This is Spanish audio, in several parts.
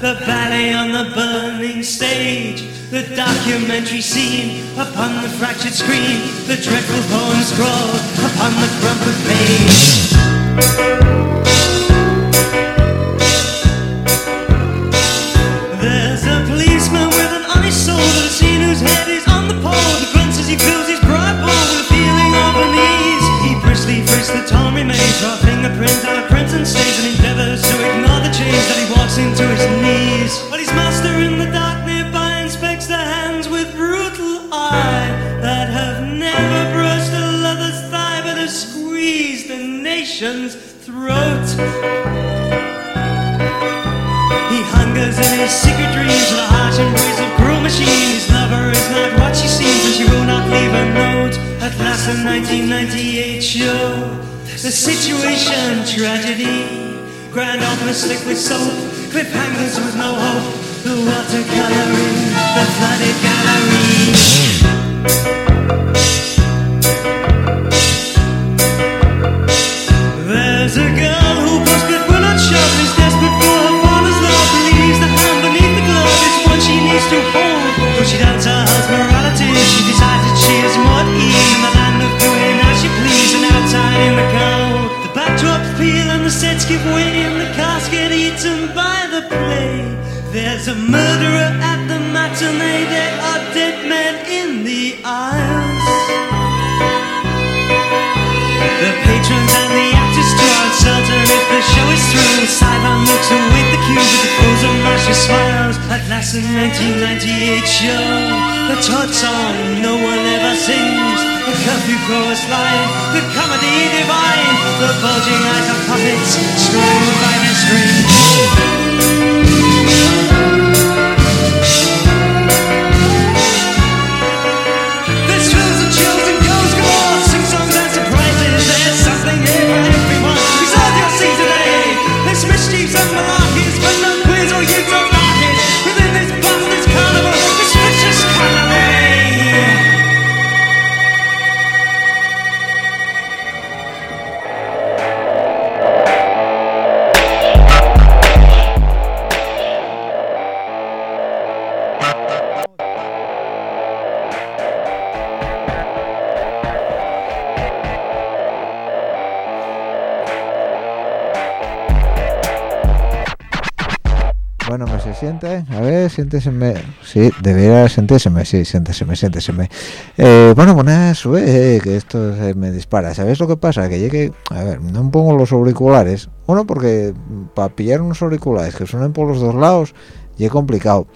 the ballet on the burning stage, the documentary scene upon the fractured screen, the dreadful poem scrawled upon the crumpled page. There's a policeman with an honest soul that seen whose head is on the pole. He grunts as he fills his pride bowl with a feeling of unease. He briskly frisks the torn remains, draw fingerprints on the prints and stains, He hungers in his secret dreams for the harsh embrace of cruel machine. His lover is not what she seems, and she will not leave a note. At last, the 1998 show. The situation, tragedy. Grand opera slick with soap. Cliffhangers with no hope. The watercoloring, the flooded gallery. Is at In the land of doing as she please And outside in the cold The backdrops peel and the sets give way And the cast get eaten by the play. There's a murderer at the matinee. There are dead men in the aisles. The patrons and the actors are uncertain if the show is through. Sideline looks await the cue with the of Marcia smiles. At last, the 1998 show, the Todd song no one ever sings. The curfew chorus line, the comedy divine, the bulging eyes of puppets strung by the strings. Siente. A ver, siénteseme. Sí, debería sentírseme. Sí, siénteseme, siénteseme. Eh, bueno, pues sube, que esto se me dispara. ¿Sabes lo que pasa? Que llegue. A ver, no pongo los auriculares. Bueno, porque para pillar unos auriculares que suenen por los dos lados, ya complicado.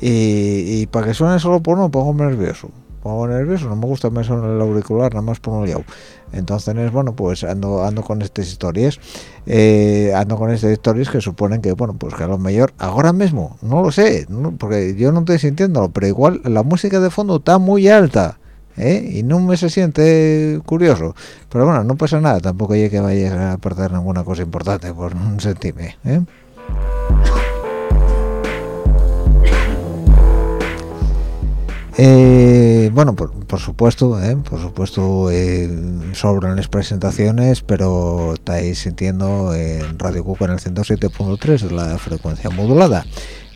Y, y para que suene solo por uno, pongo nervioso. Pongo nervioso, no me gusta más sonar el auricular, nada más por un lado. Entonces, bueno, pues ando ando con estas historias. Eh, ando con estas historias que suponen que, bueno, pues que a lo mejor, ahora mismo, no lo sé, no- porque yo no estoy sintiéndolo, pero igual la música de fondo está muy alta. ¿eh? y no me se siente curioso pero bueno no pasa nada tampoco hay que vayas a perder ninguna cosa importante por un sentirme ¿eh? Eh, bueno, por, supuesto, ¿eh? por supuesto, eh, sobran las presentaciones, pero estáis sintiendo en Radio Cuca en el 107.3 de la frecuencia modulada,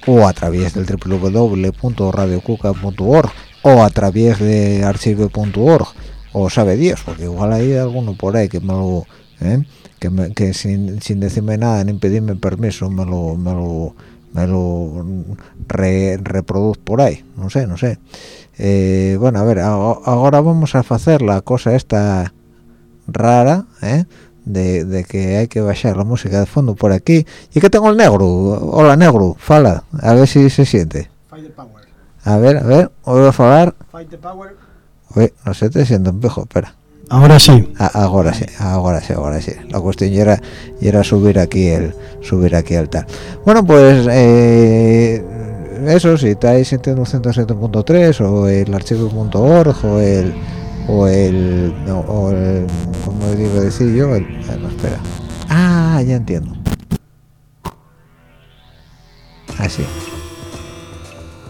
o a través del www.radiocuca.org, o a través de archive.org, o sabe Dios, porque igual hay alguno por ahí que me lo, ¿eh? que, me- que sin, sin decirme nada, ni pedirme permiso, me lo, me lo, me lo re, reproduz por ahí, no sé, no sé. Eh, bueno, a ver, a- ahora vamos a hacer la cosa esta rara ¿eh? de, de, que hay que bajar la música de fondo por aquí y que tengo el negro hola negro fala a ver si se siente Fight the power. a ver a ver voy a falar Fight the power. Uy, no se te siente un viejo espera Ahora sí. A- ahora sí ahora sí ahora sí. La cuestión era, era subir aquí el subir aquí el tal. Bueno pues eh, eso si estáis sintiendo un 107.3 o el archivo.org o el o el no, o el como digo decir yo el, ah, no espera. Ah ya entiendo. Así.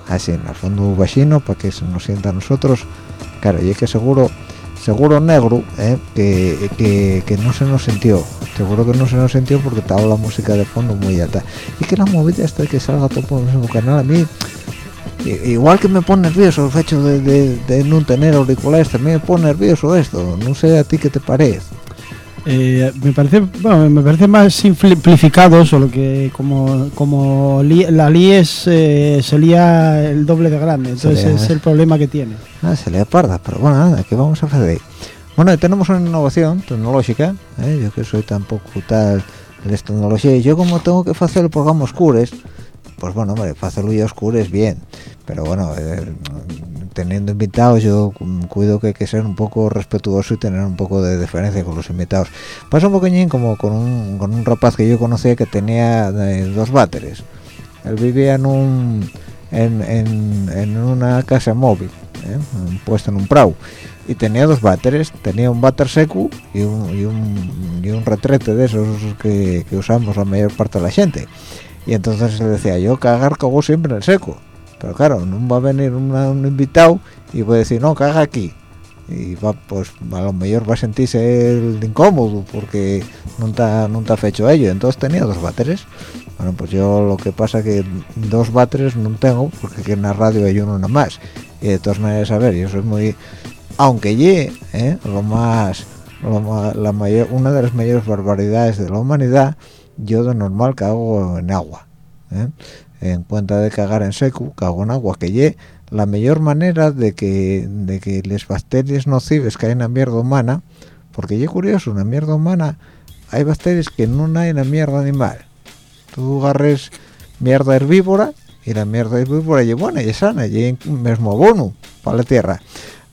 Así en el fondo vacino para que se nos sienta a nosotros. Claro y es que seguro seguro negro eh, que, que, que no se nos sintió. Seguro que no se nos sintió porque estaba la música de fondo muy alta. Y que la movida esta que salga todo por el mismo canal a mí igual que me pone nervioso el hecho de, de, de no tener auriculares también me pone nervioso esto. No sé a ti qué te parece Eh, me parece bueno, me parece más simplificado solo que como como li- la lies eh, se lía el doble de grande entonces lía, es eh. el problema que tiene Ah, se le parda, pero bueno, nada, ¿qué vamos a hacer? Bueno, tenemos una innovación tecnológica, ¿eh? yo que soy tan poco tal de las tecnologías, y yo como tengo que hacer el programa oscures, pues bueno, hombre, hacerlo yo oscures bien, pero bueno, eh, teniendo invitados yo cuido que hay que ser un poco respetuoso y tener un poco de deferencia con los invitados. Pasa un poquillín como con un, con un rapaz que yo conocía que tenía eh, dos váteres. Él vivía en un en, en, una casa móvil, ¿eh? puesta en un prau. Y tenía dos váteres, tenía un váter seco y un, y un, y retrete de esos que usamos la mayor parte de la gente. Y entonces le decía, yo cagar cago siempre en seco. Pero claro, no va a venir un invitado y voy a decir, no, caga aquí. Y va, pues a lo mejor va a sentirse el incómodo porque no está no está fecho ello. Entonces tenía dos váteres. Bueno, pues yo lo que pasa que dos váteres no tengo porque aquí en la radio hay uno nada más. Y de todas maneras, a ver, yo soy muy... Aunque ye, ¿eh? lo más... Lo ma- la mayor, una de las mayores barbaridades de la humanidad, yo de normal cago en agua. ¿eh? En cuenta de cagar en seco, cago en agua, que ye la mejor manera de que de que las bacterias nocivas que hay en mierda humana, porque ye curioso, en la mierda humana hay bacterias que no hay en mierda animal. Tú agarres mierda herbívora y la mierda herbívora es buena y sana, y mismo abono para la tierra.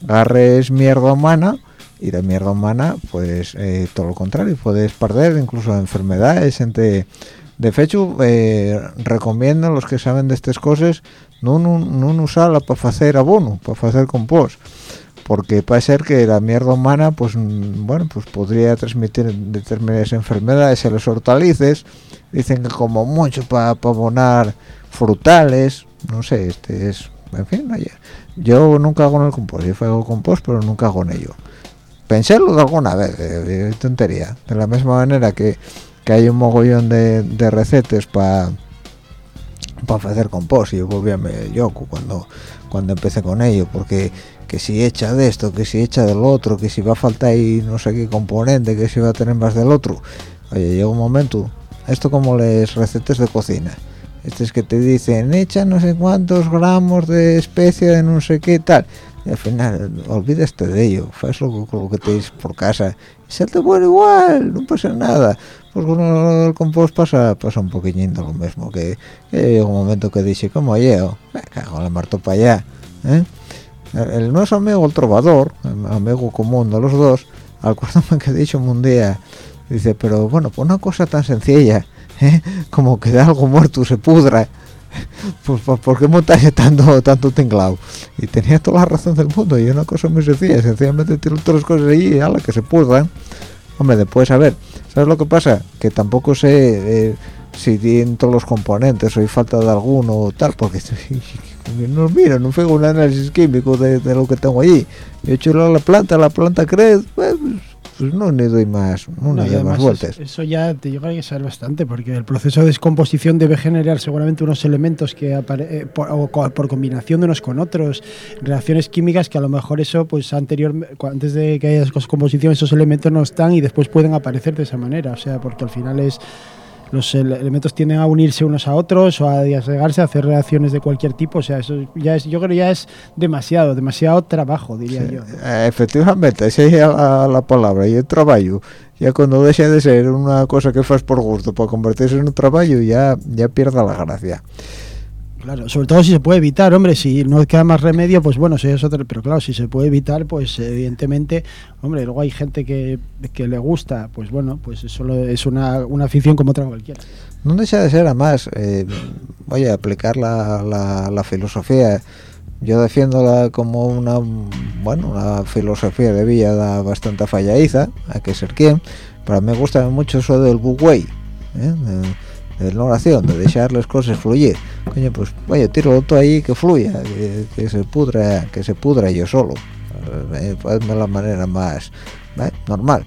Agarres mierda humana y la mierda humana, pues eh, todo lo contrario, puedes perder incluso enfermedades entre de hecho, eh, recomiendo a los que saben de estas cosas no, no, no usarla para hacer abono, para hacer compost, porque puede ser que la mierda humana, pues mm, bueno, pues podría transmitir determinadas enfermedades a los hortalices. Dicen que como mucho para abonar frutales, no sé, este es, en fin, oye, yo nunca hago en el compost, yo hago compost, pero nunca hago en ello. Pensélo alguna vez, eh, tontería, de la misma manera que que hay un mogollón de, recetas para para hacer compost y yo volvíame loco cuando cuando empecé con ello porque que si echa de esto que si echa del otro que si va a faltar ahí no sé qué componente que si va a tener más del otro. Oye llega un momento esto como las recetas de cocina. Este es que te dicen echa no sé cuántos gramos de especia de no sé qué tal al final olvídate de ello haz lo, lo que te dices por casa y se te muere igual no pasa nada pues con el compost pasa pasa un poquillín de lo mismo que, que un momento que dice como yo me cago la marto para allá ¿eh? el, el nuestro amigo el trovador el amigo común de los dos acuérdame que he dicho un día dice pero bueno por una cosa tan sencilla ¿eh? como que de algo muerto se pudra ¿por- ¿por qué montaje tanto tanto tinglado? y tenía toda la razón del mundo y una cosa muy sencilla sencillamente tiro todas las cosas allí y a la que se pudran hombre después a ver ¿sabes lo que pasa? que tampoco sé eh, si tienen todos los componentes o hay falta de alguno o tal porque no miro no hago un análisis químico de, lo que tengo allí yo echo a la planta la planta crece pues, pues no le doy más no, No, le doy más vueltas es- eso ya te llega a saber bastante, porque el proceso de descomposición debe generar seguramente unos elementos que apare- eh, por, o por combinación de unos con otros, reacciones químicas que a lo mejor eso, pues anterior, antes de que haya descomposición, esos elementos no están y después pueden aparecer de esa manera. O sea, porque al final es los elementos tienden a unirse unos a otros o a desagregarse, a hacer reacciones de cualquier tipo. O sea, eso ya es, yo creo que ya es demasiado, demasiado trabajo, diría yo. Eh, efectivamente, esa es la, la palabra, y el trabajo. Ya cuando deja de ser una cosa que fas por gusto para convertirse en un trabajo, ya, ya pierda la gracia. Claro, sobre todo si se puede evitar, hombre, si no queda más remedio, pues bueno, si es otro, pero claro, si se puede evitar, pues evidentemente, hombre, luego hay gente que, que le gusta, pues bueno, pues eso es una, una afición como otra cualquiera. No deja de ser, además, eh, voy a aplicar la, la, la filosofía, yo defiendo como una, bueno, una filosofía de vida bastante falladiza, hay que ser quien, pero me gusta mucho eso del buguey, ¿eh? De la oración, de dejar las cosas fluir. Coño, pues vaya, tiro todo ahí que fluya, que, se pudra, que se pudra yo solo. Eh, es la manera más ¿eh? normal.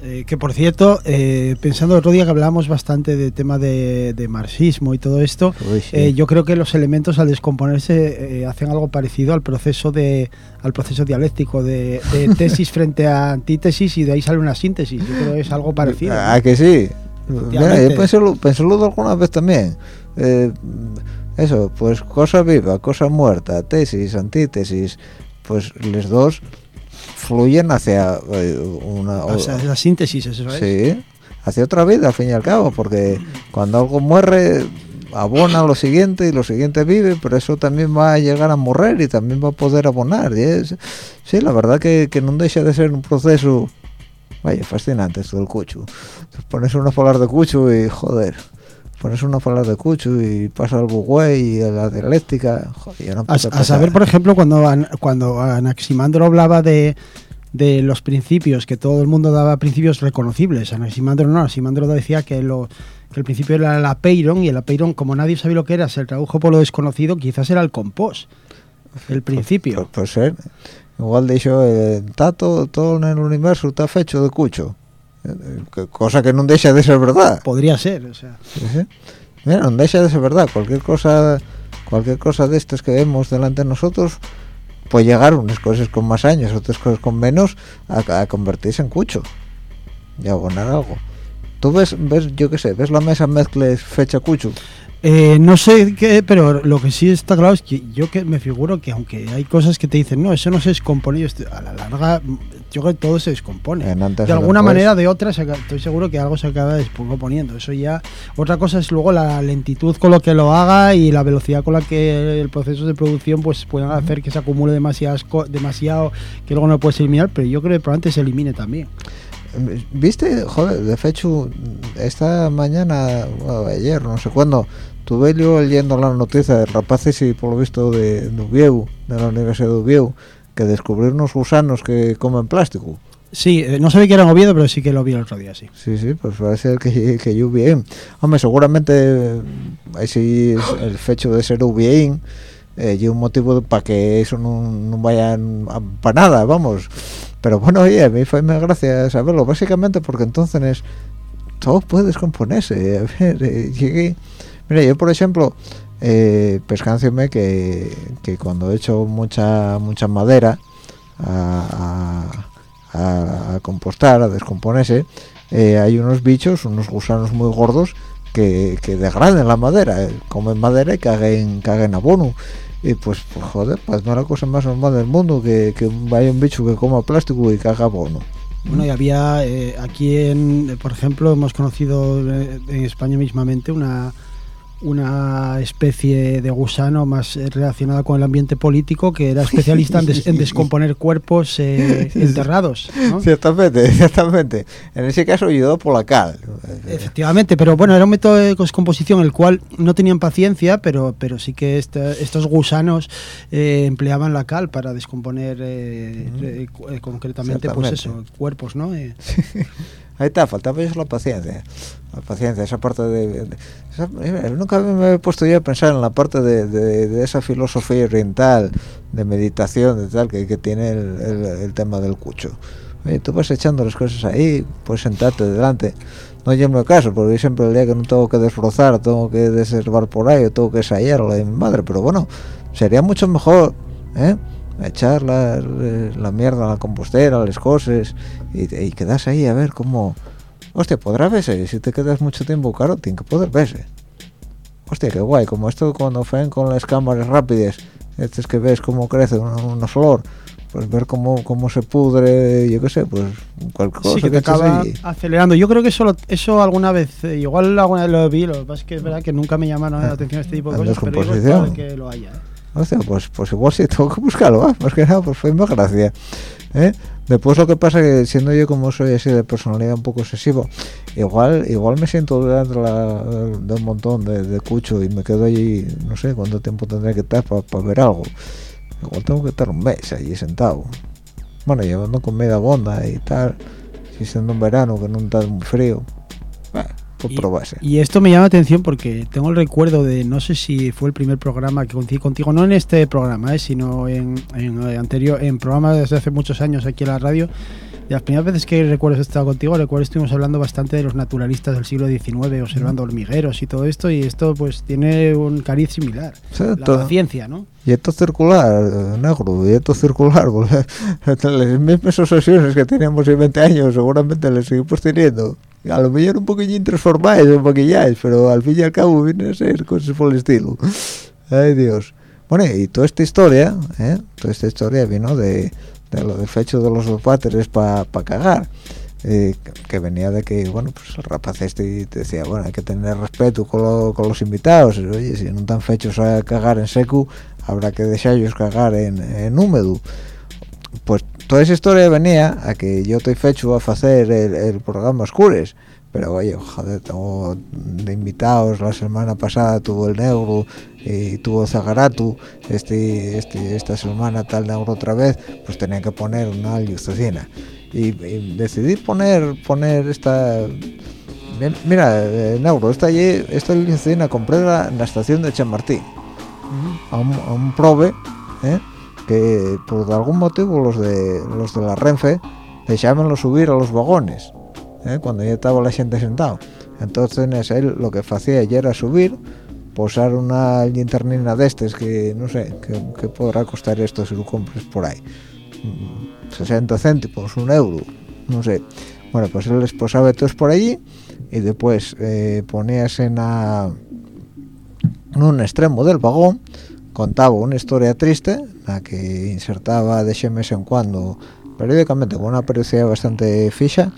Eh, que por cierto, eh, pensando el otro día que hablábamos bastante de tema de, de marxismo y todo esto, Uy, sí. eh, yo creo que los elementos al descomponerse eh, hacen algo parecido al proceso de al proceso dialéctico de, de tesis frente a antítesis y de ahí sale una síntesis. Yo creo que es algo parecido. ¿no? Ah, que sí. Mira, yo pensé, pensé alguna vez también. Eh, eso, pues cosa viva, cosa muerta, tesis, antítesis, pues los dos fluyen hacia eh, una... O sea, la síntesis, eso es. Sí, hacia otra vida al fin y al cabo, porque cuando algo muere abona lo siguiente y lo siguiente vive, pero eso también va a llegar a morrer y también va a poder abonar. Y es, sí, la verdad que, que no deja de ser un proceso, vaya, fascinante esto del cucho. Pones una falar de cucho y joder, pones una falar de cucho y pasa algo güey y la dialéctica, joder, ya no A, saber, por ejemplo, cuando, An- cuando Anaximandro hablaba de, de los principios, que todo el mundo daba principios reconocibles. Anaximandro no, Anaximandro decía que, lo, que el principio era el apeiron, y el apeiron, como nadie sabía lo que era, se tradujo por lo desconocido, quizás era el compós, el principio. Pues, pues ser. Igual de hecho, eh, está todo, todo en el universo está fecho de cucho. Eh, eh, Cosa que no deja de ser verdad. Podría ser, o sea. Sí. Mira, no deja de ser verdad. Cualquier cosa, cualquier cosa de estas que vemos delante de nosotros, puede llegar unas cosas con más años, otras cosas con menos, a, a convertirse en cucho y abonar algo. Tú ves, ves, yo qué sé, ves la mesa mezcles fecha cucho. Eh, no sé qué, pero lo que sí está claro es que yo que me figuro que aunque hay cosas que te dicen, no, eso no se descompone, a la larga yo creo que todo se descompone. De o alguna después. manera, de otra, estoy seguro que algo se acaba descomponiendo. Eso ya. Otra cosa es luego la lentitud con lo que lo haga y la velocidad con la que el proceso de producción pues puedan hacer que se acumule demasiadas co- demasiado que luego no puedes eliminar, pero yo creo que probablemente se elimine también. ¿Viste? Joder, de hecho, esta mañana, bueno, ayer, no sé cuándo, tuve yo leyendo la noticia de rapaces y por lo visto de, de Ubieu, de la Universidad de Ubieu, que descubrieron unos gusanos que comen plástico. Sí, eh, no sabía que era en Oviedo, pero sí que lo vi el otro día, sí. Sí, sí, pues parece que, que yo bien. Hombre, seguramente eh, el hecho de ser bien eh, y un motivo para que eso no, no vaya para nada, vamos. Pero bueno, oye, a mí fue me gracia saberlo, básicamente porque entonces todo puede descomponerse. A ver, eh, llegué- Mira, yo por ejemplo, eh, que, que cuando he hecho mucha mucha madera a, a- compostar, a descomponerse, eh, hay unos bichos, unos gusanos muy gordos que, que degraden la madera, eh, comen madera y caguen, caguen abono. Y pues, pues, joder, pues no es la cosa más normal del mundo que, que vaya un bicho que coma plástico y caga abono. Bueno, y había eh, aquí, en, por ejemplo, hemos conocido en España mismamente una, una especie de gusano más eh, relacionada con el ambiente político que era especialista en, des- en descomponer cuerpos eh, enterrados. ¿no? Ciertamente, ciertamente. En ese caso ayudado por la cal. Efectivamente, pero bueno, era un método de descomposición el cual no tenían paciencia, pero, pero sí que estos gusanos eh, empleaban la cal para descomponer eh, cu- eh, concretamente pues eso, cuerpos, ¿no? Ahí está, faltaba eso la paciencia. La paciencia, esa parte de... nunca me he puesto yo a pensar en la parte de, esa filosofía oriental, de meditación, de tal, que, que tiene el, tema del cucho. Oye, tú vas echando las cosas ahí, puedes sentarte delante. No llevo caso, porque yo siempre el día que no tengo que desbrozar, tengo que deservar por ahí, o tengo que ensayar la de mi madre, pero bueno, sería mucho mejor, ¿eh? Echar la, la mierda a la compostera, las cosas y, y quedas ahí a ver cómo hostia, podrá verse, si te quedas mucho tiempo, claro, tiene que poder verse. Hostia, qué guay, como esto cuando ven con las cámaras rápidas, este es que ves cómo crece una, una flor, pues ver cómo, cómo se pudre, yo qué sé, pues cualquier cosa Sí, que te acaba allí. acelerando. Yo creo que eso, lo- eso alguna vez, eh, igual alguna vez lo vi, lo que pasa es que es verdad que nunca me llamaron la atención este tipo de cosas, pero igual probable que lo haya. ¿eh? Hostia, pues, pues igual sí tengo que buscarlo, ¿ah? más que nada, pues fue más gracia. ¿eh? Después lo que pasa que siendo yo como soy así de personalidad un poco excesivo, igual igual me siento delante de, de un montón de, de cucho y me quedo allí, no sé cuánto tiempo tendré que estar para ver algo. Igual tengo que estar un mes allí sentado. Bueno, llevando comida bonda y tal, si siendo un verano que no está muy frío. Bueno, pues Y- probarse. Y esto me llama la atención porque tengo el recuerdo de, no sé si fue el primer programa que coincidí contigo, no en este programa, eh, sino en, en anterior, en programas desde hace muchos años aquí en la radio. De las primeras veces que recuerdo haber estado contigo, recuerdo estuvimos hablando bastante de los naturalistas del siglo XIX, observando hormigueros y todo esto, y esto pues tiene un cariz similar. Sí, La paciencia, ¿no? Y esto circular, negro, y esto circular, las mismas obsesiones que teníamos hace 20 años, seguramente las seguimos teniendo. A lo mejor un poquillo transformáis, un poquilláis, pero al fin y al cabo viene a ser cosas por el estilo. Ay, Dios. Bueno, y toda esta historia, ¿eh? toda esta historia vino de, de lo del fecho de los dos para cagar. eh, que- venía de que, bueno, pues el rapaz este te decía, bueno, hay que tener respeto con, lo- con los invitados. Oye, si no están fechos a cagar en seco, habrá que dejarlos cagar en, en húmedo. Pues toda esa historia venía a que yo estoy fecho a hacer el, el programa Oscures. Pero oye, joder, tengo de invitados, la semana pasada tuvo el negro y tuvo Zagaratu, este, este, esta semana tal negro otra vez, pues tenía que poner una lucecina. Y, y decidí poner poner esta... mi- Mira, eh, negro, esta, allí- esta lucecina compré en la estación de Chamartín a un, a un ¿eh? Que por algún motivo los de los de la Renfe dejábanlo subir a los vagones ¿eh? cuando ya estaba la gente sentado. Entonces él lo que hacía ya era subir posar una linternina de estos que no sé que, que podrá costar esto si lo compres por ahí. Mm, 60 céntimos un euro no sé. Bueno pues él les posaba todos por allí y después eh, ponías en la en un extremo del vagón contaba una historia triste la que insertaba de ese mes en cuando periódicamente con una periodicidad bastante fija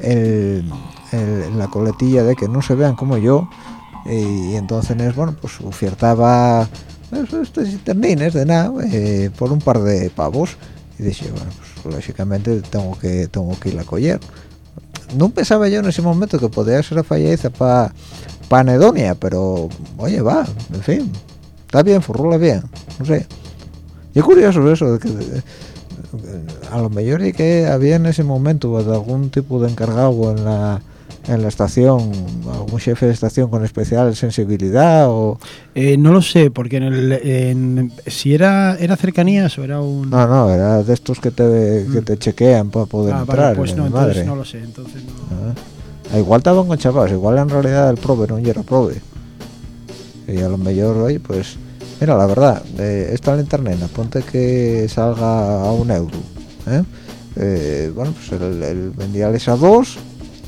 el- la coletilla de que no se vean como yo y, entonces bueno pues ofertaba pues, estos internines de nada eh, por un par de pavos y dije bueno pues lógicamente tengo que tengo que ir a coger no pensaba yo en ese momento que podía ser a falleza para pa anedonia, pero oye, va, en fin, está bien, furrula bien, no sé. Y es curioso eso, de que a lo mejor y que había en ese momento de algún tipo de encargado en la en la estación, algún jefe de estación con especial sensibilidad o... Eh, no lo sé, porque en el, en- si era, era cercanías o era un... No, no, era de estos que te, que te chequean para poder Ah, entrar. vale, pues no, entonces madre. no lo sé, entonces no. Ah. Igual estaban con chavales, igual en realidad el prove no era prove. Y a lo mejor hoy, pues, mira, la verdad, eh, esta linternena, ponte que salga a un euro. ¿eh? Eh, bueno, pues el, el vendíales a dos,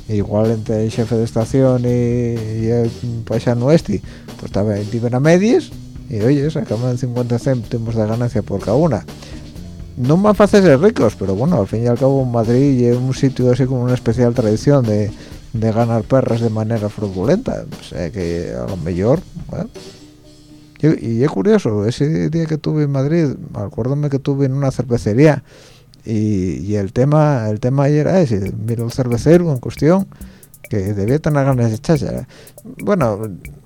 igual entre el jefe de estación y, el paisano este, pues estaba en a medias, y oye, sacaban 50 céntimos de ganancia por cada una no más fácil ser ricos, pero bueno, al fin y al cabo Madrid es un sitio así con una especial tradición de, ganar perras de manera fraudulenta. O sea que a lo mejor... Y, es curioso, ese día que tuve en Madrid, acuérdame que tuve en una cervecería y, y el tema el tema ayer era ese, miro el cervecero en cuestión que debía tener ganas de cháchara. Bueno,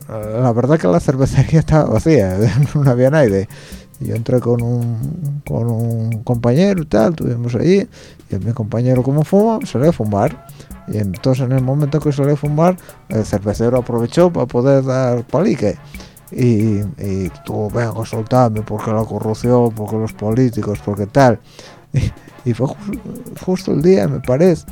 la verdad que la cervecería estaba vacía, no había nadie. Yo entré con un, con un compañero y tal, estuvimos allí, y mi compañero como fuma, salió a fumar. Y entonces en el momento que salió a fumar, el cervecero aprovechó para poder dar palique. Y, y tú venga a soltarme porque la corrupción, porque los políticos, porque tal. Y, y fue ju- justo el día, me parece,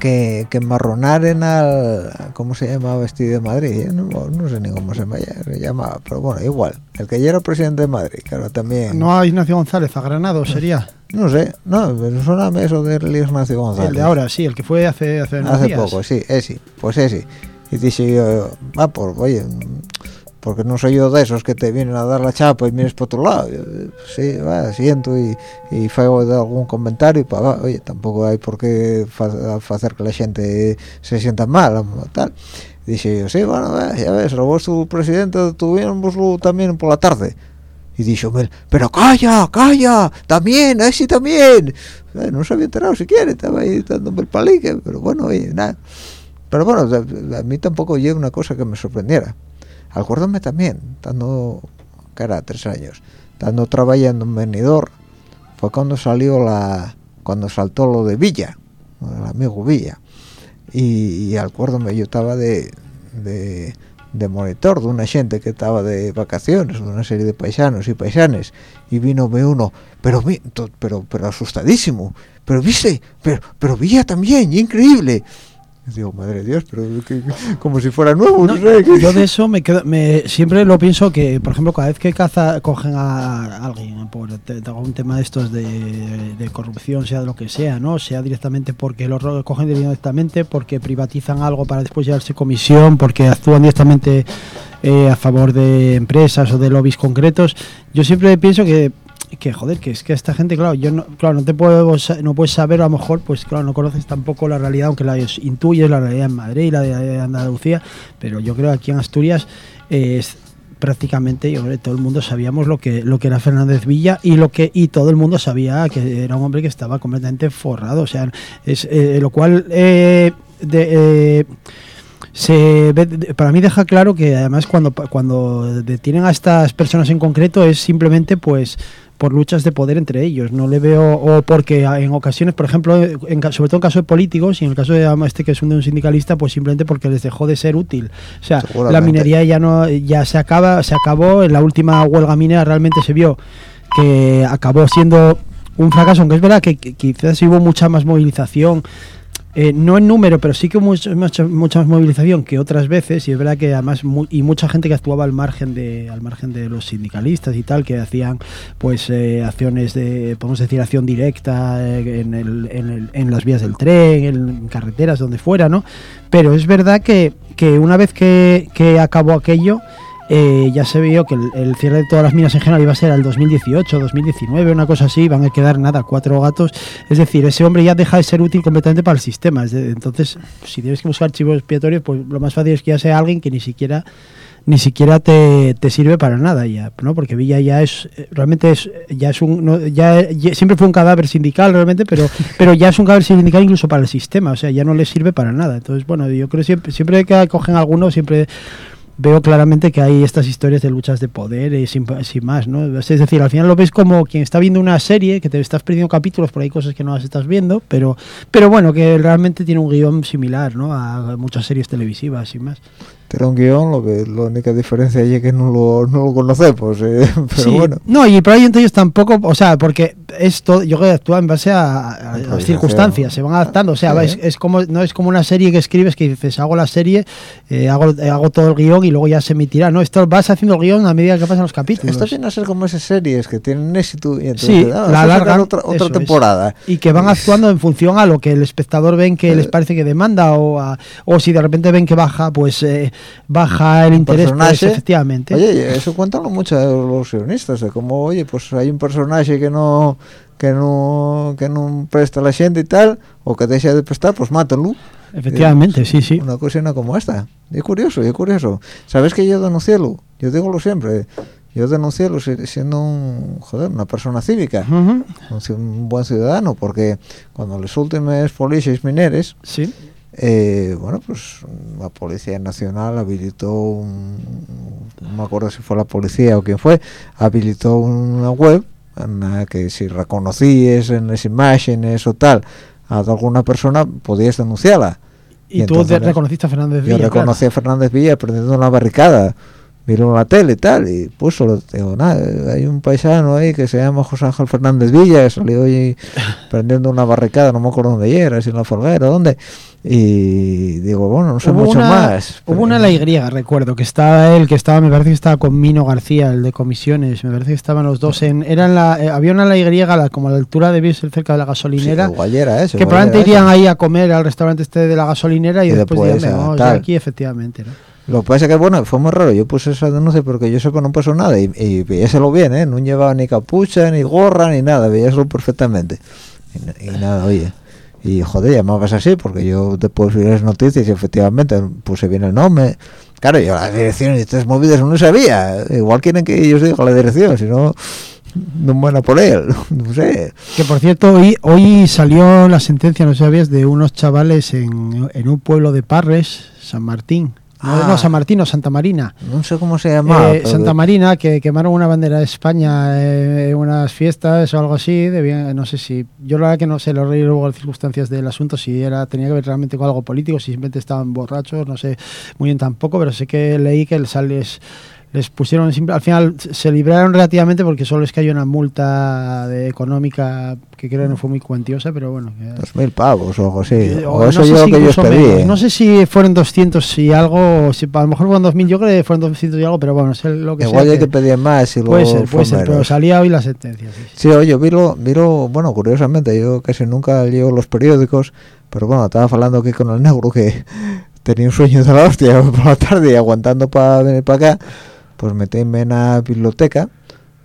que, que marronaren al ¿cómo se llamaba este de Madrid? No, no sé ni cómo se, se llamaba pero bueno igual. El que ya era presidente de Madrid claro también no a Ignacio González a Granado sería. no sé no suena eso de Ignacio González el de ahora sí el que fue hace hace, hace poco sí ese pues ese y dice yo ah por oye porque no soy yo de esos que te vienen a dar la chapa y mires por otro lado. Yo, sí, va, siento y, y hago algún comentario y para oye, tampoco hay por qué hacer que la gente se sienta mal, tal. Dice yo, sí, bueno, ya ves, vos tu presidente tuvimos también por la tarde. Y dijo pero calla, calla, también, ese también. Eh, no se había enterado si quiere, estaba ahí dándome el palique, pero bueno, oye, nada. Pero bueno, a, a mí tampoco llega una cosa que me sorprendiera. Acuérdame también, estando, cara, tres años, estando trabajando en Benidorm, fue cuando salió la, cuando saltó lo de Villa, el amigo Villa, y, y acuérdame, yo estaba de, de, de, monitor de una gente que estaba de vacaciones, de una serie de paisanos y paisanes, y vino uno, pero, pero, pero asustadísimo, pero viste, pero, pero Villa también, increíble, Digo, madre de Dios, pero que, como si fuera nuevo. No, no sé, yo de eso me, quedo, me siempre lo pienso que, por ejemplo, cada vez que caza, cogen a alguien por algún tema de estos de, de, corrupción, sea de lo que sea, no, sea directamente porque lo cogen directamente, porque privatizan algo para después llevarse comisión, porque actúan directamente eh, a favor de empresas o de lobbies concretos. Yo siempre pienso que que joder, que es que esta gente, claro, yo no, claro, no te puedo, no puedes saber a lo mejor, pues claro, no conoces tampoco la realidad, aunque la intuyes, la realidad en Madrid, la de Andalucía, pero yo creo que aquí en Asturias es prácticamente todo el mundo sabíamos lo que lo que era Fernández Villa y lo que y todo el mundo sabía que era un hombre que estaba completamente forrado o sea es eh, lo cual eh, de, se para mí deja claro que además cuando cuando detienen a estas personas en concreto es simplemente pues por luchas de poder entre ellos. No le veo, o porque en ocasiones, por ejemplo, en, sobre todo en caso de políticos y en el caso de este que es un, de un sindicalista, pues simplemente porque les dejó de ser útil. O sea, la minería ya no, ya se acaba, se acabó. En la última huelga minera realmente se vio que acabó siendo un fracaso, aunque es verdad que, que quizás hubo mucha más movilización eh, no en número, pero sí que mucha, mucha, más movilización que otras veces, y es verdad que además y mucha gente que actuaba al margen de al margen de los sindicalistas y tal, que hacían pues eh, acciones de, podemos decir, acción directa eh, en, el, en, el, en, las vías del tren, en carreteras, donde fuera, ¿no? Pero es verdad que, que una vez que, que acabó aquello, eh, ya se vio que el, el, cierre de todas las minas en general iba a ser al 2018, 2019, una cosa así, van a quedar nada, cuatro gatos. Es decir, ese hombre ya deja de ser útil completamente para el sistema. entonces, si tienes que buscar archivos expiatorios, pues lo más fácil es que ya sea alguien que ni siquiera ni siquiera te, te, sirve para nada ya, ¿no? Porque Villa ya es realmente es ya es un no, ya, ya, siempre fue un cadáver sindical realmente, pero pero ya es un cadáver sindical incluso para el sistema, o sea, ya no le sirve para nada. Entonces, bueno, yo creo que siempre siempre que cogen alguno siempre veo claramente que hay estas historias de luchas de poder y sin, sin, más, ¿no? Es decir, al final lo ves como quien está viendo una serie, que te estás perdiendo capítulos, por ahí cosas que no las estás viendo, pero, pero bueno, que realmente tiene un guion similar, ¿no? A muchas series televisivas, sin más era un guion, lo que la única diferencia es que no lo, no lo conocemos, eh, pero sí. bueno. No, y probablemente ellos tampoco, o sea, porque esto, yo creo que actúa en base a, a las circunstancias, se van adaptando, o sea, ¿Sí? es, es, como no es como una serie que escribes que dices, hago la serie, eh, hago, hago todo el guion y luego ya se emitirá, ¿no? Esto vas haciendo el guion a medida que pasan los capítulos. Esto viene a ser como esas series que tienen éxito y entonces sí, ah, la alargan, otra, otra temporada. Es. Y que van actuando en función a lo que el espectador ven que eh. les parece que demanda o, a, o si de repente ven que baja, pues eh, baja el interés pues, efectivamente. Oye eso cuentan mucho los guionistas de como oye pues hay un personaje que no que no que no presta la gente y tal o que deja de prestar pues mátalo. Efectivamente sí sí. una cocina como esta. Es curioso es curioso. Sabes que yo denunciélo yo digo lo siempre. Yo denunciélo siendo un joder una persona cívica. Uh -huh. un, un, buen ciudadano porque cuando los últimos policías mineres sí eh, bueno, pues la Policía Nacional habilitó, un, no me acuerdo si fue la policía o quién fue, habilitó una web en la que si reconocías en las imágenes o tal a alguna persona podías denunciarla. Y, y tú entonces, reconociste a Fernández Villa. Yo reconocí claro. a Fernández Villa prendiendo una barricada vieron la tele y tal, y pues solo digo, nada, hay un paisano ahí que se llama José Ángel Fernández Villa, que salió hoy prendiendo una barricada, no me acuerdo dónde era, si en la folguera, dónde, y digo, bueno, no sé Hubo mucho una, más. Hubo pero una la Y, recuerdo, que estaba él, que estaba, me parece que estaba con Mino García, el de comisiones, me parece que estaban los dos en, eran la, eh, había una la Y, la- como a la altura de ser cerca de la Sí, gasolinera, era eso, que probablemente irían ahí a comer al restaurante este de la gasolinera y, Y después, después dirían, a "Vamos, tal". de aquí efectivamente, ¿no? Lo que pasa es que, bueno, fue muy raro. Yo puse esa denuncia porque yo sepa no pasó nada. Y, y veíaselo bien, ¿eh? No llevaba ni capucha, ni gorra, ni nada. Veíaselo perfectamente. Y, na- y nada, oye. Y, joder, llamabas así porque yo después vi las noticias y efectivamente puse bien el nombre. Claro, yo la dirección y estas movidas no sabía. Igual quieren que ellos digan la dirección, si no, no van a por él. No sé. Que por cierto, hoy, hoy salió la sentencia, no sabías, de unos chavales en, en un pueblo de Parres, San Martín. No, Ah. no, San Martín o Santa Marina. No sé cómo se llamaba. Eh, Santa Marina, que quemaron una bandera de España eh, en unas fiestas o algo así, debían- no sé si, yo la verdad que no sé lo luego las circunstancias del asunto, si era tenía que ver realmente con algo político, si simplemente estaban borrachos, no sé muy bien tampoco, pero sé que leí que les, les, les pusieron, al final se libraron relativamente porque solo es que hay una multa de económica que creo que no fue muy cuantiosa, pero bueno. Dos mil pavos o algo así. eh, o no eso sé yo si que menos. pedí. No sé si fueron 200 y algo, o si a lo mejor fueron 2000, yo creo que fueron 200 y algo, pero bueno, sé lo que Igual sea hay que que- pedir más y Puede ser, puede ser, pero salía hoy la sentencia. sí, sí. Sí, oye, viro, viro, bueno, curiosamente, yo casi nunca leo los periódicos, pero bueno, estaba hablando aquí con el negro que tenía un sueño de la hostia por la tarde y aguantando para venir para acá, pues metíme en la biblioteca,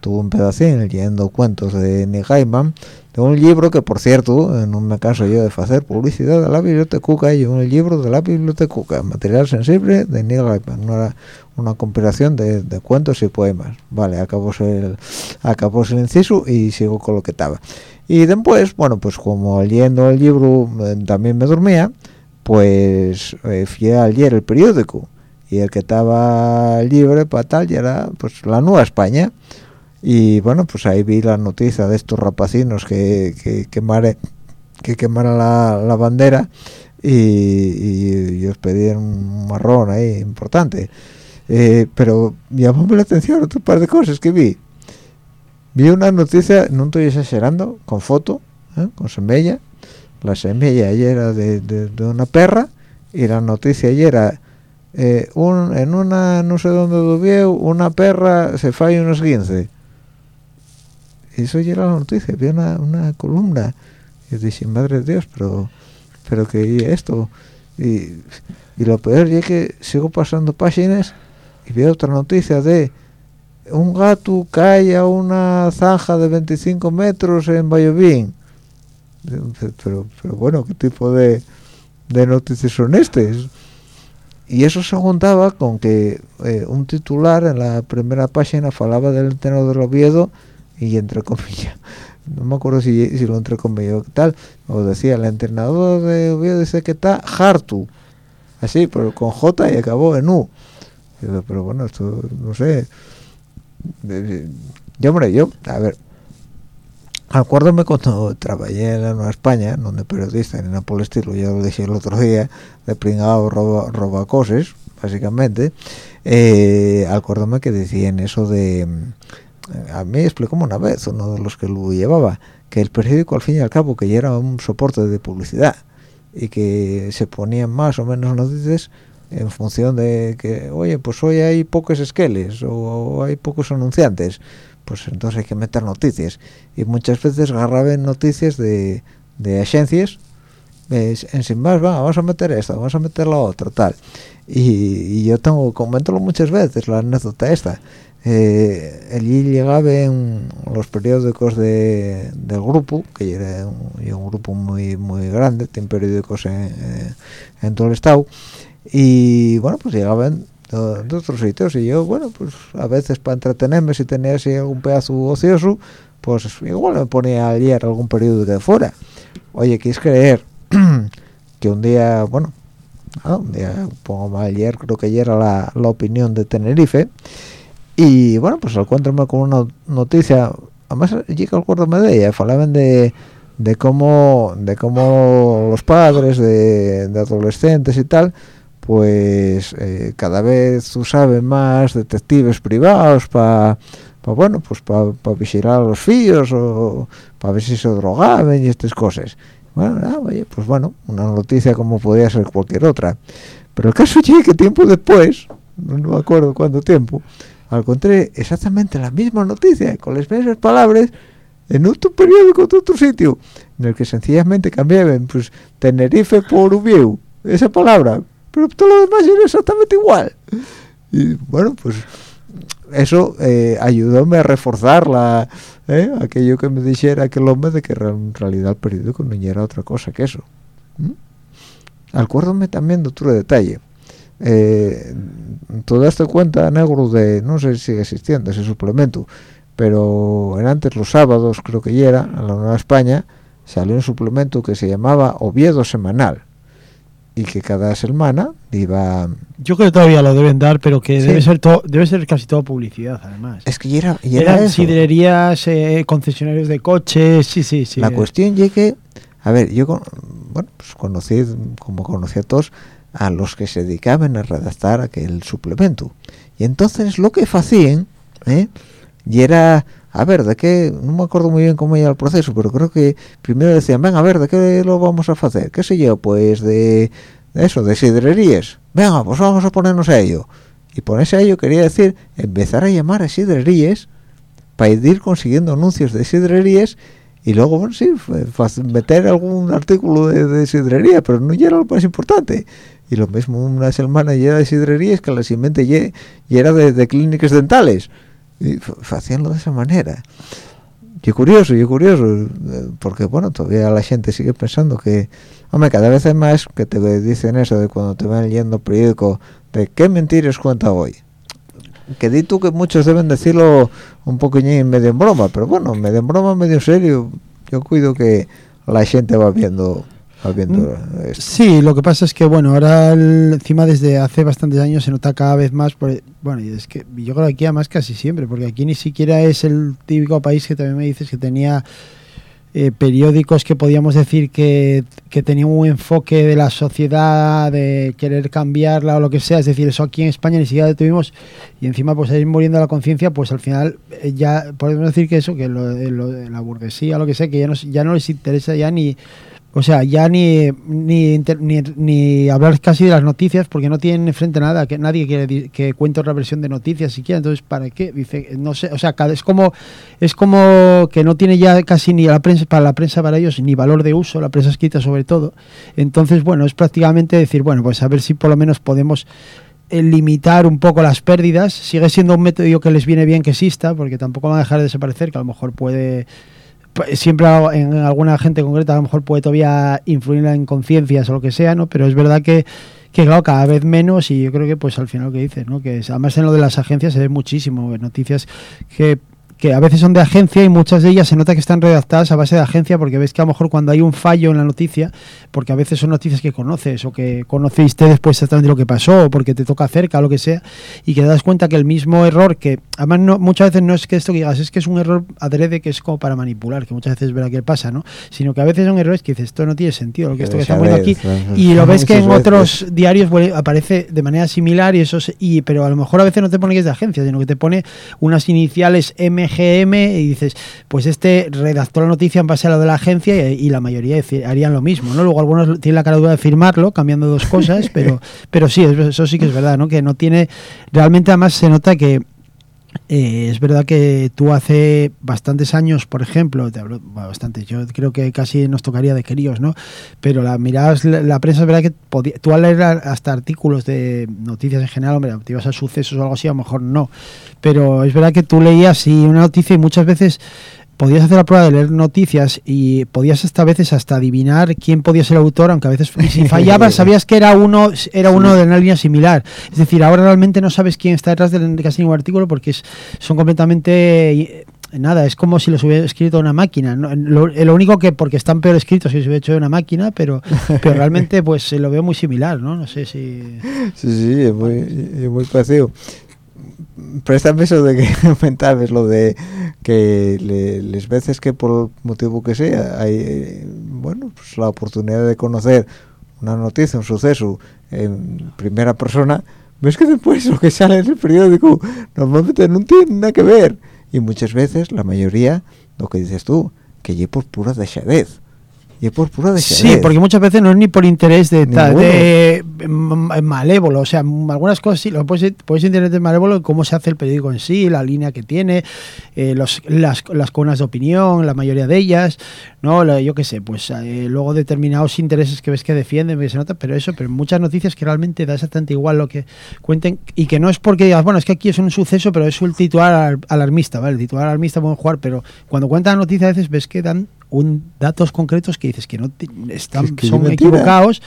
tuve un pedacín leyendo cuentos de Neil Gaiman, de un libro que, por cierto, no me canso yo de hacer publicidad de la biblioteca, y un libro de la biblioteca, material sensible de Neil Gaiman, era una compilación de, de cuentos y poemas. Vale, acabó el, acabó el inciso y sigo con lo que estaba. Y después, bueno, pues como leyendo el libro eh, también me dormía, pues eh, fui a leer el periódico y el que estaba libre para tal y era pues la Nueva España. Y bueno pues ahí vi la noticia de estos rapacinos que, que quemare- que quemaron la, la bandera y, y, y os pedían un marrón ahí importante. Eh, pero llamóme la atención otro par de cosas que vi. Vi una noticia no estoy exagerando con foto ¿eh? con semilla la semilla ayer era de, de- de una perra y la noticia ayer era eh, un, en una no sé dónde dubió una perra se falla unos 15 y eso ya era la noticia había una, columna. Y dije madre de Dios pero pero que esto y, y lo peor es que sigo pasando páginas y veo otra noticia de un gato cae a una zanja de 25 metros en Vallovín. Pero, pero bueno, ¿qué tipo de, de noticias son estas? Y eso se juntaba con que eh, un titular en la primera página falaba del entrenador del Oviedo y entre comillas, no me acuerdo si, si lo entre comillas tal, o decía, el entrenador de Oviedo dice que está harto, así, pero con J y acabó en U. Pero bueno, esto, no sé, yo, hombre, yo, a ver, acuérdame cuando trabajé en la Nueva España, donde periodista ni nada estilo, ya lo dije el otro día, de pringado roba, roba cosas, básicamente, eh, acuérdame que decían eso de, mm, a mí explicó una vez uno de los que lo llevaba, que el periódico al fin y al cabo que ya era un soporte de publicidad y que se ponían más o menos noticias en función de que, oye, pues hoy hay pocos esqueles o hay pocos anunciantes, pues entonces hay que meter noticias. Y muchas veces agarraban noticias de, de agencias, eh, en sin más, va, vamos a meter esta, vamos a meter la otra, tal. Y, y yo tengo, comentarlo muchas veces, la anécdota esta. Eh, allí llegaban los periódicos de, del grupo, que era un, un grupo muy muy grande, tiene periódicos en, eh, en todo el estado, y bueno, pues llegaban de, otros sitios, y yo, bueno, pues a veces para entretenerme, si tenía así algún pedazo ocioso, pues igual me ponía a leer algún periódico de fuera. Oye, ¿quieres creer que un día, bueno, ah, un día pongo mal ayer, creo que ayer era la, la opinión de Tenerife, y bueno, pues encuéntrame con una noticia, además llega acuérdame de ella, hablaban de, de cómo de cómo los padres de, de adolescentes y tal, pues eh, cada vez usaban más detectives privados para bueno pues para vigilar a los fíos o para ver si se drogaban y estas cosas. Bueno ah, oye, pues bueno una noticia como podía ser cualquier otra. Pero el caso es que tiempo después no me acuerdo cuánto tiempo encontré exactamente la misma noticia con las mismas palabras en otro periódico de otro sitio en el que sencillamente cambiaban pues Tenerife por Ubieu esa palabra pero todo lo demás era exactamente igual. Y bueno pues eso eh, ayudóme a reforzar la, eh, aquello que me dijera que el hombre de que en realidad el periódico no era otra cosa que eso ¿Mm? acuérdame también de otro detalle. Eh, todo esto cuenta negro de no sé si sigue existiendo ese suplemento pero en antes los sábados creo que ya era en la Nueva España salió un suplemento que se llamaba Oviedo Semanal y que cada semana iba yo creo que todavía lo deben dar pero que debe ser todo debe ser casi todo publicidad además. Es que ya era, ya era Eran sidrerías eh, concesionarios de coches sí sí sí. La cuestión es que a ver yo bueno pues conocí como conocí a todos a los que se dedicaban a redactar aquel suplemento. Y entonces lo que hacían ¿eh? y era a ver, de qué, no me acuerdo muy bien cómo era el proceso, pero creo que primero decían, venga, a ver, ¿de qué lo vamos a hacer? ¿Qué sé yo? Pues de, eso, de sidrerías. Venga, pues vamos a ponernos a ello. Y ponerse a ello quería decir empezar a llamar a sidrerías para ir consiguiendo anuncios de sidrerías y luego, bueno, sí, meter algún artículo de, de sidrería, pero no era lo más importante. Y lo mismo una semana ya de sidrerías que la siguiente ya, era de, de clínicas dentales y haciendo de esa manera. Y curioso y curioso eh, porque bueno todavía la gente sigue pensando que hombre cada vez es más que te dicen eso de cuando te van leyendo periódico de qué mentiras cuenta hoy. Que di tú que muchos deben decirlo un poquillín medio en broma pero bueno medio en broma medio en serio yo cuido que la gente va viendo sí lo que pasa es que bueno ahora encima desde hace bastantes años se nota cada vez más por, bueno y es que yo creo que aquí además casi siempre porque aquí ni siquiera es el típico país que también me dices que tenía eh, periódicos que podíamos decir que, que tenían un enfoque de la sociedad de querer cambiarla o lo que sea. Es decir eso aquí en España ni siquiera lo tuvimos. Y encima pues ir muriendo la conciencia pues al final eh, ya podemos decir que eso que lo, lo, la burguesía lo que sea que ya no, ya no les interesa ya ni o sea, ya ni ni, ni, ni, hablar casi de las noticias porque no tienen enfrente nada, que nadie quiere que cuente otra versión de noticias siquiera, entonces ¿para qué? Dice, no sé, o sea, es como es como que no tiene ya casi ni la prensa para la prensa para ellos ni valor de uso, la prensa escrita sobre todo. Entonces, bueno, es prácticamente decir, bueno, pues a ver si por lo menos podemos eh, limitar un poco las pérdidas. Sigue siendo un método que les viene bien que exista, porque tampoco van a dejar de desaparecer, que a lo mejor puede siempre en alguna gente concreta a lo mejor puede todavía influir en conciencias o lo que sea, ¿no? Pero es verdad que, que claro, cada vez menos y yo creo que pues al final lo que dices, ¿no? Que además en lo de las agencias se ve muchísimo, noticias que que a veces son de agencia y muchas de ellas se nota que están redactadas a base de agencia porque ves que a lo mejor cuando hay un fallo en la noticia, porque a veces son noticias que conoces o que conociste después exactamente lo que pasó o porque te toca cerca o lo que sea y que te das cuenta que el mismo error que además no, muchas veces no es que esto que digas, es que es un error adrede que es como para manipular, que muchas veces verá que pasa, ¿no? Sino que a veces son errores que dices, esto no tiene sentido lo que esto que está poniendo aquí y lo ves que en otros diarios aparece de manera similar y eso y pero a lo mejor a veces no te pone que es de agencia, sino que te pone unas iniciales M GM y dices, pues este redactó la noticia en base a lo de la agencia y, la mayoría harían lo mismo, ¿no? Luego algunos tienen la cara duda de firmarlo, cambiando dos cosas, pero, pero sí, eso sí que es verdad, ¿no? Que no tiene, realmente además se nota que eh, es verdad que tú hace bastantes años, por ejemplo, te hablo bastante, yo creo que casi nos tocaría de queridos, ¿no? Pero la mirabas la, prensa, es verdad que tú al leer hasta artículos de noticias en general, hombre, te ibas a sucesos o algo así, a lo mejor no. Pero es verdad que tú leías una noticia y muchas veces podías hacer la prueba de leer noticias y podías hasta a veces hasta adivinar quién podía ser el autor, aunque a veces si fallabas sabías que era uno era uno de una línea similar. Es decir, ahora realmente no sabes quién está detrás de casi ningún artículo porque es, son completamente eh, nada, es como si los hubiera escrito una máquina. Lo, único que, porque están peor escritos si se hubiera hecho de una máquina, pero, pero realmente pues lo veo muy similar, ¿no? No sé si... Sí, sí, es muy, es muy parecido préstame eso de que comentabas lo de que les veces que por motivo que sea hay bueno pues la oportunidad de conocer una noticia, un suceso en primera persona, ves que después lo que sale en el periódico normalmente no tiene nada que ver. Y muchas veces, la mayoría, lo que dices tú, que lleva por pura dejadez y por pura Sí, porque muchas veces no es ni por interés de, de malévolo, o sea, algunas cosas sí, lo puedes, puedes interés de malévolo, cómo se hace el periódico en sí, la línea que tiene, eh, los, las, las conas de opinión, la mayoría de ellas, no, yo qué sé, pues eh, luego determinados intereses que ves que defienden, que se nota, pero eso, pero muchas noticias que realmente da exactamente igual lo que cuenten y que no es porque digas, bueno, es que aquí es un suceso, pero es un titular alarmista, ¿vale? El titular alarmista puede jugar, pero cuando cuentan noticias a veces ves que dan un datos concretos que dices que no están son equivocados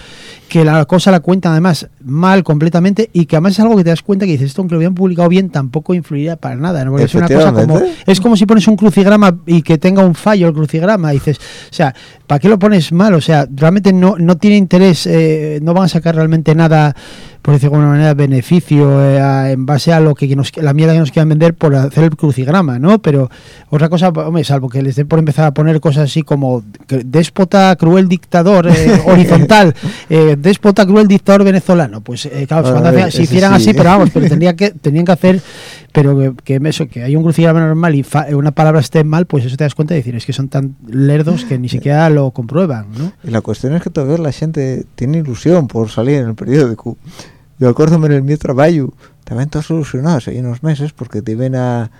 que la cosa la cuentan además mal completamente y que además es algo que te das cuenta que dices esto aunque lo hubieran publicado bien tampoco influiría para nada ¿no? es una cosa como es como si pones un crucigrama y que tenga un fallo el crucigrama dices o sea ¿para qué lo pones mal? o sea realmente no, no tiene interés eh, no van a sacar realmente nada por decirlo de alguna manera, beneficio eh, en base a lo que nos, la mierda que nos quieran vender por hacer el crucigrama, ¿no? Pero otra cosa, hombre, salvo que les dé por empezar a poner cosas así como déspota, cruel dictador eh, horizontal, eh, déspota, cruel dictador venezolano, pues claro, si hicieran así, pero vamos, pero tendría que, tenían que hacer, pero que, eso, que hay un crucigrama normal y una palabra esté mal, pues eso te das cuenta de decir, es que son tan lerdos que ni siquiera lo comprueban, ¿no? Y la cuestión es que todavía la gente tiene ilusión por salir en el periódico. Yo acuérdome en el mi trabajo, también todo solucionado hace unos meses porque te ven a,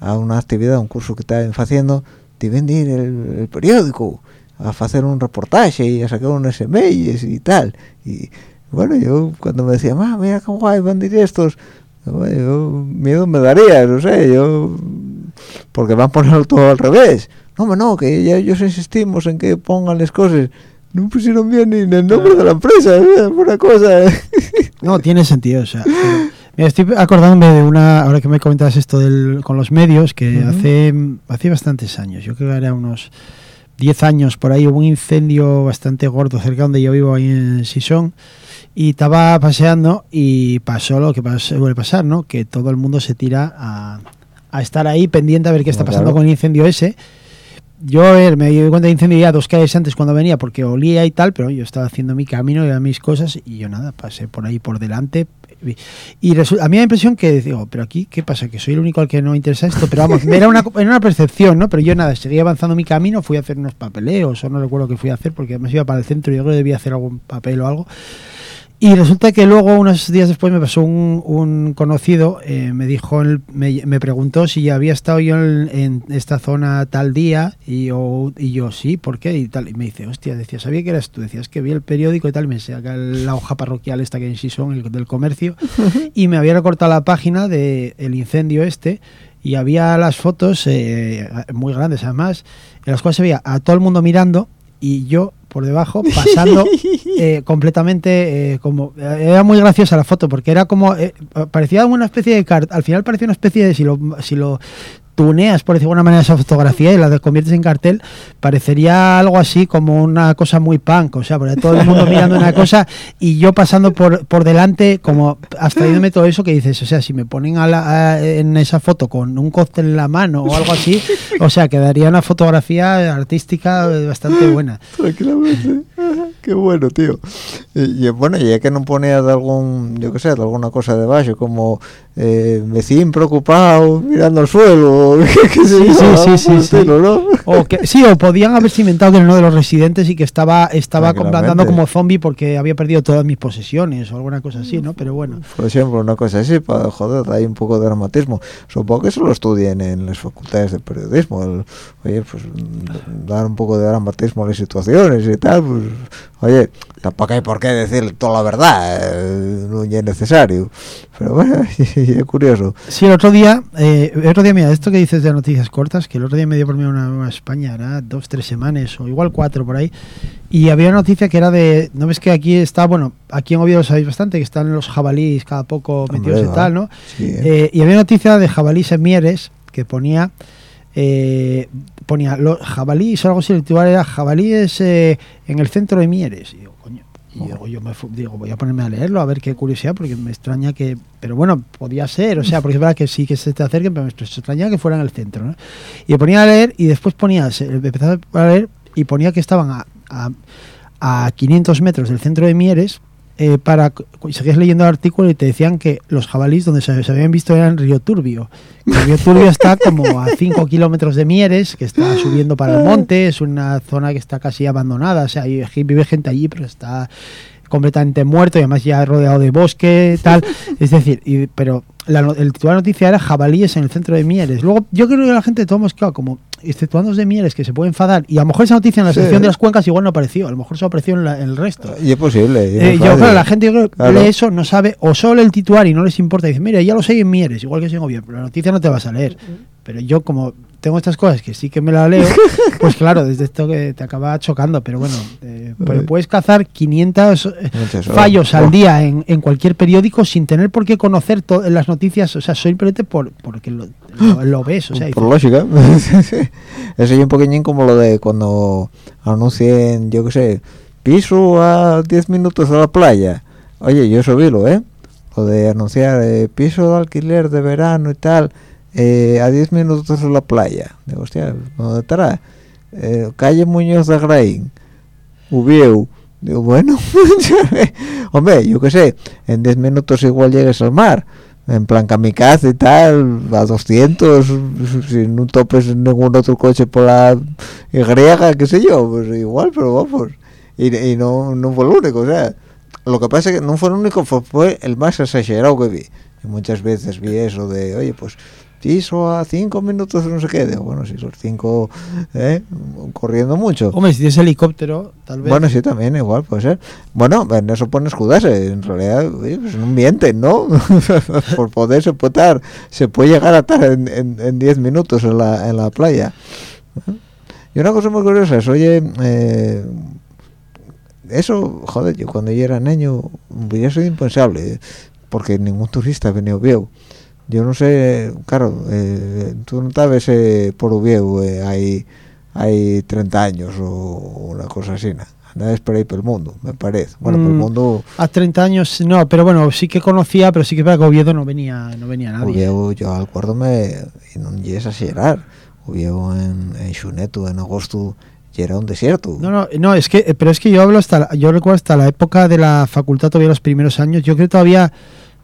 una actividad, un curso que estaban haciendo, te ven ir el, periódico a hacer un reportaje y a sacar unos emails y tal. Y bueno, yo cuando me decían, ah, mira cómo guay van a ir estos, yo, miedo me daría, no sé, yo, porque van a ponerlo todo al revés. No, no, que ya ellos insistimos en que pongan las cosas no pusieron bien ni el nombre de la empresa, ¿eh? una cosa. ¿eh? No, tiene sentido, o sea. estoy acordándome de una, ahora que me comentabas esto del, con los medios, que hace, hace bastantes años, yo creo que era unos 10 años por ahí, hubo un incendio bastante gordo cerca donde yo vivo, ahí en Sison, y estaba paseando y pasó lo que suele pasar, ¿no? Que todo el mundo se tira a, a estar ahí pendiente a ver qué está pasando con el incendio ese yo a ver, me di cuenta de incendio ya dos calles antes cuando venía porque olía y tal, pero yo estaba haciendo mi camino y mis cosas y yo nada, pasé por ahí por delante. Y a mí me impresión que digo, pero aquí, ¿qué pasa? Que soy el único al que no interesa esto. Pero vamos, era una, era una percepción, ¿no? Pero yo nada, seguí avanzando mi camino, fui a hacer unos papeleos, o no recuerdo qué fui a hacer, porque además iba para el centro y yo que debía hacer algún papel o algo. Y resulta que luego, unos días después, me pasó un, conocido, eh, me dijo, me, preguntó si había estado yo en, esta zona tal día, y yo, y yo sí, ¿por qué? Y, tal, y me dice, hostia, decía, sabía que eras tú, decías que vi el periódico y tal, me saca la hoja parroquial esta que en sí son, el del comercio, y me había recortado la página del el incendio este, y había las fotos eh, muy grandes además, en las cuales se veía a todo el mundo mirando, y yo por debajo, pasando eh, completamente eh, como... Era muy graciosa la foto, porque era como... Eh, parecía una especie de... Al final parecía una especie de... Si lo, si lo tuneas, por decir de alguna manera, esa fotografía y la conviertes en cartel, parecería algo así como una cosa muy punk, o sea, porque todo el mundo mirando una cosa y yo pasando por, por delante, como abstrayéndome todo eso que dices, o sea, si me ponen a la, en esa foto con un cóctel en la mano o algo así, o sea, quedaría una fotografía artística bastante buena. Tranquilamente. Qué bueno, tío. Y, bueno, ya que no ponía de algún, yo qué sé, de alguna cosa debajo, como eh, vecino preocupado mirando al suelo, sí, sí, sí, sí, O que, sí, o podían haberse inventado que era uno de los residentes y que estaba estaba andando como zombie porque había perdido todas mis posesiones o alguna cosa así, ¿no? Pero bueno. Por ejemplo, una cosa así, para joder, hay un poco de dramatismo. Supongo que eso lo estudian en las facultades de periodismo. oye, pues dar un poco de dramatismo a las situaciones y tal, pues oye, tampoco hay por qué decir toda la verdad, eh, no es necesario. Pero bueno, es curioso. Sí, el otro día, eh, el otro día, mira, esto que dices de noticias cortas, que el otro día me dio por mí una, España, era dos, tres semanas, o igual cuatro por ahí, y había una noticia que era de, ¿no ves que aquí está, bueno, aquí en Oviedo sabéis bastante, que están los jabalíes cada poco metidos y tal, ¿no? Eh, y había una noticia de jabalíes en Mieres que ponía... Eh, ponía los jabalíes o algo así, el titular era jabalíes eh, en el centro de Mieres. Y digo, y yo me digo, voy a ponerme a leerlo, a ver qué curiosidad, porque me extraña que. Pero bueno, podía ser, o sea, porque es verdad que sí que se te acerquen, pero me extraña que fuera en el centro. Y ponía a leer y después ponía, empezaba a leer y ponía que estaban a, a 500 metros del centro de Mieres eh, para seguías leyendo el artículo y te decían que los jabalíes donde se, se habían visto eran Río Turbio. Que el Río Turbio está como a 5 kilómetros de Mieres, que está subiendo para el monte, es una zona que está casi abandonada, o sea, hay- vive gente allí, pero está completamente muerto y además ya rodeado de bosque, tal. Es decir, y- pero la el titular de noticia era jabalíes en el centro de Mieres. Luego, yo creo que la gente, todos hemos quedado como exceptuándonos de Mieres, que se puede enfadar, y a lo mejor esa noticia en la Sí. sección de las cuencas igual no apareció, a lo mejor solo apareció en, la- en el resto. Y es posible. y Eh, yo fácil. creo que la gente yo creo que Claro. lee eso, no sabe, o solo el titular y no les importa, y dice, mira, ya lo sé en Mieres, igual que soy en gobierno, pero la noticia no te vas a leer. Pero yo, como tengo estas cosas que sí que me la leo, pues claro, desde esto que te acaba chocando, pero bueno, eh, pero puedes cazar 500 eh, fallos al día en, en cualquier periódico sin tener por qué conocer las noticias, o sea, simplemente por, porque lo, lo- lo ves, o sea, por lógica. Eso es un poquillín como lo de cuando anuncien, yo qué sé, piso a 10 minutos de la playa. Oye, yo eso vilo, ¿eh? Lo de anunciar eh, piso de alquiler de verano y tal, eh, a 10 minutos de la playa. Digo, hostia, ¿dónde estará? Eh, calle Muñoz de Graín, Ubieu. Digo, bueno, hombre, yo qué sé, en 10 minutos igual llegues al mar en plan kamikaze y tal, a 200, si no topes ningún otro coche por la Y, qué sé yo, pues igual, pero vamos. Y, y no, no fue el único, o sea, lo que pasa es que no fue el único, fue, fue el más exagerado que vi. Y muchas veces vi eso de, oye, pues piso a cinco minutos, no sé qué, digo, bueno, si los cinco, ¿eh? corriendo mucho. hombre, si tienes helicóptero, tal vez. Bueno, sí, también, igual puede ser. Bueno, en eso pone escudarse. En realidad, pues no mienten, ¿no? Por poder se puede estar, se puede llegar a estar en en- en 10 minutos en la, en la playa. Y una cosa muy curiosa es, oye, eh, eso, joder, yo cuando yo era niño hubiera sido impensable, porque ningún turista venía a. Yo no sé, claro, eh, tú no sabes eh, por Oviedo, eh, hay, hay 30 años o una cosa así, ¿no? Andabas por ahí por el mundo, me parece. Bueno, por el Mm, mundo, A 30 años, no, pero bueno, sí que conocía, pero sí que para que Oviedo no venía, no venía nadie. Oviedo, yo acuérdome, y no llegues a exagerar, Oviedo en, en Xuneto, en agosto, y era un desierto. No, no, no, es que, eh, pero es que yo hablo hasta, yo recuerdo hasta la época de la facultad, todavía los primeros años, yo creo todavía,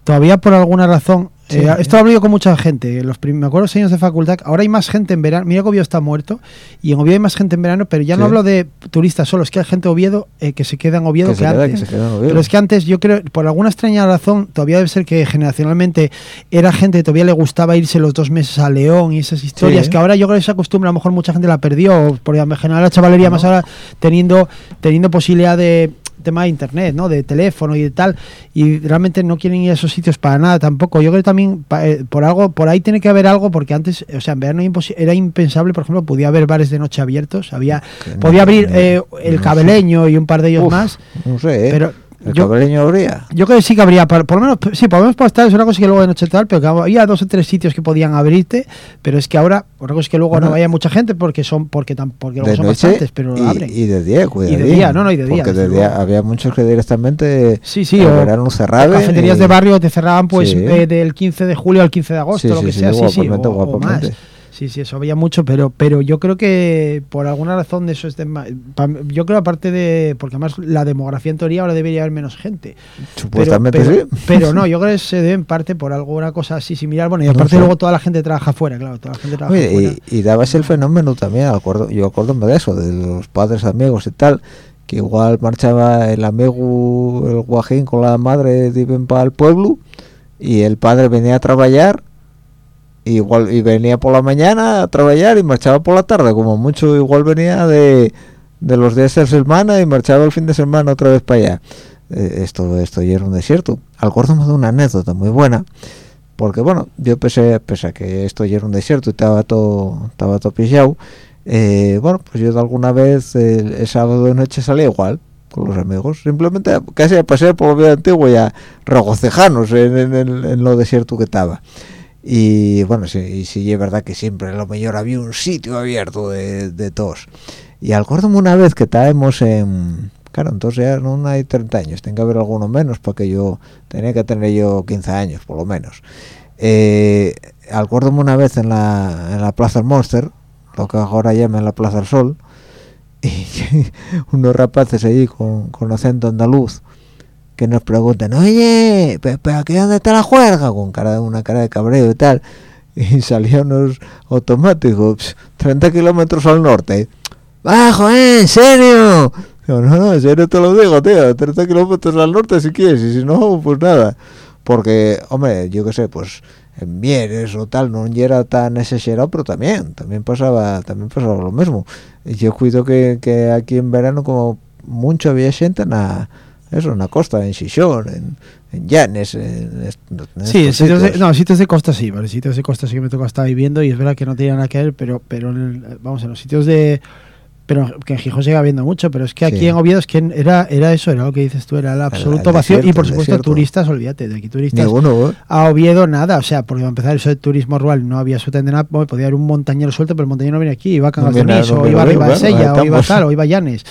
todavía por alguna razón, Sí. eh, esto lo hablo yo con mucha gente, los prim- me acuerdo los años de facultad, ahora hay más gente en verano, mira que Oviedo está muerto, y en Oviedo hay más gente en verano, pero ya no hablo de turistas solo, es que hay gente de Oviedo eh, que se queda en Oviedo que que, se queda, antes. que Oviedo. Pero es que antes, yo creo, por alguna extraña razón, todavía debe ser que generacionalmente era gente que todavía le gustaba irse los dos meses a León y esas historias, Sí. que ahora yo creo que esa costumbre a lo mejor mucha gente la perdió, porque en general la chavalería más ahora teniendo, teniendo posibilidad de tema de internet, ¿no? De teléfono y de tal, y realmente no quieren ir a esos sitios para nada tampoco. Yo creo que también pa- eh, por algo, por ahí tiene que haber algo, porque antes, o sea, en verano era impensable, por ejemplo, podía haber bares de noche abiertos, había, podía abrir eh, el cabeleño y un par de ellos Uf, más, No sé, ¿eh? pero el yo, cabeleño habría. yo creo que sí que habría, par- por lo menos, sí, por lo menos para estar, es una cosa que luego de noche tal, pero que había dos o tres sitios que podían abrirte, pero es que ahora, otra cosa es que luego Bueno, no vaya mucha gente porque son, porque, tam- porque luego de son bastantes, pero y, abren. y de día, cuidado. día, no, no, y de día, Porque de día había muchos que directamente Sí, sí, o cerraban. cafeterías y- de barrio te cerraban pues Sí. eh, del 15 de julio al 15 de agosto, Sí, lo que sí, sea, sí, sí, o, o más. Sí, sí, eso había mucho, pero pero yo creo que por alguna razón de eso es de yo creo aparte de porque además la demografía en teoría ahora debería haber menos gente. Supuestamente pero, sí. pero no, yo creo que se debe en parte por alguna cosa así similar. Bueno, y No aparte sé. luego toda la gente trabaja fuera, claro, toda la gente trabaja fuera. Y, y dabas el fenómeno también, acuerdo, yo acuérdome de eso, de los padres amigos y tal, que igual marchaba el amigo, el guajín con la madre, iban para el pueblo, y el padre venía a trabajar, igual y venía por la mañana a trabajar y marchaba por la tarde, como mucho igual venía de, de los días de semana y marchaba el fin de semana otra vez para allá. Eh, esto, esto ya era un desierto. Acuérdame de una anécdota muy buena, porque bueno, yo pensé, pese a que esto ya era un desierto y estaba todo, estaba todo pillado, eh, bueno, pues yo alguna vez el, el sábado de noche salía igual con los amigos, simplemente casi a pasear por la vida antigua y a regocijarnos en- en- en lo desierto que estaba. Y bueno, sí, y sí es verdad que siempre a lo mejor había un sitio abierto de, de todos. Y acuérdame una vez que estábamos en... Claro, entonces ya no hay 30 años, tengo que haber alguno menos porque yo tenía que tener yo 15 años por lo menos. Eh, acuérdame una vez en la, en la Plaza del Monster, lo que ahora llaman la Plaza del Sol, y unos rapaces allí con, con acento andaluz que nos preguntan, oye, ¿pero aquí dónde está la juerga? Con una cara de cabreo y tal. Y salían unos automáticos, 30 kilómetros al norte. ¡Bajo, eh! ¿En serio? no, no, en serio te lo digo, tío. 30 kilómetros al norte si quieres, y si no, pues nada. Porque, hombre, yo qué sé, pues en Mieres o tal no era tan exagerado pero también también pasaba también pasaba lo mismo yo cuido que, que aquí en verano como mucho había gente en eso en la costa en Xixón en, en Llanes en, en sí sitios de, no sitios de costa sí vale sitios de costa sí que me toca estar viviendo y es verdad que no tenía nada que ver pero pero en el, vamos en los sitios de pero que en Gijón sigue habiendo mucho, pero es que aquí sí. en Oviedo es que era, era eso, era lo que dices tú, era el absoluto el vacío desierto, y por supuesto turistas, olvídate, de aquí turistas Ninguno, ¿eh? a Oviedo nada, o sea, porque a empezar eso de turismo rural no había absolutamente nada, podía haber un montañero suelto, pero el montañero no venía aquí, iba a Cangas no de Onís, o iba a Ribasella, o iba a tal, o iba a Llanes,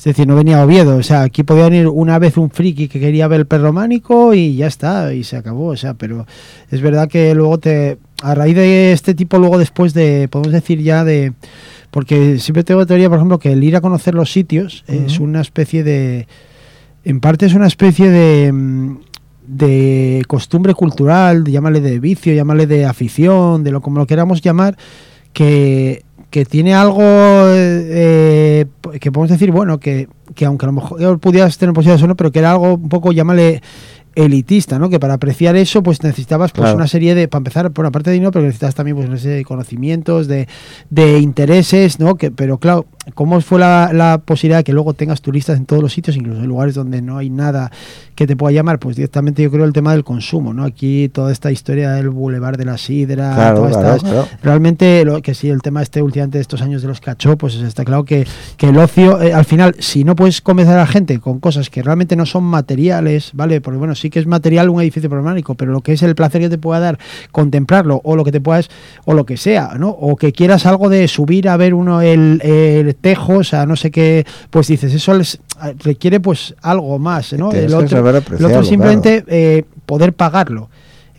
es decir, no venía Oviedo, o sea, aquí podía venir una vez un friki que quería ver el perro mánico y ya está, y se acabó, o sea, pero es verdad que luego te, a raíz de este tipo, luego después de, podemos decir ya de porque siempre tengo teoría, por ejemplo, que el ir a conocer los sitios uh -huh. es una especie de, en parte es una especie de, de costumbre cultural, llámale de vicio, llámale de afición, de lo como lo queramos llamar, que, que tiene algo eh, que podemos decir, bueno, que, que aunque a lo mejor pudieras tener posibilidades o no, pero que era algo un poco, llámale elitista, ¿no? Que para apreciar eso, pues necesitabas pues claro. una serie de, para empezar, por aparte de dinero, pero necesitabas también pues una serie de conocimientos, de, de intereses, ¿no? Que, pero claro, ¿cómo fue la, la, posibilidad de que luego tengas turistas en todos los sitios, incluso en lugares donde no hay nada que te pueda llamar? Pues directamente yo creo el tema del consumo, ¿no? Aquí toda esta historia del Boulevard de la Sidra, claro, todas claro, estas, claro. realmente lo que sí, el tema este últimamente de estos años de los cachó, pues está claro que, que el ocio, eh, al final, si no puedes convencer a la gente con cosas que realmente no son materiales, ¿vale? Porque bueno, sí que es material un edificio programático, pero lo que es el placer que te pueda dar contemplarlo, o lo que te puedas, o lo que sea, ¿no? O que quieras algo de subir a ver uno el, el tejo, o sea, no sé qué, pues dices, eso les requiere pues algo más, ¿no? El otro, el otro simplemente claro. eh, poder pagarlo.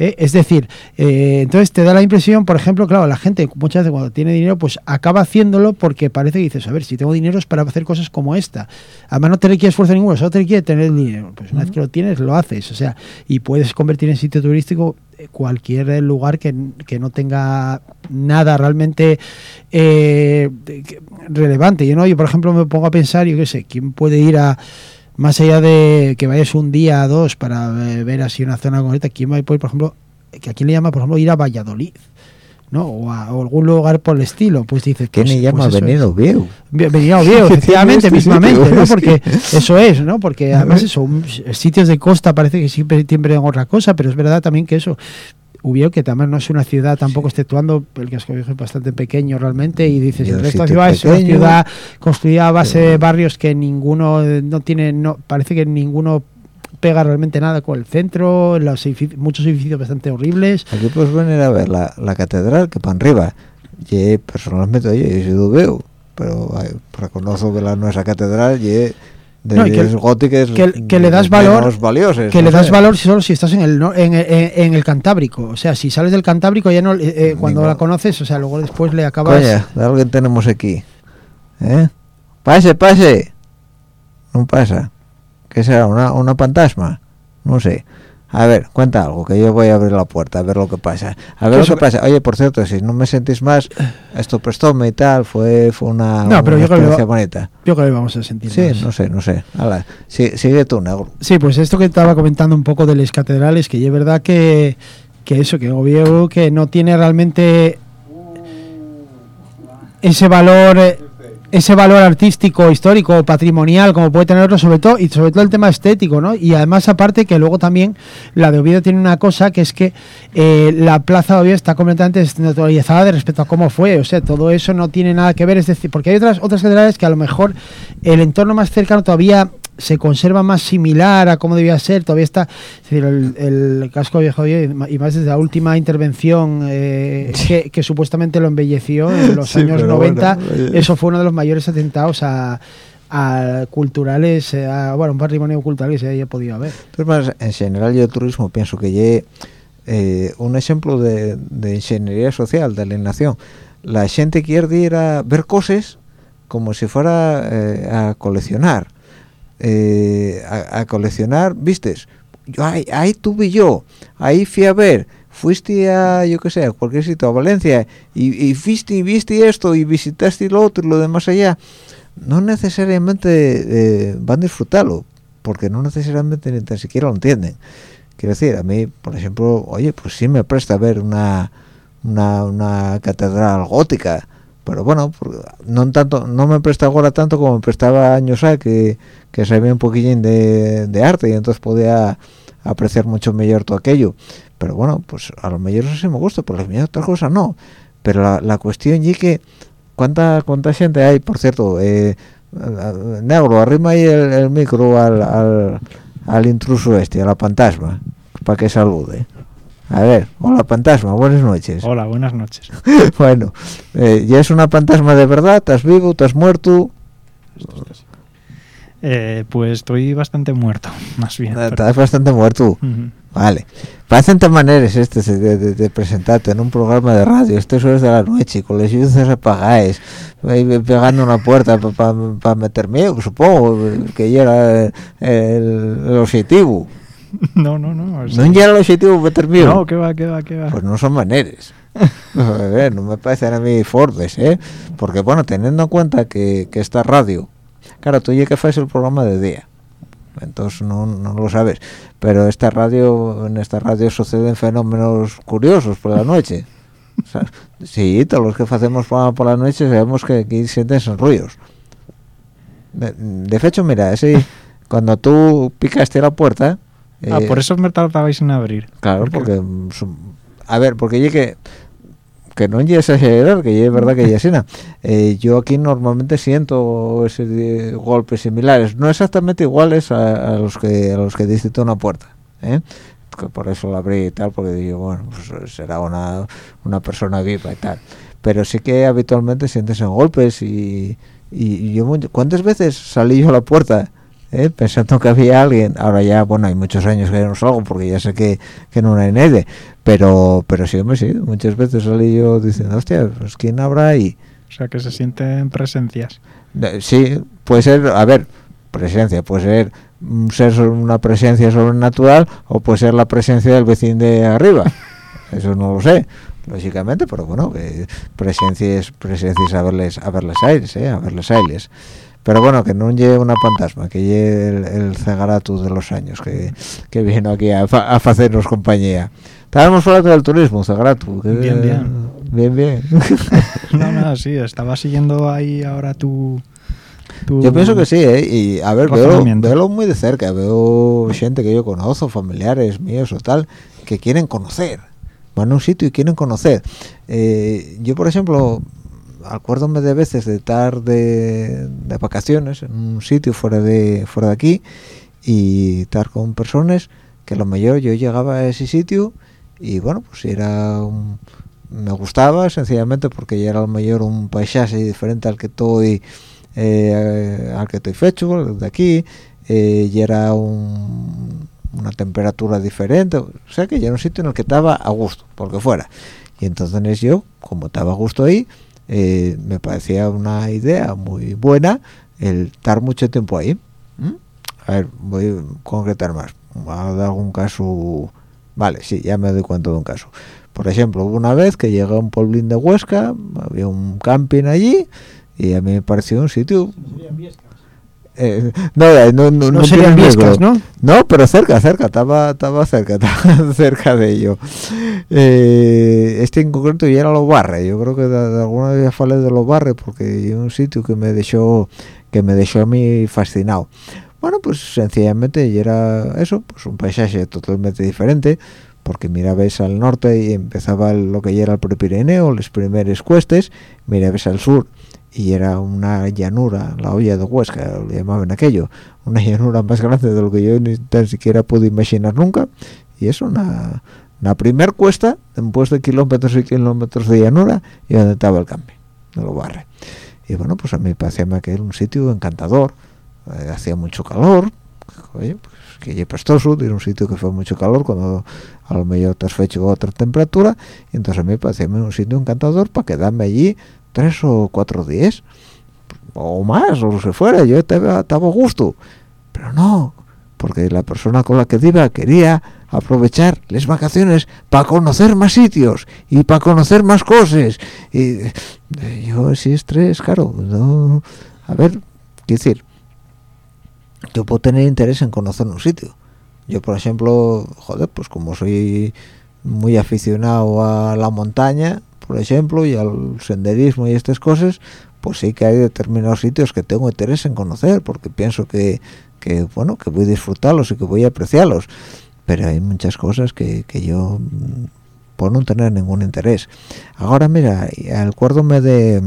¿Eh? Es decir, eh, entonces te da la impresión, por ejemplo, claro, la gente muchas veces cuando tiene dinero, pues acaba haciéndolo porque parece que dices, a ver, si tengo dinero es para hacer cosas como esta. Además no te requiere esfuerzo ninguno, solo te requiere tener el dinero. Pues una uh -huh. vez que lo tienes, lo haces. O sea, y puedes convertir en sitio turístico cualquier lugar que, que no tenga nada realmente eh, relevante. Yo no, yo por ejemplo me pongo a pensar, yo qué sé, ¿quién puede ir a más allá de que vayas un día a dos para ver así una zona concreta, ¿quién va a por ejemplo, que aquí le llama, por ejemplo, ir a Valladolid? ¿no? O a o algún lugar por el estilo, pues dices ¿Quién pues, le llama pues venir a Oviedo? Venir a Oviedo, efectivamente, este mismamente, sitio, ¿no? Porque que- eso es, ¿no? Porque además eso, sitios de costa parece que siempre siempre otra cosa, pero es verdad también que eso Oviedo, que también no es una ciudad tampoco exceptuando el casco viejo es bastante pequeño realmente y dices el resto de sitio ciudades es una pequeño. ciudad construida a base de barrios que ninguno no tiene no parece que ninguno pega realmente nada con el centro los edifici- muchos edificios bastante horribles Aquí puedes venir a ver la, la catedral que para arriba. Y personalmente, oye, he sido veo, pero ay, reconozco que la nuestra catedral y de No, y que- góticas que- que le das valor- que no le das sé. valor solo si estás en el en, en- en el Cantábrico o sea si sales del Cantábrico ya no eh, eh, cuando la conoces o sea luego después le acabas Coña, de alguien tenemos aquí. ¿Eh? Pase, pase. No pasa. ¿Qué será? ¿Una, una fantasma? No sé. A ver, cuenta algo, que yo voy a abrir la puerta a ver lo que pasa. A ver lo que pasa. Oye, por cierto, si no me sentís más, esto prestóme y tal, fue, fue una, No, pero una yo creo experiencia bonita. yo creo que vamos a sentir Sí, más. no sé, no sé. Hala, si- sigue tú, negro. Sí, pues esto que estaba comentando un poco de las catedrales, que es verdad que, que eso, que Oviedo que no tiene realmente ese valor eh, ese valor artístico, histórico, patrimonial, como puede tener otro, sobre todo, y sobre todo el tema estético, ¿no? Y además, aparte, que luego también la de Oviedo tiene una cosa que es que eh, la plaza de Oviedo está completamente desnaturalizada de respecto a cómo fue. O sea, todo eso no tiene nada que ver, es decir, porque hay otras, otras catedrales que a lo mejor el entorno más cercano todavía se conserva más similar a cómo debía ser, todavía está, es decir, el, el casco viejo y más desde la última intervención eh, que, que supuestamente lo embelleció en los Sí, años pero 90, bueno, oye. eso fue uno de los mayores atentados a, a culturales, eh, a, bueno, un patrimonio cultural que se haya podido haber. Entonces, en general yo el turismo pienso que lle eh, un ejemplo de, de ingeniería social de la nación. La gente quiere ir a ver cosas como si fuera eh, a coleccionar eh, a, coleccionar vistes yo ahí, ahí tuve yo ahí fui a ver fuiste a yo qué sé a cualquier sitio a Valencia y, fuiste y viste esto y visitaste lo otro y lo demás allá. No necesariamente eh, van a disfrutarlo porque no necesariamente ni tan siquiera lo entienden. Quiero decir a mí por ejemplo oye pues sí me presta ver una una, una catedral gótica pero bueno no tanto no me presta ahora tanto como me prestaba años a que, sabía un poquillín de, de, arte y entonces podía apreciar mucho mejor todo aquello. Pero bueno pues a lo mejor eso sí me gusta por las otras cosas no. Pero la, cuestión y que cuánta cuánta gente hay por cierto eh, negro arrima ahí el, micro al, al, al intruso este a la fantasma para que salude a ver, hola fantasma, buenas noches. Hola, buenas noches. bueno, eh, ¿ya es una fantasma de verdad? ¿Estás vivo? ¿Estás muerto? Eh, pues estoy bastante muerto, más bien. Ah, estás bastante muerto. Vale. Parecen tan maneras este de, presentarte en un programa de radio, estas horas de la noche, con las luces apagadas, pegando una puerta para meter miedo, supongo que ya era el objetivo. No, no, no. No llega el objetivo meter miedo. No, que va, que va, que va. Pues no son maneras. ver, no me parecen a mí Forbes, ¿eh? Porque, bueno, teniendo en cuenta que, que esta radio, claro, tú ya que haces el programa de día, entonces no, no lo sabes, pero esta radio, en esta radio suceden fenómenos curiosos por la noche. sí, todos los que hacemos por la noche sabemos que aquí sienten ruidos. De, de hecho, mira, ese, cuando tú picaste la puerta, ah, por eh, eso me tardabais en abrir. Claro, porque... a ver, porque llegué que no a exagerar, que es verdad que ya es eh, yo aquí normalmente siento ese golpes similares, no exactamente iguales a, los que a los que diste una puerta, ¿eh? que por eso la abrí y tal, porque digo, bueno, pues será una, una persona viva y tal. Pero sí que habitualmente sientes en golpes y, y, yo, ¿cuántas veces salí yo a la puerta? ¿Eh? pensando que había alguien ahora ya bueno hay muchos años que no salgo porque ya sé que, que no hay nadie pero pero sí hombre sí muchas veces salí yo diciendo hostia pues quién habrá ahí o sea que se sienten presencias sí puede ser a ver presencia puede ser ser una presencia sobrenatural o puede ser la presencia del vecino de arriba eso no lo sé lógicamente pero bueno presencias presencias a verles a verles aires ¿eh? a verles aires pero bueno que no lleve una fantasma que lleve el, el de los años que, que vino aquí a, a hacernos compañía. Estábamos hablando del turismo Zagaratu bien bien. bien bien. No no sí estaba siguiendo ahí ahora tu, yo pienso que sí ¿eh? y a ver veo, veo muy de cerca veo gente que yo conozco familiares míos o tal que quieren conocer. Van a un sitio y quieren conocer. Eh, yo por ejemplo acuérdome de veces de estar de, vacaciones en un sitio fuera de fuera de aquí y estar con personas que lo mejor yo llegaba a ese sitio y bueno pues era me gustaba sencillamente porque ya era lo mejor un paisaje diferente al que estoy eh, al que estoy fecho de aquí eh, y era una temperatura diferente o sea que ya era un sitio en el que estaba a gusto porque fuera. Y entonces yo como estaba a gusto ahí eh, me parecía una idea muy buena el estar mucho tiempo ahí. A ver, voy a concretar más. A dar algún caso... Vale, sí, ya me doy cuenta de un caso. Por ejemplo, una vez que llegué a un pueblín de Huesca, había un camping allí y a mí me pareció un sitio... Eh, no, no, no, no, serían viescas, ¿no? No, pero cerca, cerca, estaba, estaba cerca, estaba cerca de ello. Eh, este en concreto ya era los barres, yo creo que de, alguna vez falé de los barres porque es un sitio que me dejó, que me dejó a mí fascinado. Bueno, pues sencillamente y era eso, pues un paisaje totalmente diferente, porque mirabas al norte y empezaba lo que ya era el Prepirineo, los primeros cuestes, mirabas al sur y era una llanura, la olla de Huesca, lo llamaban aquello, una llanura más grande de lo que yo ni tan siquiera pude imaginar nunca, y es una, una primer cuesta, después de kilómetros y kilómetros de llanura, y donde estaba el cambio, de lo barre. Y bueno, pues a mí parecía que era un sitio encantador, eh, hacía mucho calor, oye, pues que es prestoso, era un sitio que fue mucho calor cuando a lo mejor te has hecho otra temperatura, y entonces a mí parecía un sitio encantador para quedarme allí tres o cuatro días o más, o que fuera, yo estaba, a gusto. Pero no, porque la persona con la que iba quería aprovechar las vacaciones para conocer más sitios y para conocer más cosas. Y eh, yo, si estrés, claro, no. A ver, decir, yo puedo tener interés en conocer un sitio. Yo, por ejemplo, joder, pues como soy muy aficionado a la montaña, por ejemplo, y al senderismo y estas cosas, pues sí que hay determinados sitios que tengo interés en conocer, porque pienso que, que bueno, que voy a disfrutarlos y que voy a apreciarlos. Pero hay muchas cosas que, que yo mm, por no tener ningún interés. Ahora mira, acuérdome de,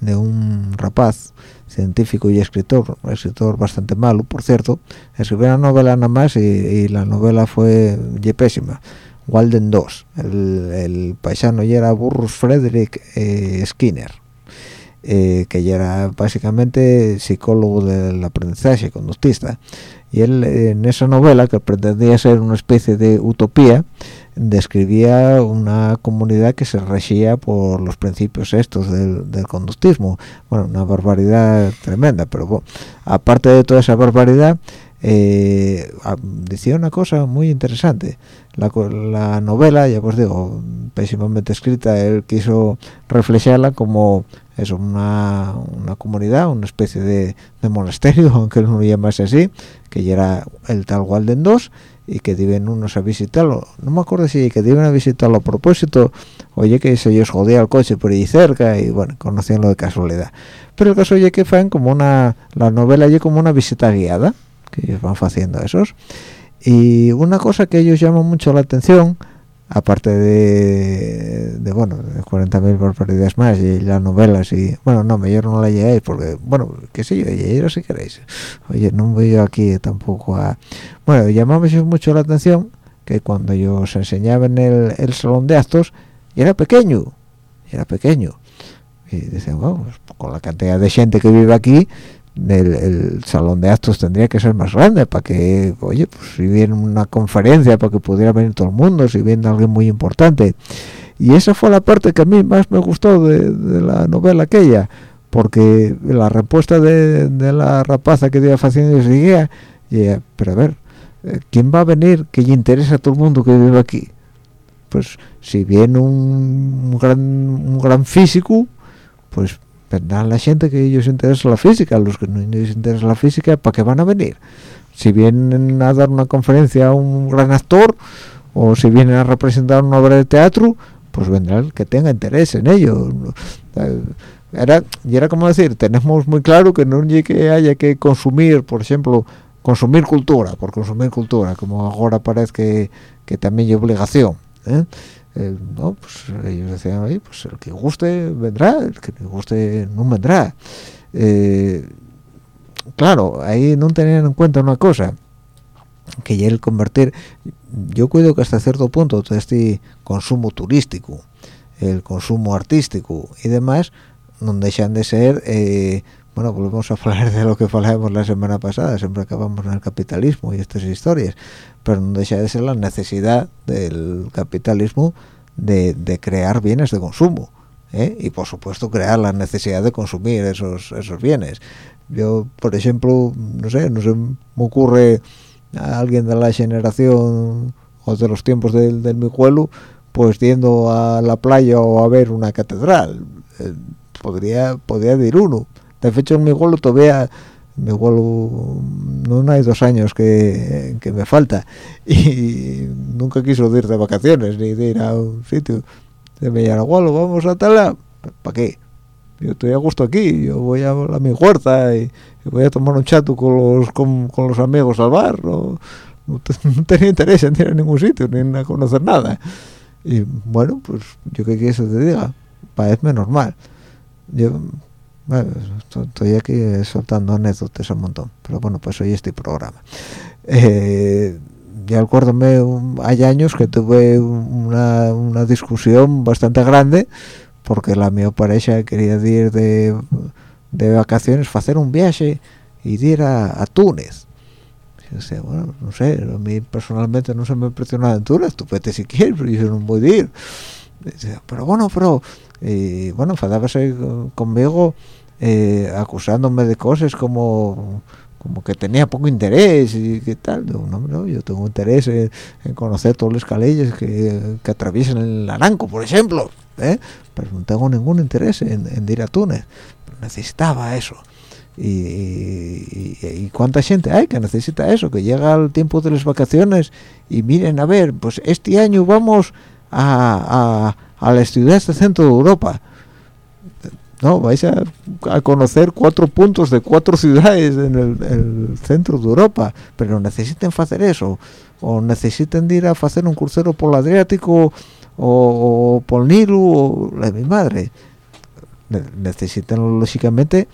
de un rapaz científico y escritor, escritor bastante malo, por cierto, escribió una novela nada más y, la novela fue pésima. Walden 2, el, paisano ya era Burrus Frederick eh, Skinner, eh, que ya era básicamente psicólogo del aprendizaje, conductista. Y él en esa novela, que pretendía ser una especie de utopía, describía una comunidad que se regía por los principios estos del, conductismo. Bueno, una barbaridad tremenda, pero bueno, aparte de toda esa barbaridad, eh, decía una cosa muy interesante. La, la, novela, ya os digo, pésimamente escrita, él quiso reflejarla como eso, una, una comunidad, una especie de, monasterio, aunque no lo llamase así, que ya era el tal Walden 2, y que deben unos a visitarlo no me acuerdo si que deben a visitarlo a propósito oye que se ellos jodía el coche por ahí cerca y bueno conociendo de casualidad. Pero el caso oye que fue como una la novela oye como una visita guiada que ellos van haciendo esos y una cosa que ellos llaman mucho la atención aparte de, de bueno, 40.000 barbaridades más y las novelas y, bueno, no, mejor no la lleguéis porque, bueno, qué sé yo, lleguéis si queréis. Oye, no voy yo aquí tampoco a... Bueno, llamaba mucho la atención que cuando yo os enseñaba en el, el salón de actos, era pequeño, era pequeño. Y decían, bueno, con la cantidad de gente que vive aquí, el, salón de actos tendría que ser más grande para que, oye, pues si viene una conferencia, para que pudiera venir todo el mundo, si viene alguien muy importante. Y esa fue la parte que a mí más me gustó de, la novela aquella, porque la respuesta de, la rapaza que iba haciendo seguía, y, pero a ver, eh, ¿quién va a venir que le interesa a todo el mundo que vive aquí? Pues si viene un gran físico, pues vendrán la gente que ellos interesa la física, los que no les interesa la física, ¿para qué van a venir? Si vienen a dar una conferencia a un gran actor, o si vienen a representar una obra de teatro, pues vendrá el que tenga interés en ello. Era, y era como decir, tenemos muy claro que no que haya que consumir, por ejemplo, consumir cultura, por consumir cultura, como ahora parece que, que también hay obligación. ¿eh? Eh, no, pues ellos decían, Oye, pues el que guste vendrá, el que le guste no vendrá. Eh, claro, ahí no tenían en cuenta una cosa, que ya el convertir, yo cuido que hasta cierto punto todo este consumo turístico, el consumo artístico y demás, no dejan de ser eh, bueno, volvemos a hablar de lo que hablábamos la semana pasada, siempre acabamos en el capitalismo y estas historias, pero no deja de ser la necesidad del capitalismo de, crear bienes de consumo, ¿eh? y por supuesto crear la necesidad de consumir esos, esos bienes. Yo, por ejemplo, no sé, no se me ocurre a alguien de la generación o de los tiempos del, del mi pues yendo a la playa o a ver una catedral. Eh, podría, podría decir uno de hecho mi vuelo todavía mi vuelo no hay dos años que, me falta. Y nunca quiso ir de vacaciones ni de ir a un sitio. De me vuelo vamos a tal ¿para qué? yo estoy a gusto aquí yo voy a, mi huerta y, voy a tomar un chato con los con, los amigos al bar no, tenía interés en ir a ningún sitio ni en conocer nada. Y bueno pues yo qué quieres que te diga parece normal bueno, estoy aquí soltando anécdotas un montón, pero bueno, pues hoy este programa. Eh, ya acuérdome, hay años que tuve una, una, discusión bastante grande porque la mi pareja quería ir de, de vacaciones, hacer un viaje y ir a, Túnez. Y bueno, no sé, a mí personalmente no se me impresionaba en Túnez, tú vete si quieres, pero yo no voy a ir. Pero bueno, pero y bueno, enfadábase conmigo eh, acusándome de cosas como como que tenía poco interés y qué tal. No, no, yo tengo interés en, conocer todas las calles que, que, atraviesan el Aranco, por ejemplo, ¿eh? pero no tengo ningún interés en, en ir a Túnez. necesitaba eso. Y, y, y, cuánta gente hay que necesita eso, que llega el tiempo de las vacaciones y miren, a ver, pues este año vamos a, a, a las ciudades del centro de Europa. No vais a, conocer cuatro puntos de cuatro ciudades en el, centro de Europa pero necesiten hacer eso o necesiten ir a hacer un crucero por el Adriático o, por el Nilo o la de mi madre. Necesitan lógicamente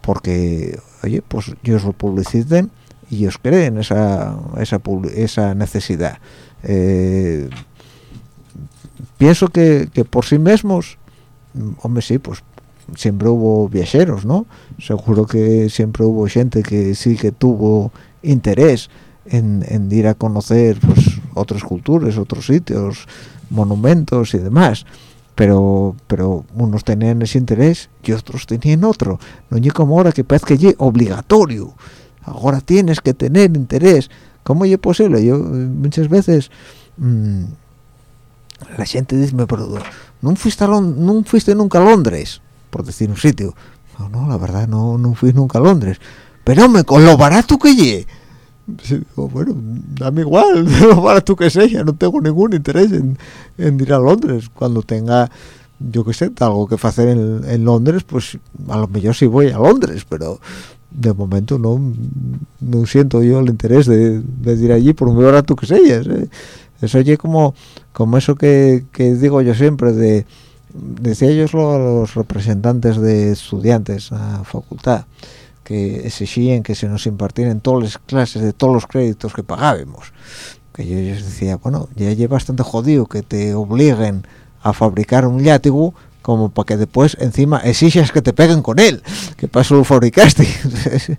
porque oye pues ellos lo publiciten y ellos creen esa esa, esa necesidad. Eh, pienso que, que por sí mismos hombre sí pues siempre hubo viajeros, ¿no? Seguro que siempre hubo gente que sí que tuvo interés en, ir a conocer pues, otras culturas, otros sitios, monumentos y demás. Pero, pero unos tenían ese interés y otros tenían otro. No es como ahora que parece que es obligatorio. Ahora tienes que tener interés. ¿Cómo es posible? Yo muchas veces mmm, la gente dice, pero no fuiste, no fuiste nunca a Londres por decir un sitio. No, no, la verdad no, no fui nunca a Londres. Pero me con lo barato que llegué. bueno, dame igual, lo barato que sea, no tengo ningún interés en, ir a Londres. Cuando tenga, yo qué sé, algo que hacer en, Londres, pues a lo mejor sí voy a Londres, pero de momento no, no siento yo el interés de, ir allí por muy barato que sea. ¿eh? Eso oye como, como eso que, que digo yo siempre de decía ellos los representantes de estudiantes a facultad que exigían que se nos impartieran todas las clases de todos los créditos que pagábamos. Que yo les decía bueno ya es bastante jodido que te obliguen a fabricar un látigo como para que después encima exiges que te peguen con él que paso lo fabricaste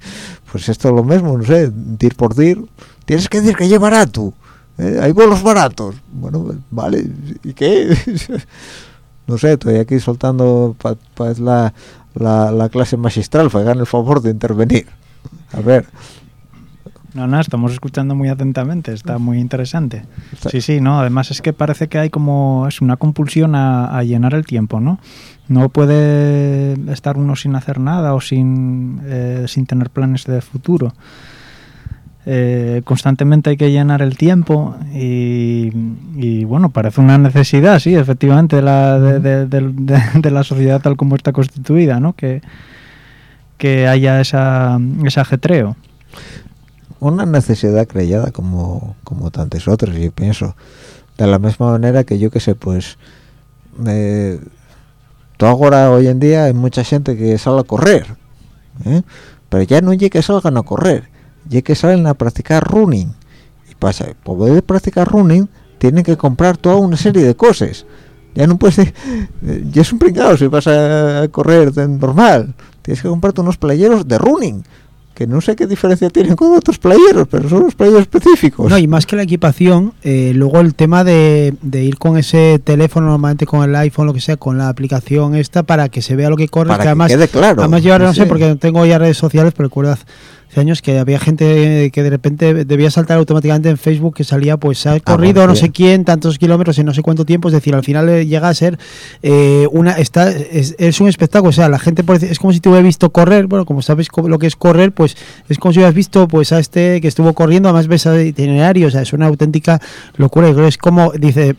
pues esto es lo mismo no sé dir por dir. Tienes que decir que es barato ¿eh? hay vuelos baratos bueno vale y qué no sé, estoy aquí soltando pa, la, la, clase magistral, hagan el favor de intervenir. A ver. No, no, estamos escuchando muy atentamente, está muy interesante. Sí, sí, no, además es que parece que hay como, es una compulsión a, llenar el tiempo, ¿no? No puede estar uno sin hacer nada o sin, eh, sin tener planes de futuro. Eh, constantemente hay que llenar el tiempo y, bueno, parece una necesidad, sí, efectivamente, de la, de, la sociedad tal como está constituida, ¿no? Que, que haya esa, ese ajetreo. Una necesidad creada como, como tantas otras, yo pienso. De la misma manera que yo que sé, pues... Eh, ahora, hoy en día, hay mucha gente que sale a correr, ¿eh? pero ya no hay que salgan a correr y que salen a practicar running y pasa por poder practicar running tienen que comprar toda una serie de cosas ya no puedes ya es un pringado si vas a correr de normal tienes que comprarte unos playeros de running que no sé qué diferencia tienen con otros playeros, pero son unos playeros específicos. No, y más que la equipación, eh, luego el tema de, ir con ese teléfono, normalmente con el iPhone, lo que sea, con la aplicación esta, para que se vea lo que corre. Para que, además, quede claro. Además, yo ahora no sé, porque no tengo ya redes sociales, pero recuerda hace años que había gente que de repente debía saltar automáticamente en Facebook que salía pues ha ah, corrido no sé quién tantos kilómetros en no sé cuánto tiempo es decir al final llega a ser eh, una está es, un espectáculo o sea la gente es como si te hubiera visto correr bueno como sabes lo que es correr pues es como si hubieras visto pues a este que estuvo corriendo además ves a itinerario o sea es una auténtica locura y es como dice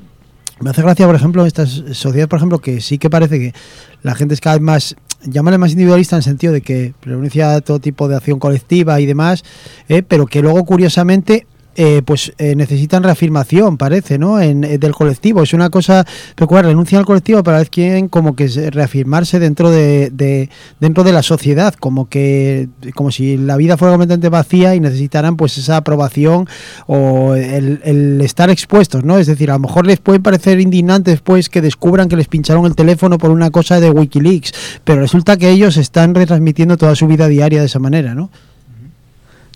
me hace gracia por ejemplo estas sociedades por ejemplo que sí que parece que la gente es cada vez más llamarle más individualista en el sentido de que pronuncia todo tipo de acción colectiva y demás, eh, pero que luego curiosamente eh, pues eh, necesitan reafirmación, parece, ¿no? En, eh, del colectivo. Es una cosa peculiar, renuncian al colectivo, pero a veces quieren como que reafirmarse dentro de, dentro de la sociedad, como que como si la vida fuera completamente vacía y necesitaran pues esa aprobación o el, estar expuestos, ¿no? Es decir, a lo mejor les puede parecer indignante después que descubran que les pincharon el teléfono por una cosa de Wikileaks, pero resulta que ellos están retransmitiendo toda su vida diaria de esa manera, ¿no?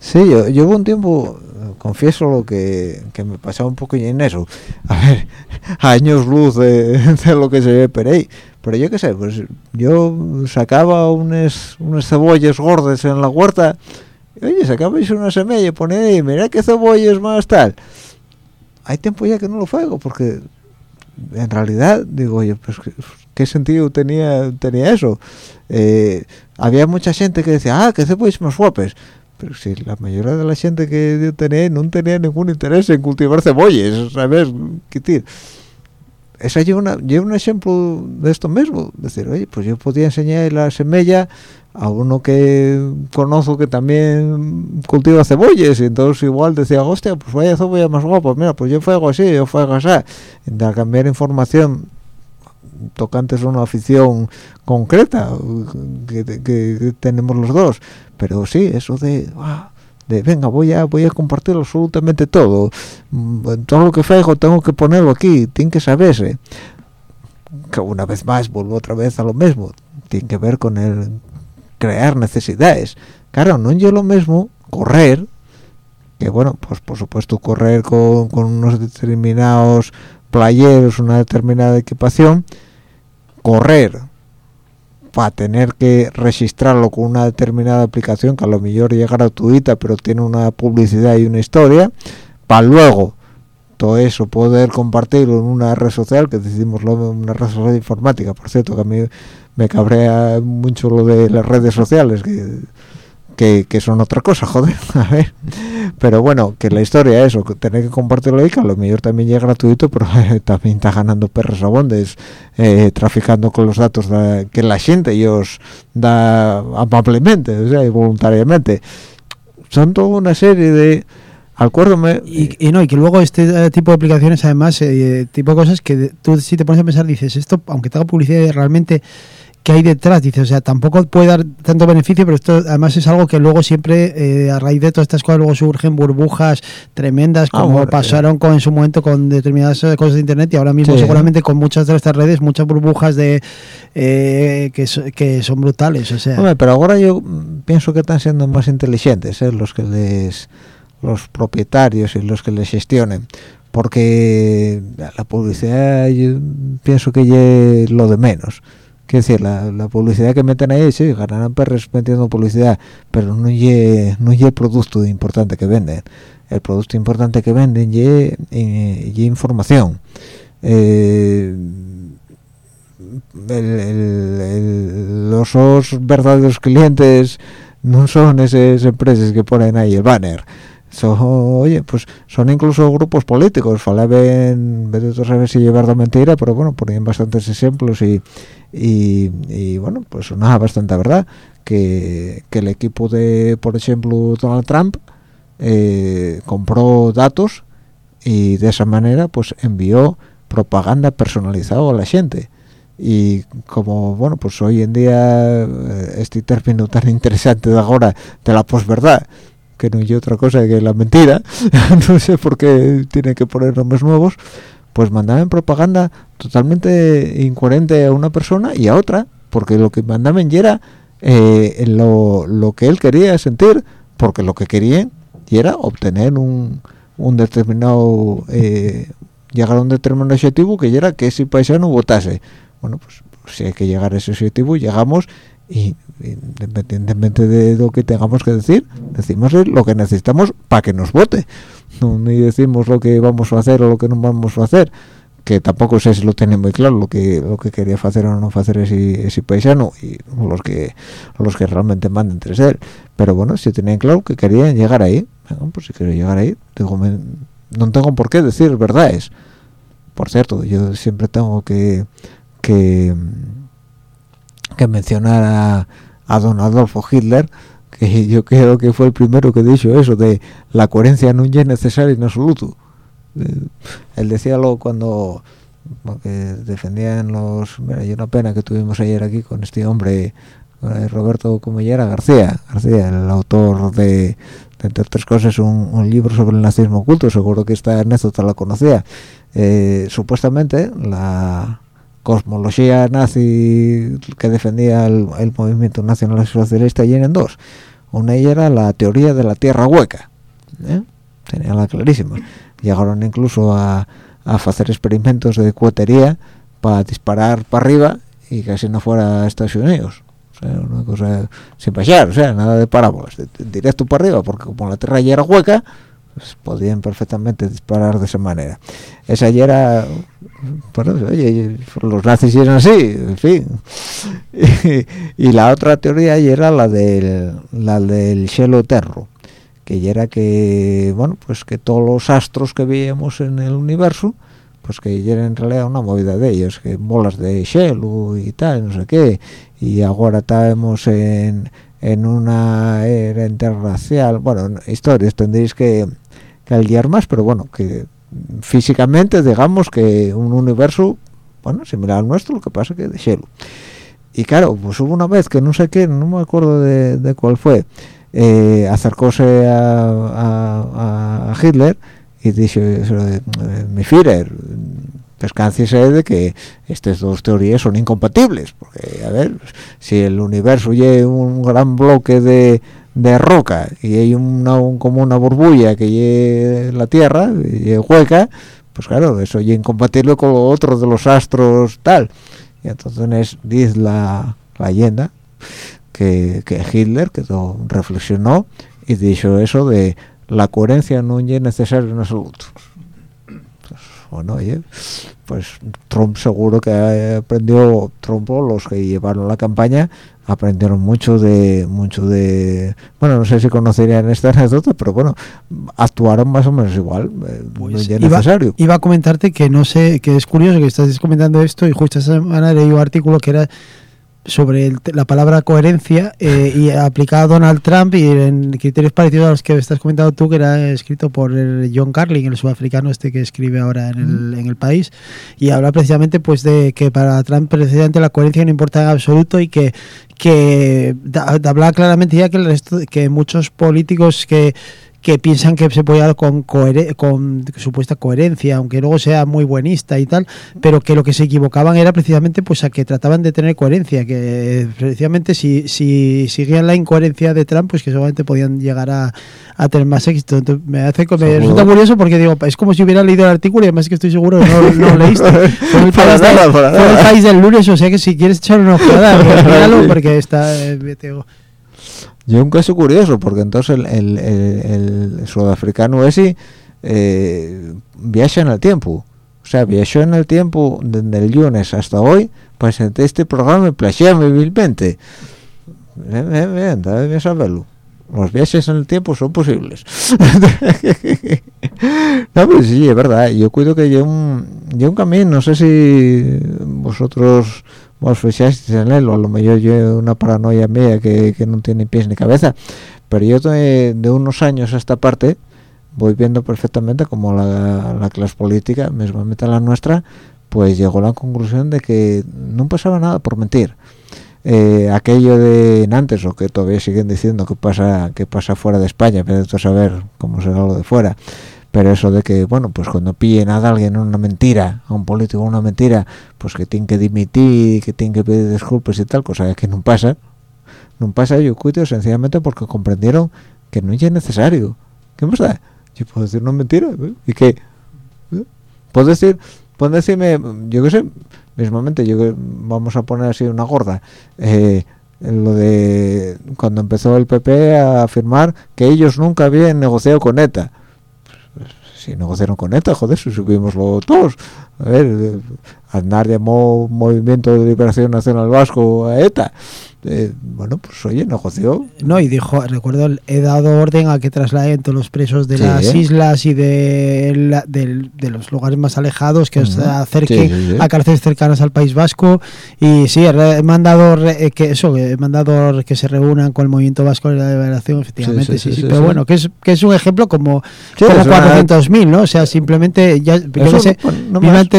Sí, yo, yo un tiempo confieso lo que, me pasaba un poco en eso. A ver, años luz de, lo que se ve por ahí. pero yo qué sé pues yo sacaba unas unas cebollas gordas en la huerta. Oye sacabais una semilla y ponía ahí mira qué cebollas más tal hay tiempo ya que no lo fuego porque en realidad digo oye pues qué, sentido tenía tenía eso eh, había mucha gente que decía ah que cebollas más guapes pero si la mayoría de la gente que yo tenía no tenía ningún interés en cultivar cebollas sabes qué esa es una un ejemplo de esto mismo decir oye pues yo podía enseñar la semilla a uno que conozco que también cultiva cebollas y entonces igual decía hostia pues vaya cebolla más guapa mira pues yo fuego así yo fuego así de cambiar información tocantes una afición concreta que, tenemos los dos. Pero sí eso de ah, de venga voy a voy a compartir absolutamente todo. Mm, todo lo que fuego tengo que ponerlo aquí tiene que saberse. Que una vez más vuelvo otra vez a lo mismo. Tiene que ver con el crear necesidades. Claro no es lo mismo correr que bueno pues por supuesto correr con, con unos determinados playeros una determinada equipación correr para tener que registrarlo con una determinada aplicación que a lo mejor llega gratuita pero tiene una publicidad y una historia para luego todo eso poder compartirlo en una red social que decimos una red social informática. Por cierto que a mí me cabrea mucho lo de las redes sociales que, que, son otra cosa joder a ver. Pero bueno que la historia es que tener que compartirlo ahí que a lo mejor también llega gratuito pero también está ganando perros abondes eh, traficando con los datos que la gente ellos da amablemente o sea voluntariamente. Son toda una serie de acuérdame y, y, no y que luego este eh, tipo de aplicaciones además eh, tipo de cosas que tú si te pones a pensar dices esto aunque te haga publicidad realmente que hay detrás, dice, o sea, tampoco puede dar tanto beneficio, pero esto además es algo que luego siempre, eh, a raíz de todas estas cosas, luego surgen burbujas tremendas, ah, como pasaron con, en su momento con determinadas eh, cosas de Internet y ahora mismo seguramente con muchas de estas redes, muchas burbujas de eh, que, que, son brutales, o sea. pero ahora yo pienso que están siendo más inteligentes los que les los propietarios y los que les gestionen porque la publicidad yo pienso que es lo de menos Quiero decir, la, publicidad que meten ahí, sí, ganarán perros metiendo publicidad, pero no es no el producto importante que venden. El producto importante que venden es eh, información. Eh, los verdaderos clientes no son esas empresas que ponen ahí el banner son, oye, pues son incluso grupos políticos, falaben, vez de saber si llevar de mentira, pero bueno, ponían bastantes ejemplos y, y, bueno, pues sonaba bastante verdad que, que, el equipo de, por ejemplo, Donald Trump eh, compró datos y de esa manera pues envió propaganda personalizada a la gente y como bueno pues hoy en día eh, este término tan interesante de ahora de la posverdad que no hay otra cosa que la mentira, no sé por qué tiene que poner nombres nuevos, pues mandaban propaganda totalmente incoherente a una persona y a otra, porque lo que mandaban era eh, lo, lo, que él quería sentir, porque lo que querían era obtener un, un determinado, eh, llegar a un determinado objetivo que era que ese paisano votase. Bueno, pues si hay que llegar a ese objetivo, llegamos y independientemente de lo que tengamos que decir decimos lo que necesitamos para que nos vote. No ni decimos lo que vamos a hacer o lo que no vamos a hacer que tampoco sé si lo tiene muy claro lo que lo que quería hacer o no hacer ese, ese paisano y los que los que realmente manden entre él pero bueno si tenían claro que querían llegar ahí pues si quiero llegar ahí digo, no tengo por qué decir verdades. Por cierto yo siempre tengo que que que mencionar a, don Adolfo Hitler que yo creo que fue el primero que dijo eso de la coherencia no es necesaria en absoluto. Eh, él decía lo cuando defendían los mira, hay una pena que tuvimos ayer aquí con este hombre Roberto Comellera García García el autor de, entre otras cosas un, libro sobre el nazismo oculto seguro que esta anécdota la conocía. Eh, supuestamente la cosmología nazi que defendía el, movimiento nacional socialista y en dos una era la teoría de la tierra hueca ¿eh? tenía la clarísima llegaron incluso a, a hacer experimentos de cuetería para disparar para arriba y casi no fuera a Estados Unidos. O sea, una cosa sin pasar, o sea, nada de parábolas, directo para arriba, porque como la tierra ya era hueca, pues podían perfectamente disparar de esa manera. Esa ya era, bueno, oye, los nazis eran así, en fin. Y, la otra teoría ya era la del, la del cielo terro, que ya era que, bueno, pues que todos los astros que veíamos en el universo, pues que ya era en realidad una movida de ellos, que bolas de cielo y tal, no sé qué, y ahora estamos en, en una era interracial, bueno, historias tendréis que que al guiar más, pero bueno, que físicamente digamos que un universo, bueno, similar al nuestro, lo que pasa que de cielo. Y claro, pues hubo una vez que no sé qué, no me acuerdo de, cuál fue, eh, acercóse a, Hitler y dijo, eh, mi Führer, pescáncese de que estas dos teorías son incompatibles, porque, a ver, si el universo es un gran bloque de de roca y hay una como una burbuja que es la tierra y hueca pues claro eso es incompatible con lo otro de los astros tal. Y entonces dice la, leyenda que, que Hitler reflexionó y dijo eso de la coherencia no es necesaria en absoluto bueno oye pues Trump seguro que aprendió Trump los que llevaron la campaña aprendieron mucho de mucho de bueno no sé si conocerían esta anécdota pero bueno actuaron más o menos igual eh, pues iba, necesario. iba a comentarte que no sé que es curioso que estás comentando esto y justo esta semana leí un artículo que era sobre la palabra coherencia eh, y aplicada a Donald Trump y en criterios parecidos a los que estás comentando tú, que era escrito por John Carlin, el sudafricano este que escribe ahora en el, en el país, y habla precisamente pues de que para Trump precisamente la coherencia no importa en absoluto y que, que habla claramente ya que, el resto, que muchos políticos que que piensan que se puede dar con, con supuesta coherencia, aunque luego sea muy buenista y tal, pero que lo que se equivocaban era precisamente pues a que trataban de tener coherencia, que precisamente si, si seguían la incoherencia de Trump, pues que seguramente podían llegar a, a tener más éxito. Entonces, me hace me resulta curioso porque digo, es como si hubiera leído el artículo y además que estoy seguro que no, no lo leíste. Fue el, país, el país del lunes, o sea que si quieres echar una ojeada, míralo porque está... Eh, yo un caso curioso, porque entonces el, el, el, sudafricano ese eh, viaja en el tiempo. O sea, viajó en el tiempo desde el lunes hasta hoy para sentir este programa y plagiarme vilmente. Bien, bien, bien, bien saberlo. Los viajes en el tiempo son posibles. no, pues sí, es verdad. Yo cuido que yo un, yo un camino, no sé si vosotros vos fijáis en él, o a lo mejor yo una paranoia mía que, no tiene pies ni cabeza, pero yo de, unos años a esta parte voy viendo perfectamente como la, clase política, mismamente la nuestra, pues llegó a la conclusión de que no pasaba nada por mentir. Eh, aquello de antes o que todavía siguen diciendo que pasa que pasa fuera de España pero esto saber cómo será lo de fuera pero eso de que bueno pues cuando pillen a alguien una mentira a un político una mentira pues que tiene que dimitir que tiene que pedir disculpas y tal cosa que no pasa no pasa yo cuido sencillamente porque comprendieron que no es necesario ¿qué pasa? yo puedo decir una mentira ¿eh? y que ¿Eh? puedo decir puedo decirme yo qué sé mismamente yo vamos a poner así una gorda eh, lo de cuando empezó el PP a afirmar que ellos nunca habían negociado con ETA si negociaron con ETA, joder, si subimoslo todos. A ver, Aznar llamó Movimiento de Liberación Nacional Vasco a ETA. Eh, bueno, pues oye, negoció. No, y dijo, recuerdo, he dado orden a que trasladen todos los presos de las islas y de, de, los lugares más alejados, que se acerquen a cárceles cercanas al País Vasco. Y sí, he mandado eh, que eso, he mandado que se reúnan con el Movimiento Vasco de la Liberación, efectivamente, sí, sí. Pero bueno, que es, que es un ejemplo como, como 400.000, ¿no? O sea, simplemente, ya, yo sé,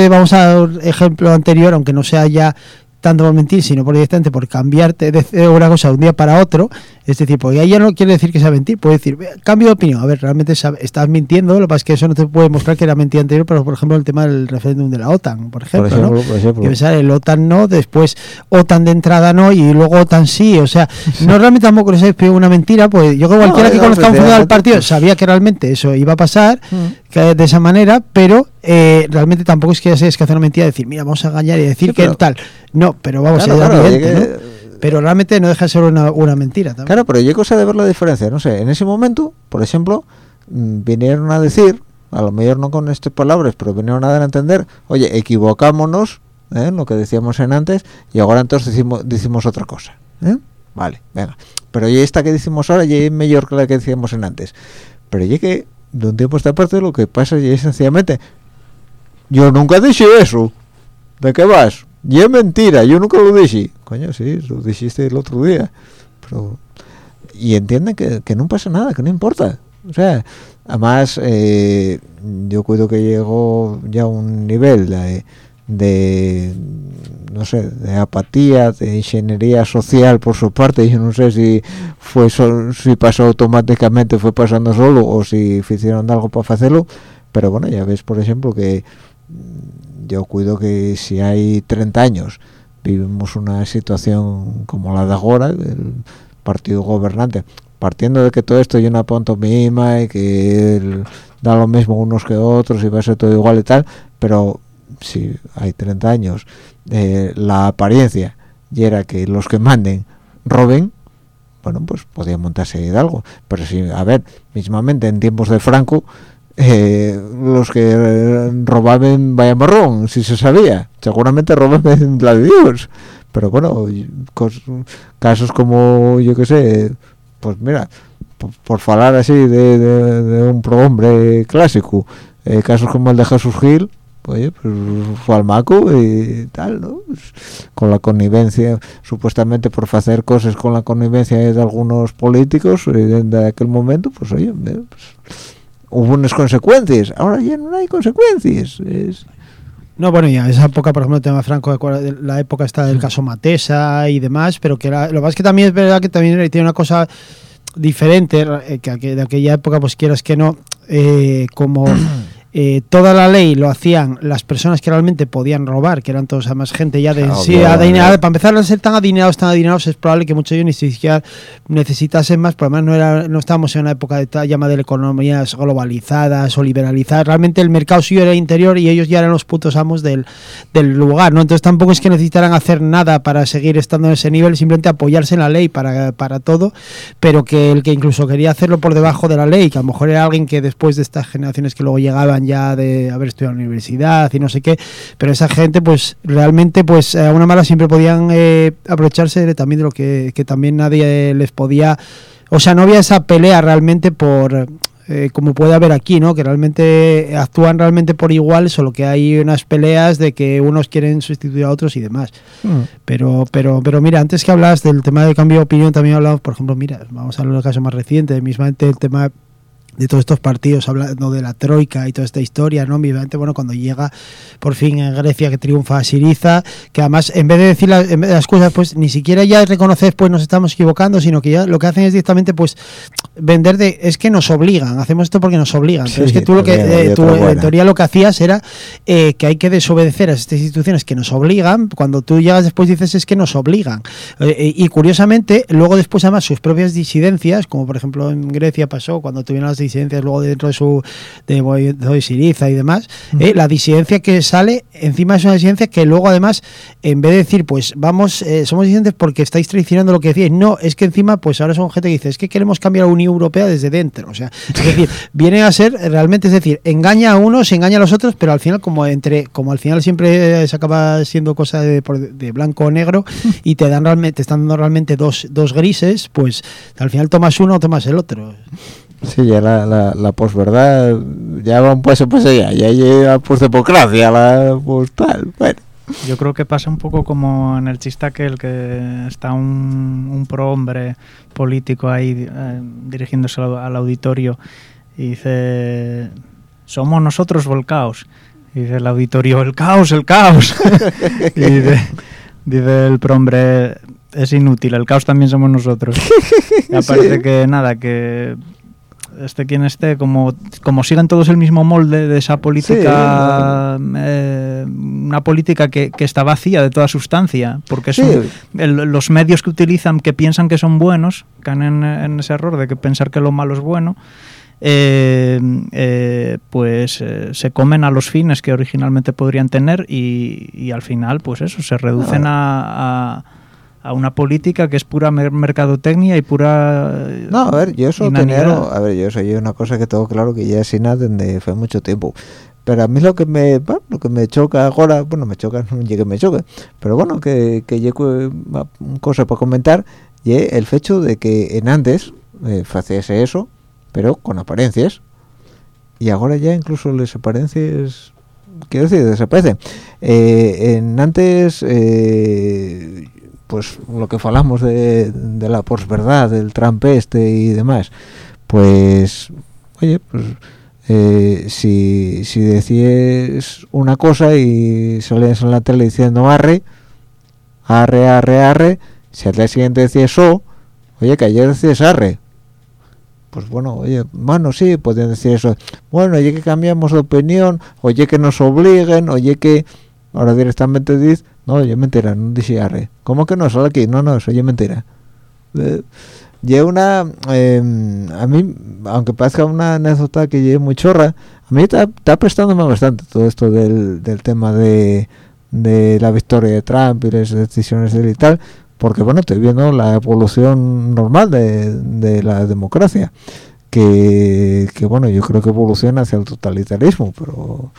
vamos a un ejemplo anterior, aunque no sea ya tanto por mentir, sino por directamente por cambiarte de una cosa de un día para otro. Es decir, porque ahí ya no quiere decir que sea mentir, puede decir, cambio de opinión. A ver, realmente estás mintiendo, lo que pasa es que eso no te puede mostrar que era mentira anterior, pero por ejemplo el tema del referéndum de la OTAN, por ejemplo, ¿no? Que pensar, el OTAN no, después OTAN de entrada no, y luego OTAN sí. O sea, no realmente tampoco les he una mentira, pues yo creo que cualquiera que conozca un fundador del partido sabía que realmente eso iba a pasar, mm. De esa manera, pero eh, realmente tampoco es que es que hacer una mentira, decir, mira, vamos a engañar y decir que tal. No, pero vamos a Claro, claro, evidente, llegué- ¿no? Pero realmente no deja de ser una, una mentira. también. Claro, pero yo cosa de ver la diferencia, no sé, en ese momento, por ejemplo, mm, vinieron a decir, a lo mejor no con estas palabras, pero vinieron a dar a entender, oye, equivocámonos, ¿eh? lo que decíamos en antes, y ahora entonces decimos, decimos otra cosa. ¿eh? Vale, venga. Pero y esta que decimos ahora ya es mejor que la que decíamos en antes. Pero ya que de un tiempo a esta parte lo que pasa es sencillamente, yo nunca dije eso. ¿De qué vas? Y es mentira, yo nunca lo dije. Coño, sí, lo dijiste el otro día. Pero y entienden que, que no pasa nada, que no importa. O sea, además, eh, yo cuido que llegó ya a un nivel de, no sé, de apatía, de ingeniería social por su parte. Yo no sé si fue si pasó automáticamente, fue pasando solo o si hicieron algo para hacerlo. Pero bueno, ya ves, por ejemplo, que mm, yo cuido que si hay 30 años vivimos una situación como la de ahora, el partido gobernante, partiendo de que todo esto es una pantomima y que da lo mismo unos que otros y va a ser todo igual y tal, pero si hay 30 años, eh, la apariencia y era que los que manden roben, bueno, pues podía montarse Hidalgo. Pero si, a ver, mismamente en tiempos de Franco, eh, los que robaban vaya marrón, si se sabía. Seguramente robaban la de Dios. Pero bueno, casos como, yo qué sé, pues mira, por, por falar así de, de- de un prohombre clásico, eh, casos como el de Jesús Gil, oye, pues fue al maco y tal, ¿no? Pues, con la connivencia, supuestamente por hacer cosas con la connivencia de algunos políticos eh, de aquel momento, pues oye, eh, pues, hubo unas consecuencias, ahora ya no hay consecuencias. Es, No, bueno, ya esa época, por ejemplo, el tema Franco, la época está del caso Matesa y demás, pero que era, lo es que también es verdad que también tiene una cosa diferente, eh, que, de aquella época, pues quieras que no, eh, como eh, toda la ley lo hacían las personas que realmente podían robar, que eran todos además gente ya de Claro, sí, claro, adinerados. claro. para empezar a ser tan adinerados, tan adinerados, es probable que muchos de ellos ni siquiera necesitasen más, pero además no, era, no estábamos en una época de llama de economías globalizadas o liberalizadas, realmente el mercado suyo era interior y ellos ya eran los putos amos del, del lugar, ¿no? Entonces tampoco es que necesitaran hacer nada para seguir estando en ese nivel, simplemente apoyarse en la ley para, para todo, pero que el que incluso quería hacerlo por debajo de la ley, que a lo mejor era alguien que después de estas generaciones que luego llegaban ya de haber estudiado en la universidad y no sé qué, pero esa gente pues realmente pues a una mala siempre podían eh, aprovecharse de- también de lo que, que también nadie les podía, o sea, no había esa pelea realmente por eh, como puede haber aquí, ¿no? Que realmente actúan realmente por igual, solo que hay unas peleas de que unos quieren sustituir a otros y demás. Pero, pero, pero mira, antes que hablas del tema del cambio de opinión, también hablamos, por ejemplo, mira, vamos a hablar del caso más reciente, mismamente el tema de todos estos partidos, hablando de la troika y toda esta historia, ¿no? Mismamente, bueno, cuando llega por fin en Grecia que triunfa Siriza, que además en vez de decir en vez de las cosas, pues ni siquiera ya reconocer pues nos estamos equivocando, sino que ya lo que hacen es directamente pues vender de es que nos obligan, hacemos esto porque nos obligan. Pero es que tú lo que hay eh, en teoría lo que hacías era eh, que hay que desobedecer a estas instituciones que nos obligan. Cuando tú llegas después dices es que nos obligan. Eh, y curiosamente, luego después además sus propias disidencias, como por ejemplo en Grecia pasó cuando tuvieron las disidencias luego dentro de su de, de Siriza y demás, eh, la disidencia que sale encima es una disidencia que luego además en vez de decir pues vamos somos disidentes porque estáis traicionando lo que decíais, no, es que encima pues ahora son gente que dice es que queremos cambiar la Unión Europea desde dentro, o sea, es decir, viene a ser realmente, es decir, engaña a unos, engaña a los otros, pero al final como entre como al final siempre se acaba siendo cosa de, de blanco o negro y te dan realmente te están dando realmente dos, dos grises, pues al final tomas uno o tomas el otro. Sí, ya la, la, la posverdad ya va un paso pues allá, ya llega la pues tal, bueno. Yo creo que pasa un poco como en el chiste aquel que está un, un prohombre político ahí eh, dirigiéndose al, al auditorio y dice, somos nosotros o el caos. Y dice el auditorio, el caos, el caos. y dice, dice el prohombre, es inútil, el caos también somos nosotros. Y aparece que nada, que este quien esté, como, como sigan todos el mismo molde de esa política, eh, una política que, que está vacía de toda sustancia, porque Sí. son el- los medios que utilizan, que piensan que son buenos, caen en, en ese error de que pensar que lo malo es bueno, eh, eh, pues eh, se comen a los fines que originalmente podrían tener y, y al final, pues eso, se reducen a, a- a una política que es pura mer- mercadotecnia y pura... eh, No, a ver, yo eso tenía, a ver, yo soy una cosa que tengo claro que ya sin nada desde hace mucho tiempo. Pero a mí lo que me, bueno, lo que me choca ahora, bueno, me choca, no llegue me choque, pero bueno, que, que llegue una cosa para comentar, y el hecho de que en antes eh, hacíase eso, pero con apariencias, y ahora ya incluso las apariencias, quiero decir, desaparecen. Eh, en antes, eh, pues lo que falamos de, de la posverdad, del Trump este y demás, pues, oye, pues eh, si, si decías una cosa y salías en la tele diciendo arre, arre, arre, arre, si al día siguiente decías eso, oye, que ayer decías arre. Pues bueno, oye, bueno, sí, podían decir eso. Bueno, oye que cambiamos de opinión, oye que nos obliguen, oye que... Ahora directamente dices, no, oye, mentira, no dice arre. ¿Cómo que no? Solo aquí, no, no, eso oye, mentira. Eh, y una eh, a mí aunque parezca una anécdota que lleve muy chorra a mí está prestándome bastante todo esto del, del tema de, de la victoria de Trump y las decisiones de él y tal porque bueno estoy viendo la evolución normal de, de la democracia que, que bueno yo creo que evoluciona hacia el totalitarismo pero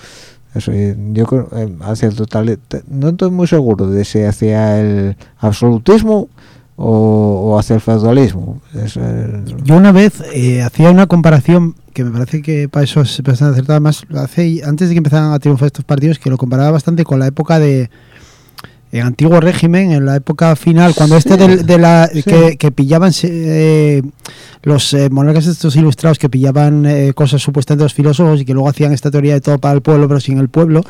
eso eh, yo creo eh, hacia el totalitarismo no estoy muy seguro de si hacia el absolutismo o, hacia el feudalismo. Es, eh, Yo una vez eh, hacía una comparación que me parece que para eso se bastante acertada más hace antes de que empezaran a triunfar estos partidos que lo comparaba bastante con la época de el antiguo régimen en la época final cuando este del- de, la sí. que, que pillaban eh, los eh, monarcas estos ilustrados que pillaban eh, cosas supuestamente de los filósofos y que luego hacían esta teoría de todo para el pueblo pero sin el pueblo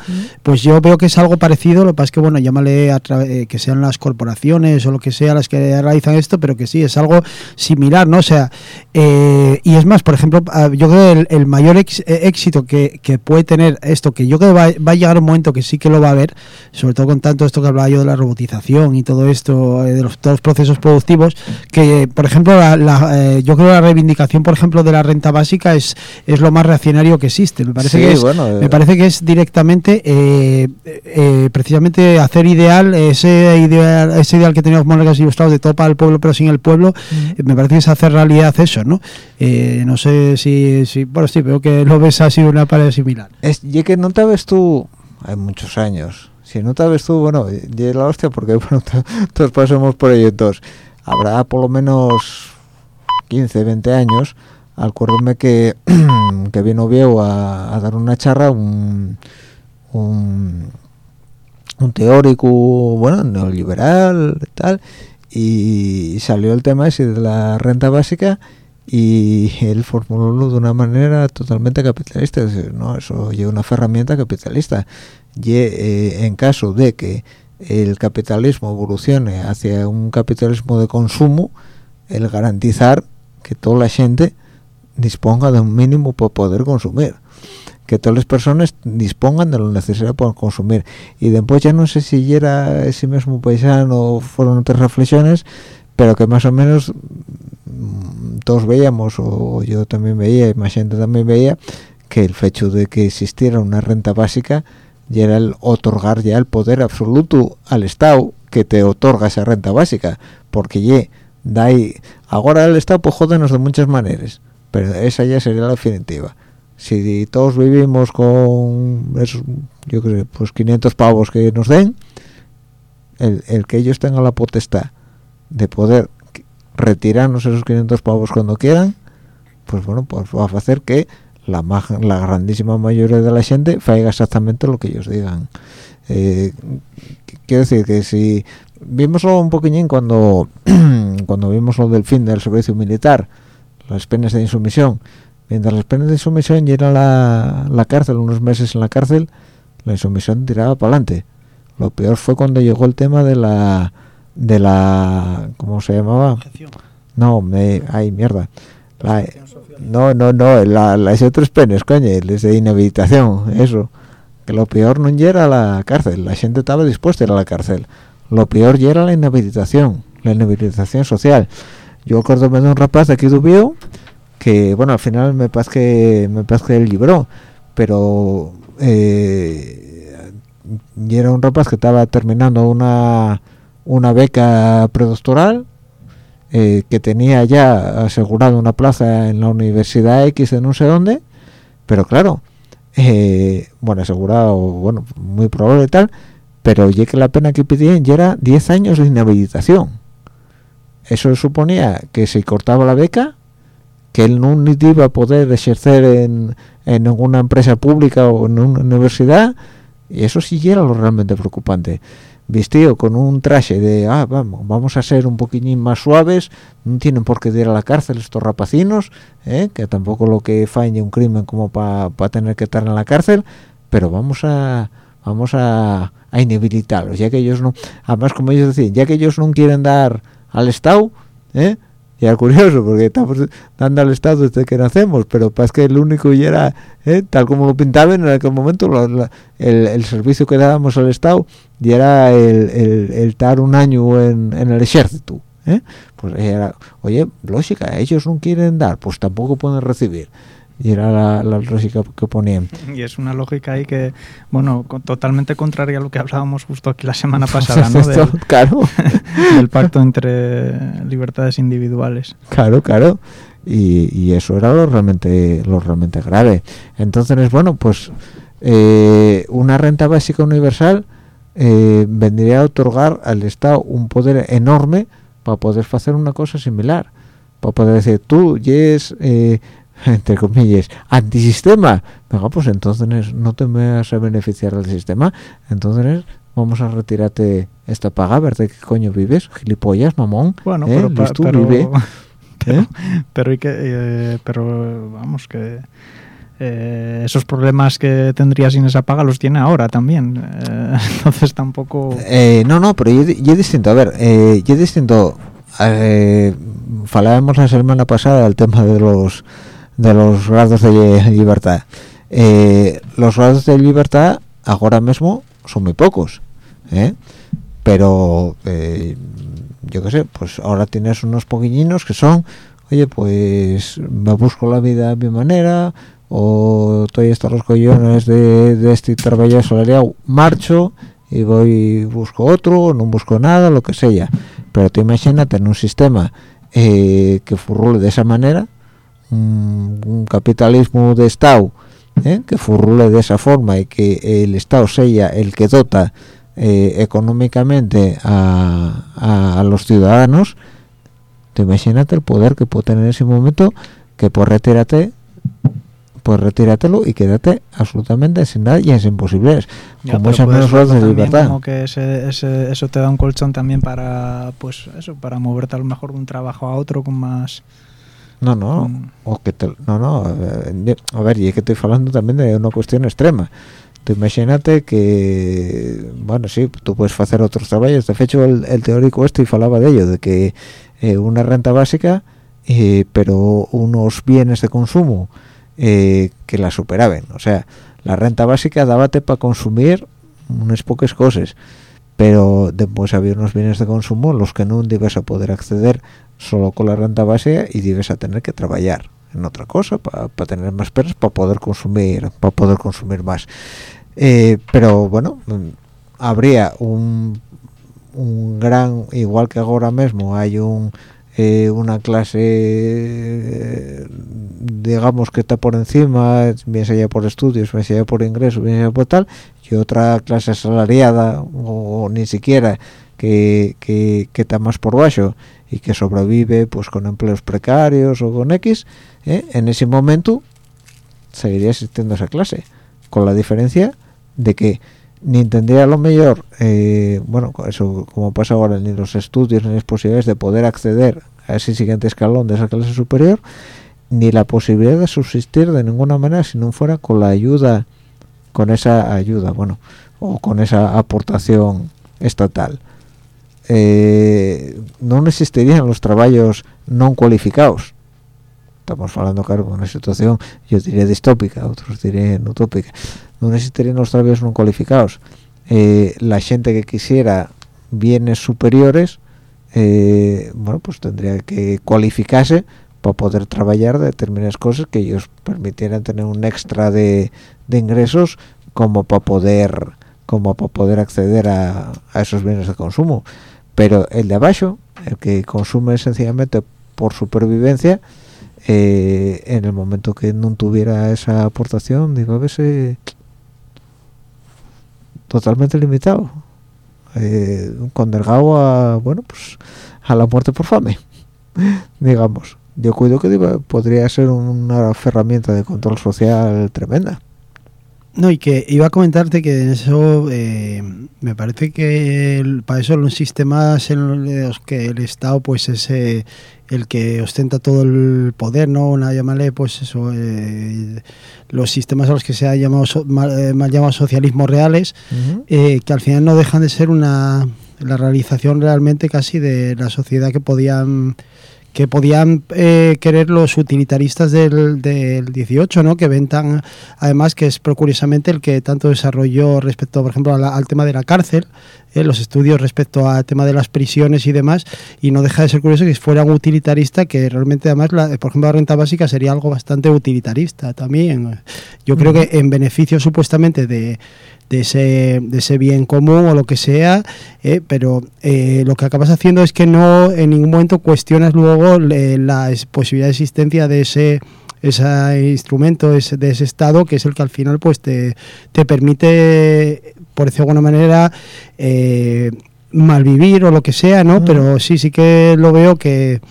pues yo veo que es algo parecido lo que pasa es que bueno llámale a eh, que sean las corporaciones o lo que sea las que realizan esto pero que sí es algo similar no o sea eh, y es más por ejemplo ah, yo creo que el, el mayor ex- eh, éxito que, que puede tener esto que yo creo que va, va a llegar un momento que sí que lo va a haber sobre todo con tanto esto que hablaba yo de la robotización y todo esto eh, de los, todos los procesos productivos que por ejemplo la, la, eh, yo creo que la reivindicación por ejemplo de la renta básica es es lo más reaccionario que existe. Me parece Sí, que es bueno, eh. me parece que es directamente eh, eh, precisamente hacer ideal ese ideal ese ideal que teníamos monarcas ilustrados de todo para el pueblo pero sin el pueblo eh, me parece que es hacer realidad eso no Eh, no sé si, si bueno sí veo que lo ves así de una pared similar. Es y que no te ves tú hay muchos años si no ves tú bueno y la hostia porque bueno to- todos pasamos por ello entonces habrá por lo menos 15 20 años. Acuérdame que que vino viejo a, dar una charra un, un un teórico bueno neoliberal tal y salió el tema ese de la renta básica y él formuló de una manera totalmente capitalista. Es decir, no eso lleva una herramienta capitalista y eh, en caso de que el capitalismo evolucione hacia un capitalismo de consumo el garantizar que toda la gente disponga de un mínimo para poder consumir que todas las personas dispongan de lo necesario para consumir. Y después ya no sé si era ese mismo paisano o fueron otras reflexiones pero que más o menos mm, todos veíamos o yo también veía y más gente también veía que el hecho de que existiera una renta básica ya era el otorgar ya el poder absoluto al Estado que te otorga esa renta básica porque ye, da ahora el Estado pues jódenos de muchas maneras pero esa ya sería la definitiva. Si todos vivimos con esos yo creo pues 500 pavos que nos den el, el que ellos tengan la potestad de poder retirarnos esos 500 pavos cuando quieran pues bueno pues va a hacer que la, la grandísima mayoría de la gente haga exactamente lo que ellos digan. Eh, qu- quiero decir que si vimoslo un poquillín cuando cuando vimos lo del fin del servicio militar las penas de insumisión mientras las penas de insumisión era la, la cárcel unos meses en la cárcel la insumisión tiraba para adelante lo peor fue cuando llegó el tema de la de la cómo se llamaba no me ay mierda No no no la, las otras penas coño les de inhabilitación eso. Que lo peor no era la cárcel la gente estaba dispuesta a ir a la cárcel. Lo peor era la inhabilitación la inhabilitación social. Yo acuérdome de un rapaz de aquí de que bueno al final me parece que me parece que él libró pero eh, era un rapaz que estaba terminando una una beca predoctoral eh, que tenía ya asegurado una plaza en la universidad X de no sé dónde pero claro eh, bueno asegurado bueno muy probable y tal pero ya que la pena que pedían ya era 10 años de inhabilitación. Eso suponía que si cortaba la beca que él no iba a poder ejercer en, en ninguna empresa pública o en una universidad y eso sí era lo realmente preocupante vestido con un traje de ah vamos vamos a ser un poquillín más suaves no tienen por qué ir a la cárcel estos rapacinos ¿eh? que tampoco lo que falle un crimen como para tener que estar en la cárcel pero vamos a vamos a, a inhabilitarlos ya que ellos no además como ellos decían ya que ellos no quieren dar al estado ¿eh? y era curioso porque estamos dando al Estado desde que nacemos pero parece que el único y era ¿eh? tal como lo pintaban en aquel momento el, servicio que dábamos al Estado y era el, el, estar un año en, el ejército ¿eh? pues era oye lógica ellos no quieren dar pues tampoco pueden recibir y era la, lógica que ponían. Y es una lógica ahí que, bueno, totalmente contraria a lo que hablábamos justo aquí la semana pasada, ¿no? Del, claro. del pacto entre libertades individuales. Claro, claro. Y, eso era lo realmente, lo realmente grave. Entonces, bueno, pues eh, una renta básica universal eh, vendría a otorgar al Estado un poder enorme para poder hacer una cosa similar. Para poder decir, tú, yes, eh, entre comillas, antisistema, venga, pues entonces no te vas a beneficiar del sistema, entonces vamos a retirarte esta paga, ver de qué coño vives, gilipollas, mamón, bueno, ¿eh? pero, pero, vive, pero, ¿eh? pero, hay que, eh, pero vamos que eh, esos problemas que tendría sin esa paga los tiene ahora también, eh, entonces tampoco. Eh, no, no, pero yo, yo distinto, a ver, yo distinto. falábamos la semana pasada del tema de los de los grados de libertad. Eh, los grados de libertad ahora mismo son muy pocos, ¿eh? pero eh, yo qué sé, pues ahora tienes unos poquillinos que son, oye, pues me busco la vida a mi manera, o estoy hasta los collones de, de este trabajo salarial, marcho y voy busco otro, no busco nada, lo que sea. Pero te imaginas en un sistema que furrule de esa manera, un, capitalismo de Estado ¿eh? que furrule de esa forma y que el Estado sea el que dota eh, económicamente a, los ciudadanos, te imagínate el poder que puede tener en ese momento que pues retírate pues retíratelo y quédate absolutamente sin nada y sin posibilidades como esas menos de libertad como que eso te da un colchón también para pues eso para moverte a lo mejor de un trabajo a otro con más no, no, o que no, no, eh, a ver, y es que estoy hablando también de una cuestión extrema. Tú imagínate que, bueno, sí, tú puedes hacer otros trabajos. De hecho, el, teórico este falaba de ello, de que eh, una renta básica, eh, pero unos bienes de consumo que la superaban. O sea, la renta básica dábate para consumir unas pocas cosas, pero después había unos bienes de consumo los que no ibas a poder acceder solo con la renta base y debes a tener que trabajar en otra cosa para tener más perros para poder consumir para poder consumir más eh, pero bueno mm, habría un, un gran igual que ahora mismo hay un eh, una clase digamos que está por encima bien sea por estudios bien sea por ingresos bien sea por tal y otra clase asalariada o, ni siquiera que, que, que está más por bajo y que sobrevive pues con empleos precarios o con X, ¿eh? en ese momento seguiría existiendo esa clase, con la diferencia de que ni tendría lo mejor, eh, bueno, eso como pasa ahora, ni los estudios ni las posibilidades de poder acceder a ese siguiente escalón de esa clase superior, ni la posibilidad de subsistir de ninguna manera si no fuera con la ayuda, con esa ayuda, bueno, o con esa aportación estatal. Eh, no existirían los trabajos no cualificados estamos hablando claro de una situación yo diría distópica otros dirían utópica. No existirían los trabajos no cualificados. Eh, la gente que quisiera bienes superiores eh, bueno pues tendría que cualificarse para poder trabajar determinadas cosas que ellos permitieran tener un extra de, de ingresos como para poder como para poder acceder a, a, esos bienes de consumo. Pero el de abajo el que consume sencillamente por supervivencia eh, en el momento que no tuviera esa aportación digo a veces totalmente limitado eh, condenado a bueno pues a la muerte por fame digamos. Yo cuido que podría ser una herramienta de control social tremenda no, y que iba a comentarte que eso eh, me parece que para eso los sistemas en los que el Estado pues es eh, el que ostenta todo el poder, ¿no? Una llamarle pues eso, eh, los sistemas a los que se ha llamado mal, mal llamados socialismos reales, que al final no dejan de ser una la realización realmente casi de la sociedad que podían que podían eh, querer los utilitaristas del, del 18, ¿no? que ven tan, además que es curiosamente el que tanto desarrolló respecto, por ejemplo, al tema de la cárcel, eh, los estudios respecto al tema de las prisiones y demás, y no deja de ser curioso que fuera un utilitarista que realmente además, por ejemplo, la renta básica sería algo bastante utilitarista también. Yo creo que en beneficio supuestamente de de ese, de ese bien común o lo que sea, eh, pero eh, lo que acabas haciendo es que no en ningún momento cuestionas luego la posibilidad de existencia de ese ese instrumento de ese estado que es el que al final pues te, te permite por decirlo de alguna manera eh, malvivir o lo que sea no pero sí sí que lo veo que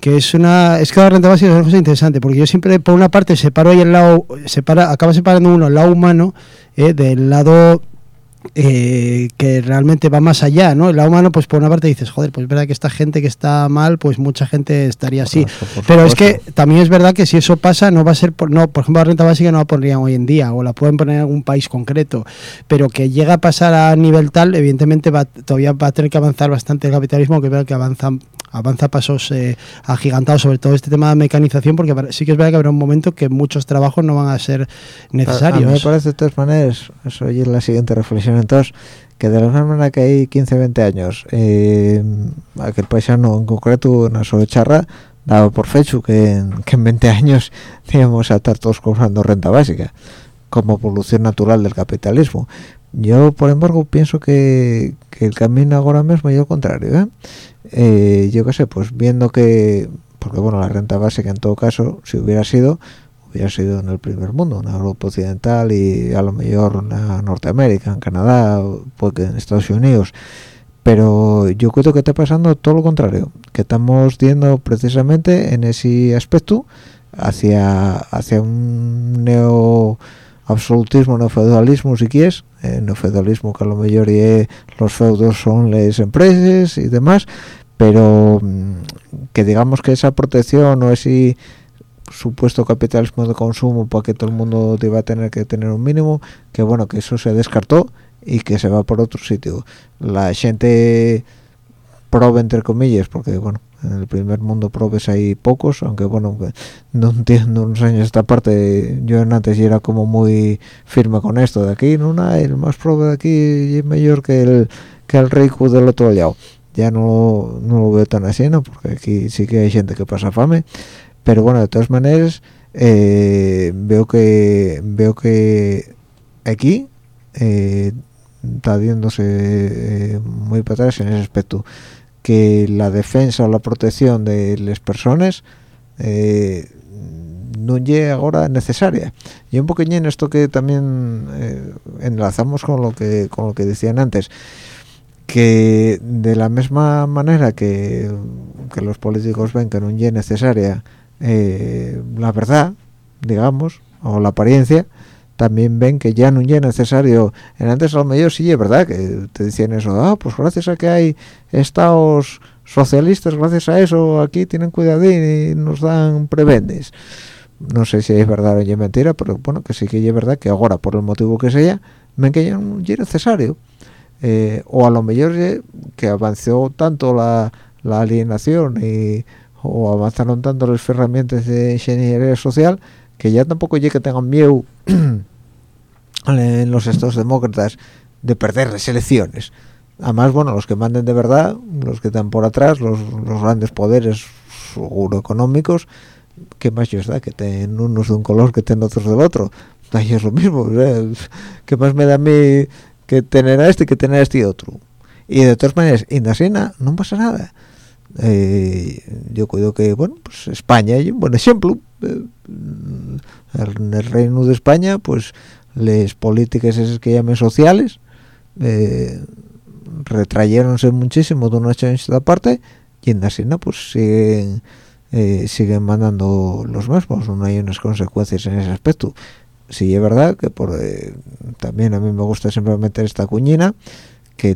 que es una es que la renta básica es una cosa interesante porque yo siempre por una parte separo ahí el lado separa acaba separando uno el lado humano eh, del lado eh, que realmente va más allá, ¿no? El lado humano, pues por una parte dices, joder, pues es verdad que esta gente que está mal, pues mucha gente estaría así. Pero es que también es verdad que si eso pasa, no va a ser, por, no, por ejemplo, la renta básica no la pondrían hoy en día, o la pueden poner en algún país concreto, pero que llega a pasar a nivel tal, evidentemente va, todavía va a tener que avanzar bastante el capitalismo, que veo que avanza pasos eh, agigantados sobre todo este tema de mecanización, porque sí que es verdad que habrá un momento que muchos trabajos no van a ser necesarios. A, me parece de todas maneras, eso es la siguiente reflexión entonces, que de la misma manera que hay 15, 20 años, eh, aquel paisano en concreto, en su charra, daba por fecho que, que en 20 años íbamos a estar todos cobrando renta básica como evolución natural del capitalismo. Yo, por embargo, pienso que, el camino ahora mismo es lo contrario. ¿eh? Eh, yo qué sé, pues viendo que, porque bueno, la renta básica en todo caso, si hubiera sido, hubiera sido en el primer mundo, en Europa Occidental y a lo mejor en Norteamérica, en Canadá, porque en Estados Unidos. Pero yo creo que está pasando todo lo contrario, que estamos yendo precisamente en ese aspecto hacia, hacia un neo absolutismo, no feudalismo si quieres, eh, no feudalismo que a lo mejor los feudos son las empresas y demás, pero mm, que digamos que esa protección o ese supuesto capitalismo de consumo para que todo el mundo iba a tener que tener un mínimo, que bueno, que eso se descartó y que se va por otro sitio. La gente probe entre comillas, porque bueno, en el primer mundo probes hay pocos aunque bueno no entiendo unos años esta parte yo antes era como muy firme con esto de aquí no el más probe de aquí es mayor que el que el rico del otro lado. Ya no, no lo veo tan así porque aquí sí que hay gente que pasa fame. Pero bueno de todas maneras eh, veo que veo que aquí eh, está viéndose eh, muy para atrás en ese aspecto que la defensa o la protección de las personas eh, no llega ahora necesaria. Y un poquillo en esto que también eh, enlazamos con lo que con lo que decían antes que de la misma manera que, que los políticos ven que no es necesaria eh, la verdad digamos o la apariencia también ven que ya no es necesario. En antes a lo mejor sí es verdad que te decían eso ah pues gracias a que hay estados socialistas gracias a eso aquí tienen cuidado y nos dan prebendes no sé si es verdad o es mentira pero bueno que sí que es verdad que ahora por el motivo que sea ven que ya no es necesario. Eh, o a lo mejor que avanzó tanto la, la alienación y o avanzaron tanto las herramientas de ingeniería social que ya tampoco llegue que tengan miedo en los estados demócratas de perder las elecciones. Además bueno los que manden de verdad los que están por atrás los, grandes poderes seguro económicos ¿qué más os da que tienen unos de un color que tienen otros del otro. Ahí es lo mismo o sea, ¿qué más me da a mí que tener a este que tener a este otro. Y de todas maneras Indasina no pasa nada. Eh, yo creo que bueno pues España hay un buen ejemplo en el reino de España pues las políticas esas que llamen sociales eh, muchísimo de una noche esta parte y en Asina pues siguen eh, siguen mandando los mismos. No hay unas consecuencias en ese aspecto. Sí es verdad que por eh, también a mí me gusta siempre meter esta cuñina que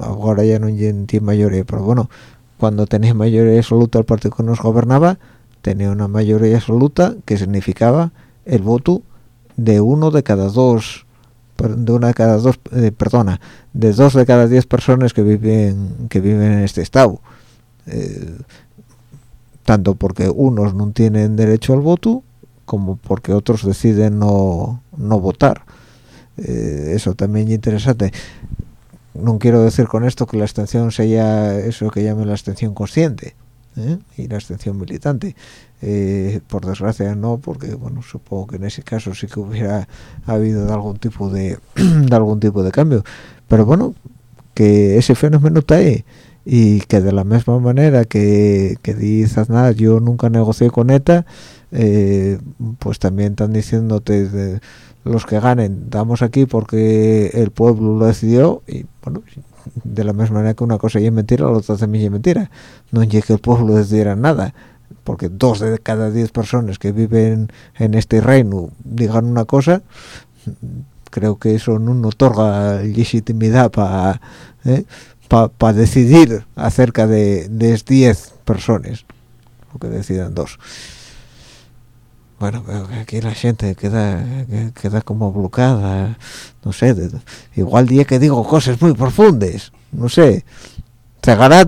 ahora ya no tiene mayoría pero bueno cuando tenía mayoría absoluta el partido que nos gobernaba tenía una mayoría absoluta que significaba el voto de uno de cada dos de una de cada dos eh, perdona de dos de cada diez personas que viven que viven en este estado. Eh, tanto porque unos no tienen derecho al voto como porque otros deciden no, no votar. Eh, eso también es interesante. No quiero decir con esto que la abstención sea eso que llamen la abstención consciente ¿eh? y la abstención militante eh, por desgracia no porque bueno supongo que en ese caso sí que hubiera habido algún tipo de, algún tipo de cambio pero bueno que ese fenómeno está ahí y que de la misma manera que, que dice nada yo nunca negocié con ETA eh, pues también están diciéndote los que ganen damos aquí porque el pueblo lo decidió y bueno de la misma manera que una cosa es mentira la otra también es mentira no es que el pueblo decidiera nada porque dos de cada diez personas que viven en este reino digan una cosa creo que eso no otorga legitimidad para ¿eh? para decidir acerca de, de 10 personas lo que decidan dos bueno que aquí la gente queda queda como bloqueada no sé de, igual día que digo cosas muy profundas no sé.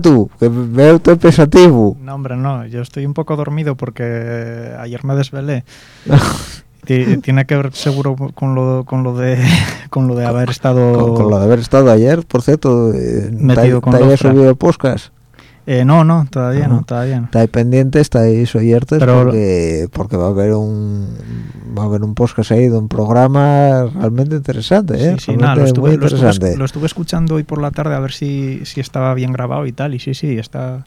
Tú que veo todo pensativo. No hombre no yo estoy un poco dormido porque ayer me desvelé. Tiene que ver seguro con lo con lo de con lo de haber estado con, con lo de haber estado ayer por cierto eh, metido con ¿te subido el podcast eh, no, no, todavía no, no todavía no. Está ahí pendiente, está ahí oyertes porque, porque va a haber un va a haber un podcast ahí de un programa realmente interesante, ¿eh? Sí, sí, nada, lo estuve, lo, estuve, lo estuve, escuchando hoy por la tarde a ver si, si estaba bien grabado y tal, y sí, sí, está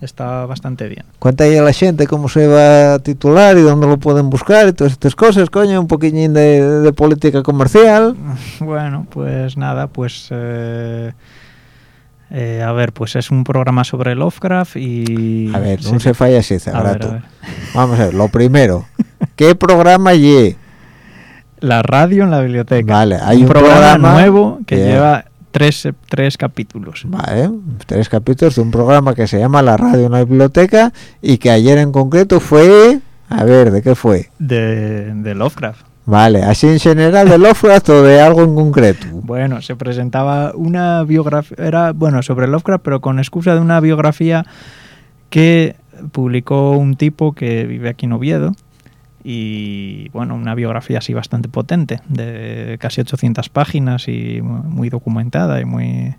está bastante bien. Cuenta ahí a la gente cómo se va a titular y dónde lo pueden buscar y todas estas cosas, coño, un poquillín de, de política comercial. Bueno, pues nada, pues... Eh, eh, a ver, pues es un programa sobre Lovecraft y... A ver, no se falla así, Zagrato. Vamos a ver, lo primero, ¿qué programa y La radio en la biblioteca. Vale, hay un, programa, nuevo que lleva tres, tres capítulos. Vale, tres capítulos de un programa que se llama La radio en la biblioteca y que ayer en concreto fue... A ver, ¿de qué fue? De, de Lovecraft. Vale, así en general de Lovecraft o de algo en concreto. Bueno, se presentaba una biografía, era bueno sobre Lovecraft, pero con excusa de una biografía que publicó un tipo que vive aquí en Oviedo y bueno, una biografía así bastante potente, de casi 800 páginas y muy documentada y muy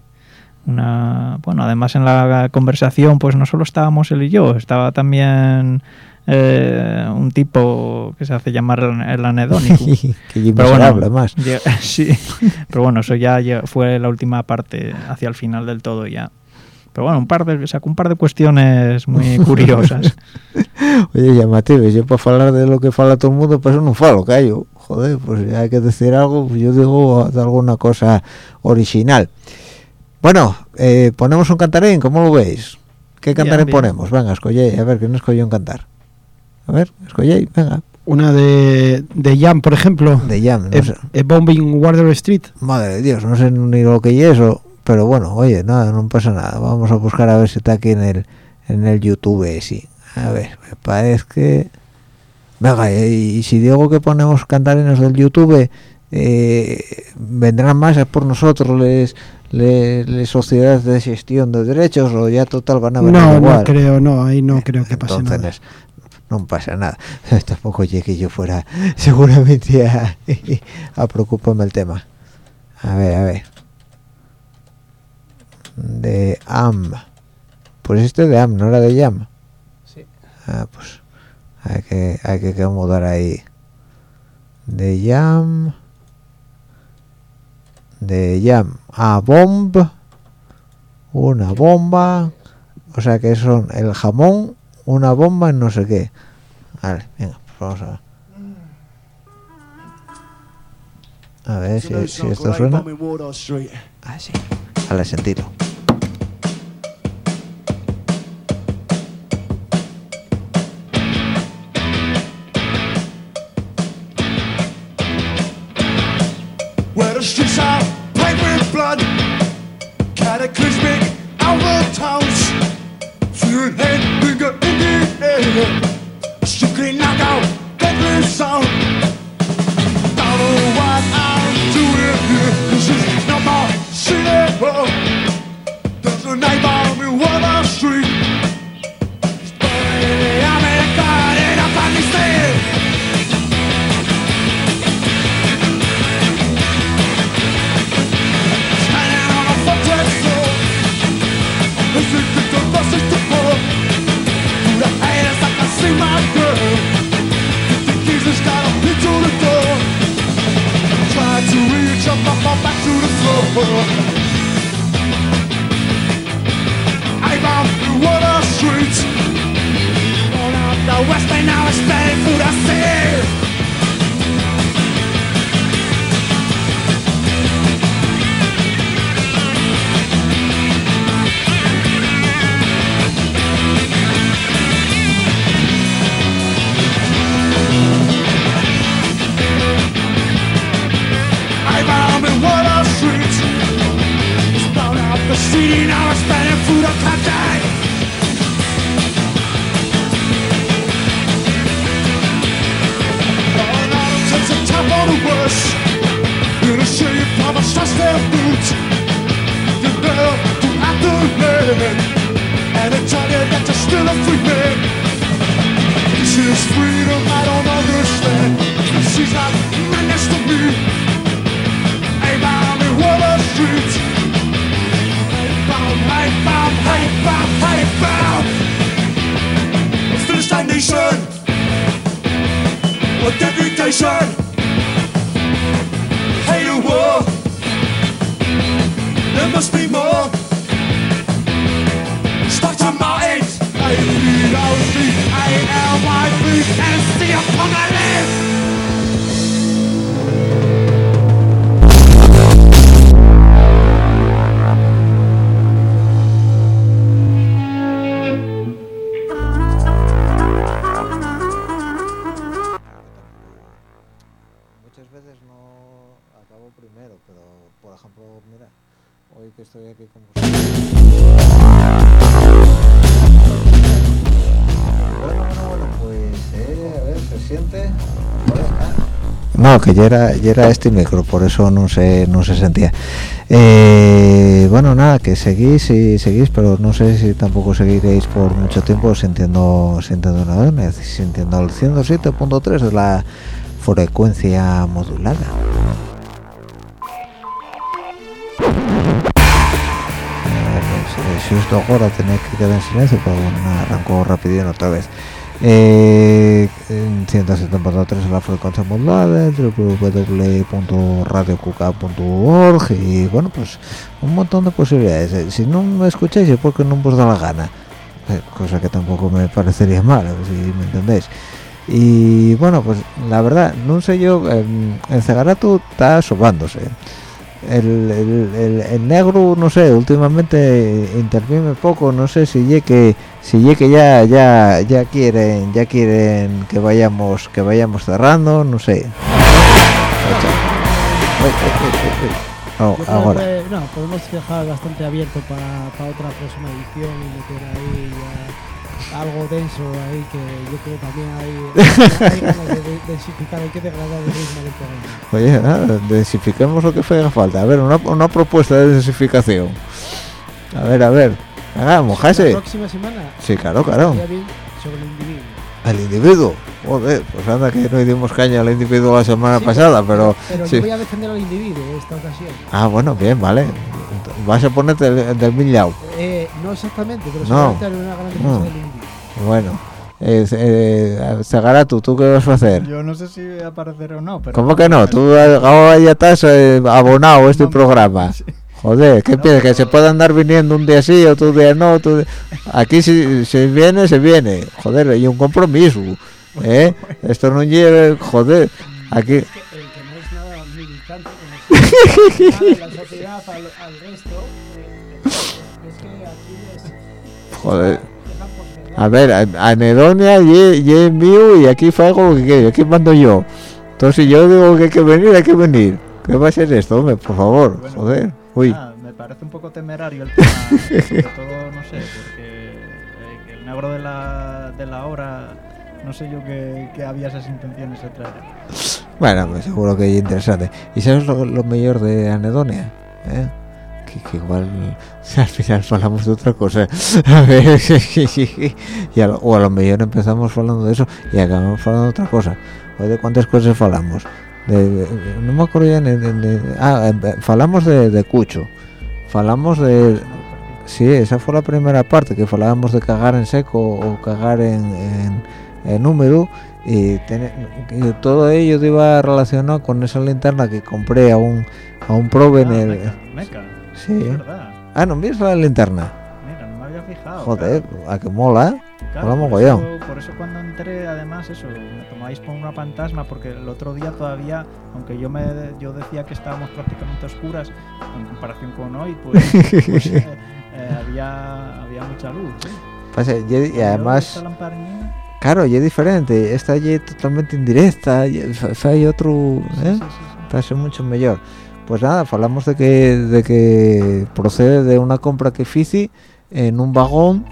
una bueno, además en la conversación pues no solo estábamos él y yo, estaba también eh, un tipo que se hace llamar el anedónico. que pero bueno, más. sí, pero bueno, eso ya fue la última parte hacia el final del todo ya. Pero bueno, un par de, sacó un par de cuestiones muy curiosas. Oye, llamativo, yo para hablar de lo que fala todo el mundo, pues no falo, callo. Joder, pues hay que decir algo, yo digo alguna cosa original. Bueno, eh, ponemos un cantarín, ¿cómo lo veis? ¿Qué cantarín ponemos? Venga, escolle, a ver, ¿quién escogió un cantar? A ver, escolle, venga. Una de, de Jam, por ejemplo. De Jam, no e, sé. E Bombing Water Street. Madre de Dios, no sé ni lo que es eso. Pero bueno, oye, nada, no pasa nada. Vamos a buscar a ver si está aquí en el, en el YouTube, sí. A ver, me parece que... Venga, y si digo que ponemos cantarines del YouTube, eh, vendrán más por nosotros les, les, les, sociedades de gestión de derechos o ya total van a venir no, igual. No, creo, no, ahí no creo que pase Entonces, nada. No pasa nada. Tampoco llegue que yo fuera seguramente a, a preocuparme el tema. A ver, a ver. De AM. Pues este de AM, no era de Jam. Sí. Ah, pues hay que hay que acomodar ahí de jam de jam a bomb una bomba o sea que son el jamón una bomba en no sé qué. Vale venga pues vamos a ver. A ver si, si esto suena. Ah sí vale sentido. Where the streets are paved with blood. Cataclysmic overtones Fearing Öldürün en büyük ödülleri Şükrü Nagav Bedri Sound Don't know what I'm doing here This is not my cinema Doesn't neighbor me what I street? To reach up, I fall back to the floor. I bound through water streets. Going out the west and now it's paying for the sea Spanish food. And I top the worst. Gonna show you how their boots. The. And I tell you that you're still a free man. This is freedom. Que ya era, era este micro, por eso no se, no se sentía. Eh, bueno, nada, que seguís y seguís, pero no sé si tampoco seguiréis por mucho tiempo sintiendo, sintiendo me decís, sintiendo el 107.3 de la frecuencia modulada. Eh, si esto ahora tenéis que quedar en silencio, pero bueno, arrancó rapidito otra vez. Eh, en 107.3 la frecuencia modulada, www.radiocuca.org y bueno, pues un montón de posibilidades. Eh, Si no me escucháis es porque no os da la gana, Eh, cosa que tampoco me parecería mal, si me entendéis. Y bueno, pues la verdad, no sé yo, em, el Cegaratu está sobándose. El, el, el- el negro, no sé, últimamente interviene poco, no sé si ye que si ye que ya ya ya quieren ya quieren que vayamos que vayamos cerrando, no sé. Oh, ahora. que, no, podemos dejar bastante abierto para, para otra próxima edición y meter ahí ya algo denso ahí que yo creo también hay, hay ganas de de- densificar, hay que degradar el ritmo del programa. Oye, nada, densifiquemos lo que haga falta. A ver, una, una propuesta de densificación. A ver, a ver. Haga, La mojase. próxima semana Sí, claro, claro. sobre el individuo. Al individuo. Joder, pues anda que no dimos caña al individuo la semana Sí, pasada, pero, pero... pero sí. yo voy a defender al individuo esta ocasión. Ah, bueno, bien, vale. Vas a ponerte del, del millao. Eh, no exactamente, pero No. una gran defensa No. del individuo. Bueno, Eh, eh, Zagarato, ¿tú qué vas a hacer? Yo no sé si voy a aparecer o no, pero... ¿Cómo que no? Tú ahora ya estás eh, abonado a este programa. Joder, ¿qué piensas? Que se puede andar viniendo un día sí, otro día no. otro día- Aquí si se viene, se viene. Joder, hay un compromiso. ¿eh? Esto no lleva... Joder, aquí... El que no es nada militante, como la sociedad al, al resto, eh, es que aquí es. Joder. A ver, a- anedonia y, y mío y aquí hago lo que quiero, aquí mando yo. Entonces si yo digo que hay que venir, hay que venir. ¿Qué va a ser esto, hombre? Por favor, Bueno, joder. Uy, Ah, me parece un poco temerario el tema, sobre todo, no sé, porque eh, el negro de la, de la hora, no sé yo que, que había esas intenciones de traer. bueno, pues seguro que es interesante. ¿Y sabes lo, lo mejor de anedonia? ¿Eh? Que, que igual al final hablamos de otra cosa. A ver, y a lo- o a lo mejor empezamos hablando de eso y acabamos hablando de otra cosa. O de cuántas cosas hablamos. De, de- no me acuerdo ya ni de, de- ah, em- falamos de, de Cucho. Falamos de sí, esa fue la primera parte que hablábamos de cagar en seco o cagar en, en, en húmedo y, y todo ello iba relacionado con esa linterna que compré a un a un probe en Ah, el meca, meca, sí es verdad. ah la linterna Mira, no me había fijado. joder claro. a que mola Claro, mola por, mogollón. eso, por eso cuando entré, además, eso, me tomáis por una fantasma, porque el otro día todavía, aunque yo me yo decía que estábamos prácticamente oscuras en comparación con hoy, pues, pues, eh, eh, había, había mucha luz. ¿eh? Pasa, y, y además claro y es diferente esta es totalmente indirecta y hay otro sí, ¿eh? sí, sí, sí. mucho mejor. Pues nada, hablamos de que de que procede de una compra que hice en un vagón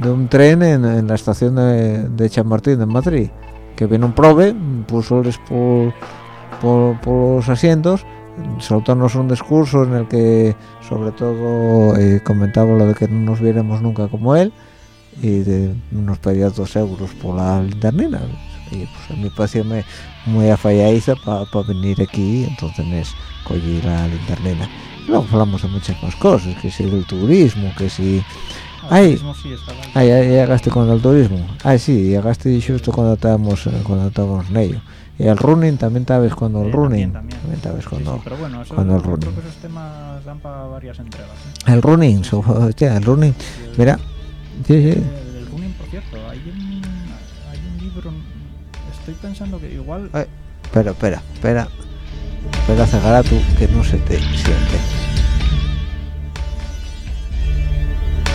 de un tren en, la estación de, de Chamartín en Madrid, que viene un prove, puso por, por, los asientos, soltándonos un discurso en el que sobre todo eh, comentaba lo de que no nos viéramos nunca como él y nos pedía dos euros por la linternina y pues a mí parecióme muy afalladiza para venir aquí entonces cogí la linternina luego hablamos de muchas más cosas que si del turismo que si Ah, Ay. sí, ah ya llegaste con el turismo ah sí llegaste justo cuando estábamos eh, cuando estábamos en ello y el running también estabas cuando el Sí, running también, Sí, cuando sí, pero bueno, eso, cuando el creo running. que esos temas dan para varias entregas. ¿eh? el running so- hostia, el running mira sí sí pensando que igual. Ay. espera espera espera espera tú que no se te siente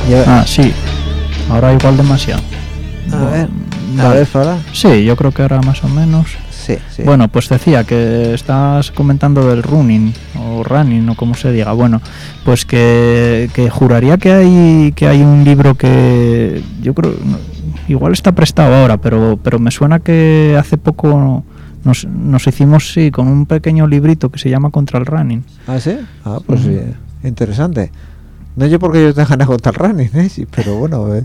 Ya- Ah, sí. Ahora igual demasiado. A ver, a Vale. ver, Fara. Sí, yo creo que ahora más o menos. Sí, sí. Bueno, pues decía que estás comentando del running o running o como se diga. Bueno, pues que, que juraría que hay que hay un libro que yo creo no, igual está prestado ahora, pero pero me suena que hace poco nos, nos hicimos sí con un pequeño librito que se llama Contra el running. ¿Ah, sí? Ah, pues sí, interesante. No yo porque yo tenga nada contra el running, ¿eh? Sí, pero bueno... eh,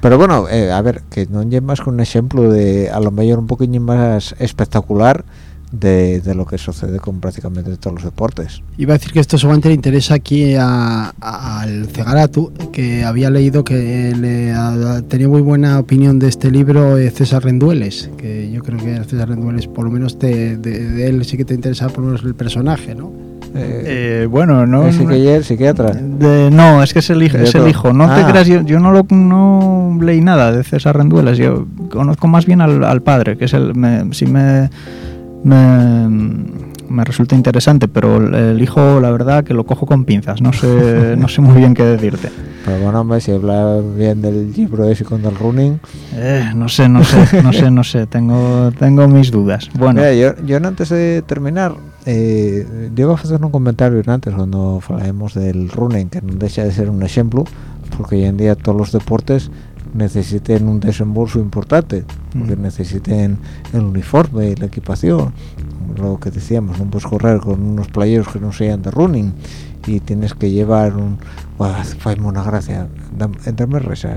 Pero bueno, eh, a ver, que no lleves más con un ejemplo de a lo mejor un poquillo más espectacular de, de lo que sucede con prácticamente todos los deportes. Iba a decir que esto solamente le interesa aquí a- a- al Cegaratu, que había leído que le ha- tenía muy buena opinión de este libro eh, César Rendueles, que yo creo que César Rendueles, por lo menos te- de, de él sí que te interesa por lo menos el personaje, ¿no? Eh, bueno, no. que ayer psiquiatra. De- no, es que es el, hijo, es el. No te Ah. creas, yo, yo no, lo, no leí nada de César Rendueles. Yo conozco más bien al, al padre, que es el. Me, sí me, me, me resulta interesante, pero el, hijo, la verdad, que lo cojo con pinzas. No sé, no sé muy bien qué decirte. Pero bueno, hombre, si habla bien del libro ese con el running... Eh, no sé, no sé, no sé, no sé. Tengo, tengo mis dudas. Bueno, Mira, yo, yo antes de terminar, eh, yo iba a hacer un comentario antes cuando hablábamos del running, que no deja de ser un ejemplo, porque hoy en día todos los deportes necesiten un desembolso importante, porque necesiten el uniforme, la equipación, lo que decíamos, no puedes correr con unos playeros que no sean de running y tienes que llevar un... Faime una gracia, dam- dame risa.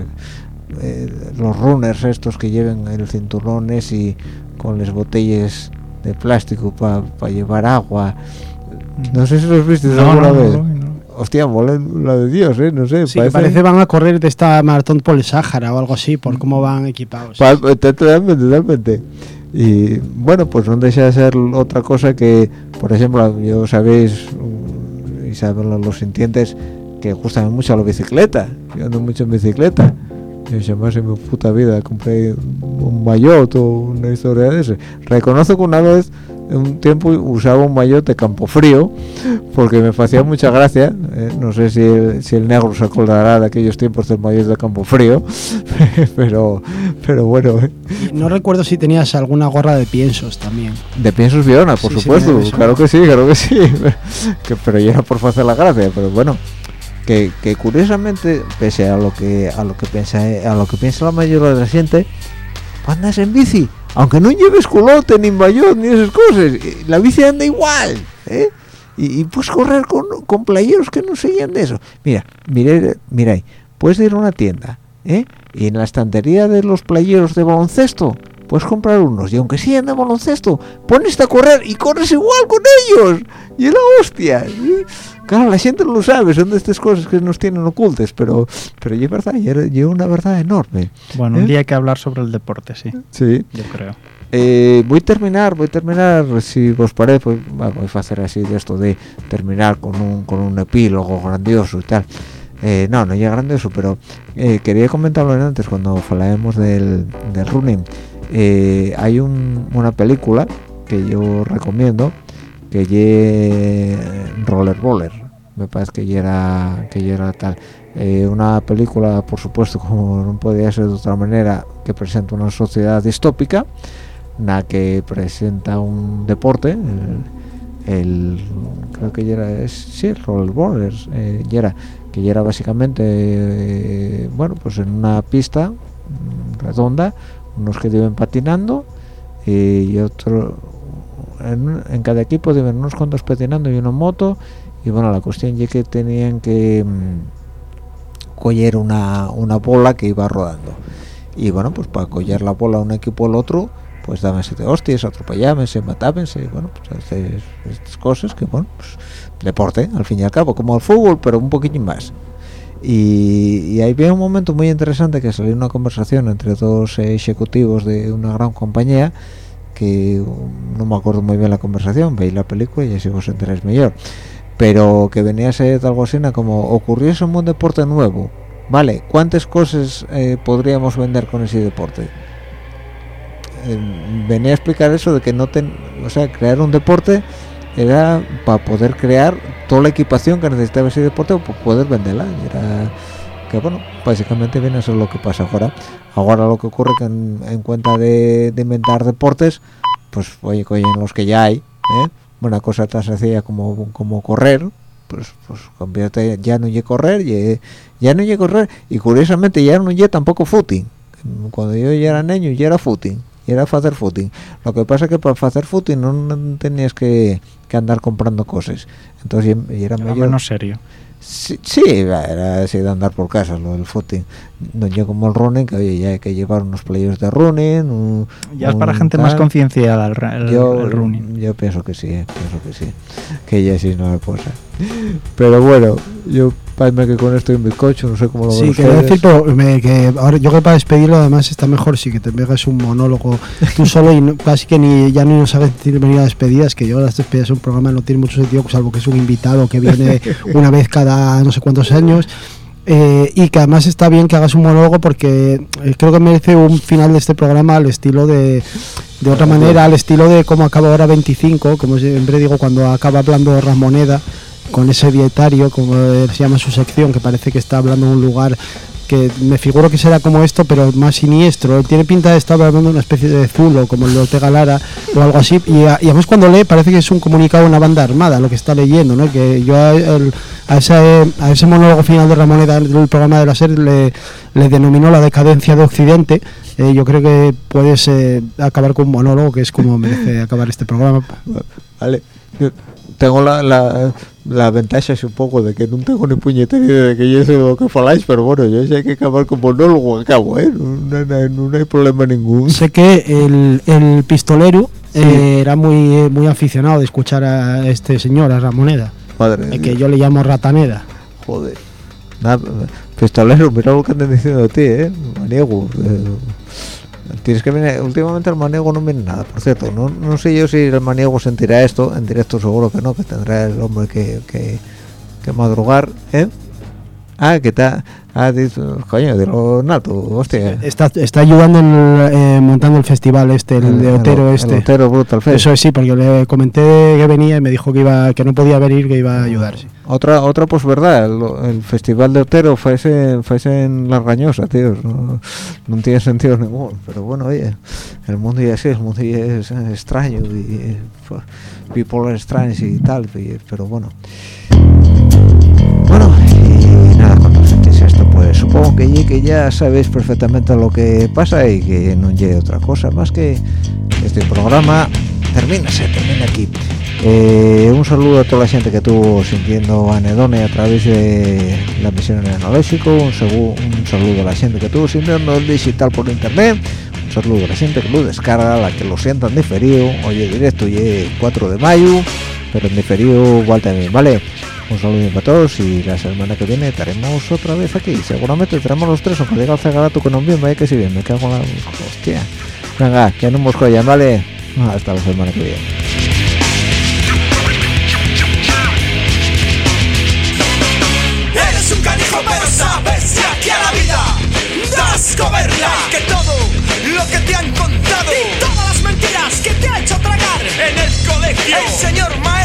Eh, los runners estos que lleven el cinturón ese y con las botellas de plástico para llevar agua. No sé si los viste no, alguna no, vez. no. Hostia, mola la de Dios, ¿eh? No sé, Sí, que parece van a correr de esta maratón por el Sáhara o algo así, por cómo van equipados. Pa- Totalmente, totalmente. Y bueno, pues no deja de ser otra cosa que, por ejemplo, yo sabéis, mm, y saben los, sintientes, que gustan mucho la bicicleta. Yo ando mucho en bicicleta. Yo jamás en mi puta vida compré un maillot o una historia de ese. Reconozco que una vez, un tiempo, usaba un maillot de campo frío, porque me hacía mucha gracia. eh, no sé si el, si el negro se acordará de aquellos tiempos del maillot de campo frío, pero, pero bueno. eh. No recuerdo si tenías alguna gorra de piensos también. De piensos Viona, por Sí, supuesto, claro que sí, claro que sí. que, pero ya era por hacer la gracia, pero bueno, que, que curiosamente, pese a lo que a lo que piensa a lo que piensa la mayoría de la gente, andas en bici, aunque no lleves culote ni maillot ni esas cosas, eh, la bici anda igual, ¿eh? Y, y puedes correr con, con playeros que no seguían de eso. Mira, mire, ahí, puedes ir a una tienda, ¿eh? Y en la estantería de los playeros de baloncesto, puedes comprar unos. Y aunque sean de baloncesto, pones a correr y corres igual con ellos. Y la hostia. Claro, la gente lo sabe, son de estas cosas que nos tienen ocultas, pero pero es verdad, es una verdad enorme. Bueno, ¿Eh? un día hay que hablar sobre el deporte, sí, Sí. yo creo. Eh, voy a terminar, voy a terminar, si os parece, pues, va, voy a hacer así de esto de terminar con un, con un epílogo grandioso y tal. Eh, no, no llega grandioso, pero eh, quería comentarlo antes cuando hablábamos del, del running. Eh, hay un- una película que yo recomiendo que ye Rollerball me parece que ya era que ya tal. Eh, una película por supuesto como no podía ser de otra manera que presenta una sociedad distópica la que presenta un deporte el, creo que ya era es, sí el rollerboarders eh, ya que ya era básicamente eh, bueno pues en una pista mm, redonda unos que iban patinando eh, y otro en, cada equipo deben unos cuantos patinando y una moto y bueno la cuestión es que tenían que mm, coger una, una bola que iba rodando. Y bueno pues para coger la bola un equipo al otro pues dábanse de hostias atropellábanse matábanse bueno pues estas cosas que bueno pues deporte al fin y al cabo como el fútbol pero un poquitín más y, y ahí viene un momento muy interesante que salió una conversación entre dos ejecutivos de una gran compañía que no me acuerdo muy bien la conversación, veis la película y así vos enteráis mejor. Pero que venía a ser algo así como ocurriese un deporte nuevo. Vale, ¿cuántas cosas eh, podríamos vender con ese deporte? Eh, venía a explicar eso de que no ten, o sea, crear un deporte era para poder crear toda la equipación que necesitaba ese deporte para poder venderla. Era que bueno básicamente viene a ser lo que pasa ahora. Ahora lo que ocurre que en, en cuenta de, inventar deportes pues oye cogen los que ya hay ¿eh? una cosa tan sencilla como, como correr pues pues convierte ya no hay correr ye- ya no hay correr. Y curiosamente ya no hay tampoco footing. Cuando yo ya era niño ya era footing y era hacer footing. Lo que pasa que para hacer footing no tenías que, que andar comprando cosas entonces y, era Era menos serio. Sí, sí, era así de andar por casa lo del footing. No yo como el running, que oye, ya hay que llevar unos players de running. un- Ya es para gente más concienciada el, yo, el running. yo pienso que sí, eh, pienso que sí. Que ya sí no me pasa. Pero bueno, yo parece que con esto y un bizcocho, no sé cómo lo Sí, quería decir, pero me- que ahora yo creo que para despedirlo además está mejor si que te pegas un monólogo tú solo y no- casi que ni ya ni nos hagas venir a despedidas, que yo las despedidas de un programa no tiene mucho sentido, salvo que es un invitado que viene una vez cada no sé cuántos años. eh, y que además está bien que hagas un monólogo porque eh, creo que merece un final de este programa al estilo de, de otra manera, al estilo de cómo acaba ahora 25, como siempre digo cuando acaba hablando Ramoneda con ese dietario, como eh, se llama su sección, que parece que está hablando de un lugar que me figuro que será como esto, pero más siniestro. Tiene pinta de estar hablando de una especie de zulo, como el de Ortega Lara o algo así. Y, a- y además cuando lee parece que es un comunicado de una banda armada, lo que está leyendo, ¿no? Que yo a, ese, a ese monólogo final de Ramoneda del programa de la serie le, denominó la decadencia de Occidente. Eh, yo creo que puedes eh, acabar con un monólogo, que es como merece acabar este programa. Vale. Tengo la, la ventaja es un poco de que no tengo ni puñetera de que yo sé lo que faláis, pero bueno, yo sé que acabar con monólogo acabo, ¿eh? No, no- no hay problema ningún. Sé que el, el pistolero eh, era muy, muy aficionado de escuchar a este señor, a Ramoneda. Madre eh, que yo le llamo rataneda. Joder. Nada, pistolero, mira lo que andan diciendo de ti, ¿eh? Maniego. eh, tienes que venir. Últimamente el maniego no viene nada, por cierto. No, sé yo si el maniego sentirá esto. En directo seguro que no, que tendrá el hombre que, que, que madrugar, ¿eh? Ah, que está. Ah, dice, coño, de lo nato, hostia. Está, está ayudando en el, eh, montando el festival este, el, de Otero el, este. Otero Brutal Fest. Eso es, sí, porque le comenté que venía y me dijo que iba que no podía venir, que iba a ayudar. sí. Otra, otra pues verdad, el, el festival de Otero fue ese, fue ese en La Rañosa, tío, no, no tiene sentido ninguno, pero bueno, oye, el mundo ya es, el mundo ya es eh, extraño y eh, fue- bipolar strange y tal, y- pero bueno. Bueno, pues supongo que, ye- que ya sabéis perfectamente lo que pasa y que no llegue otra cosa más que este programa termina, se termina aquí. Eh, un saludo a toda la gente que estuvo sintiendo anedone a través de la misión en analógico, un, un saludo a la gente que estuvo sintiendo el digital por internet, un saludo a la gente que lo descarga, a la que lo sientan diferido, oye directo, oye 4 de mayo, pero en diferido igual también, ¿vale? Un saludo para todos y la semana que viene estaremos otra vez aquí. Seguramente estaremos los tres, aunque diga el cegarato que no bien, vaya que si bien, me cago en la hostia. Venga, que no nos collan, ¿vale? Hasta la semana que viene. Eres un canijo pero sabes que aquí a la vida das coberla Que todo lo que te han contado Y todas las mentiras que te ha hecho tragar En el colegio El señor maestro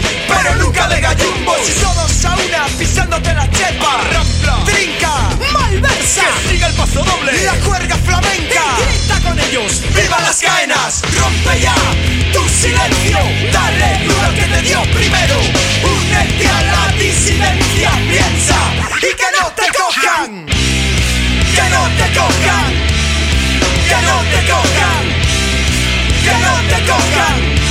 Pero nunca de gallumbos. Y todos a una pisándote la chepa. Rampla Trinca. Malversa. Que siga el paso doble. La cuerda flamenca. Y grita con ellos. ¡Viva las caenas! ¡Rompe ya tu silencio! Dale duro que te dio primero. Únete a la disidencia. Piensa y que no te cojan. Que no te cojan. Que no te cojan. Que no te cojan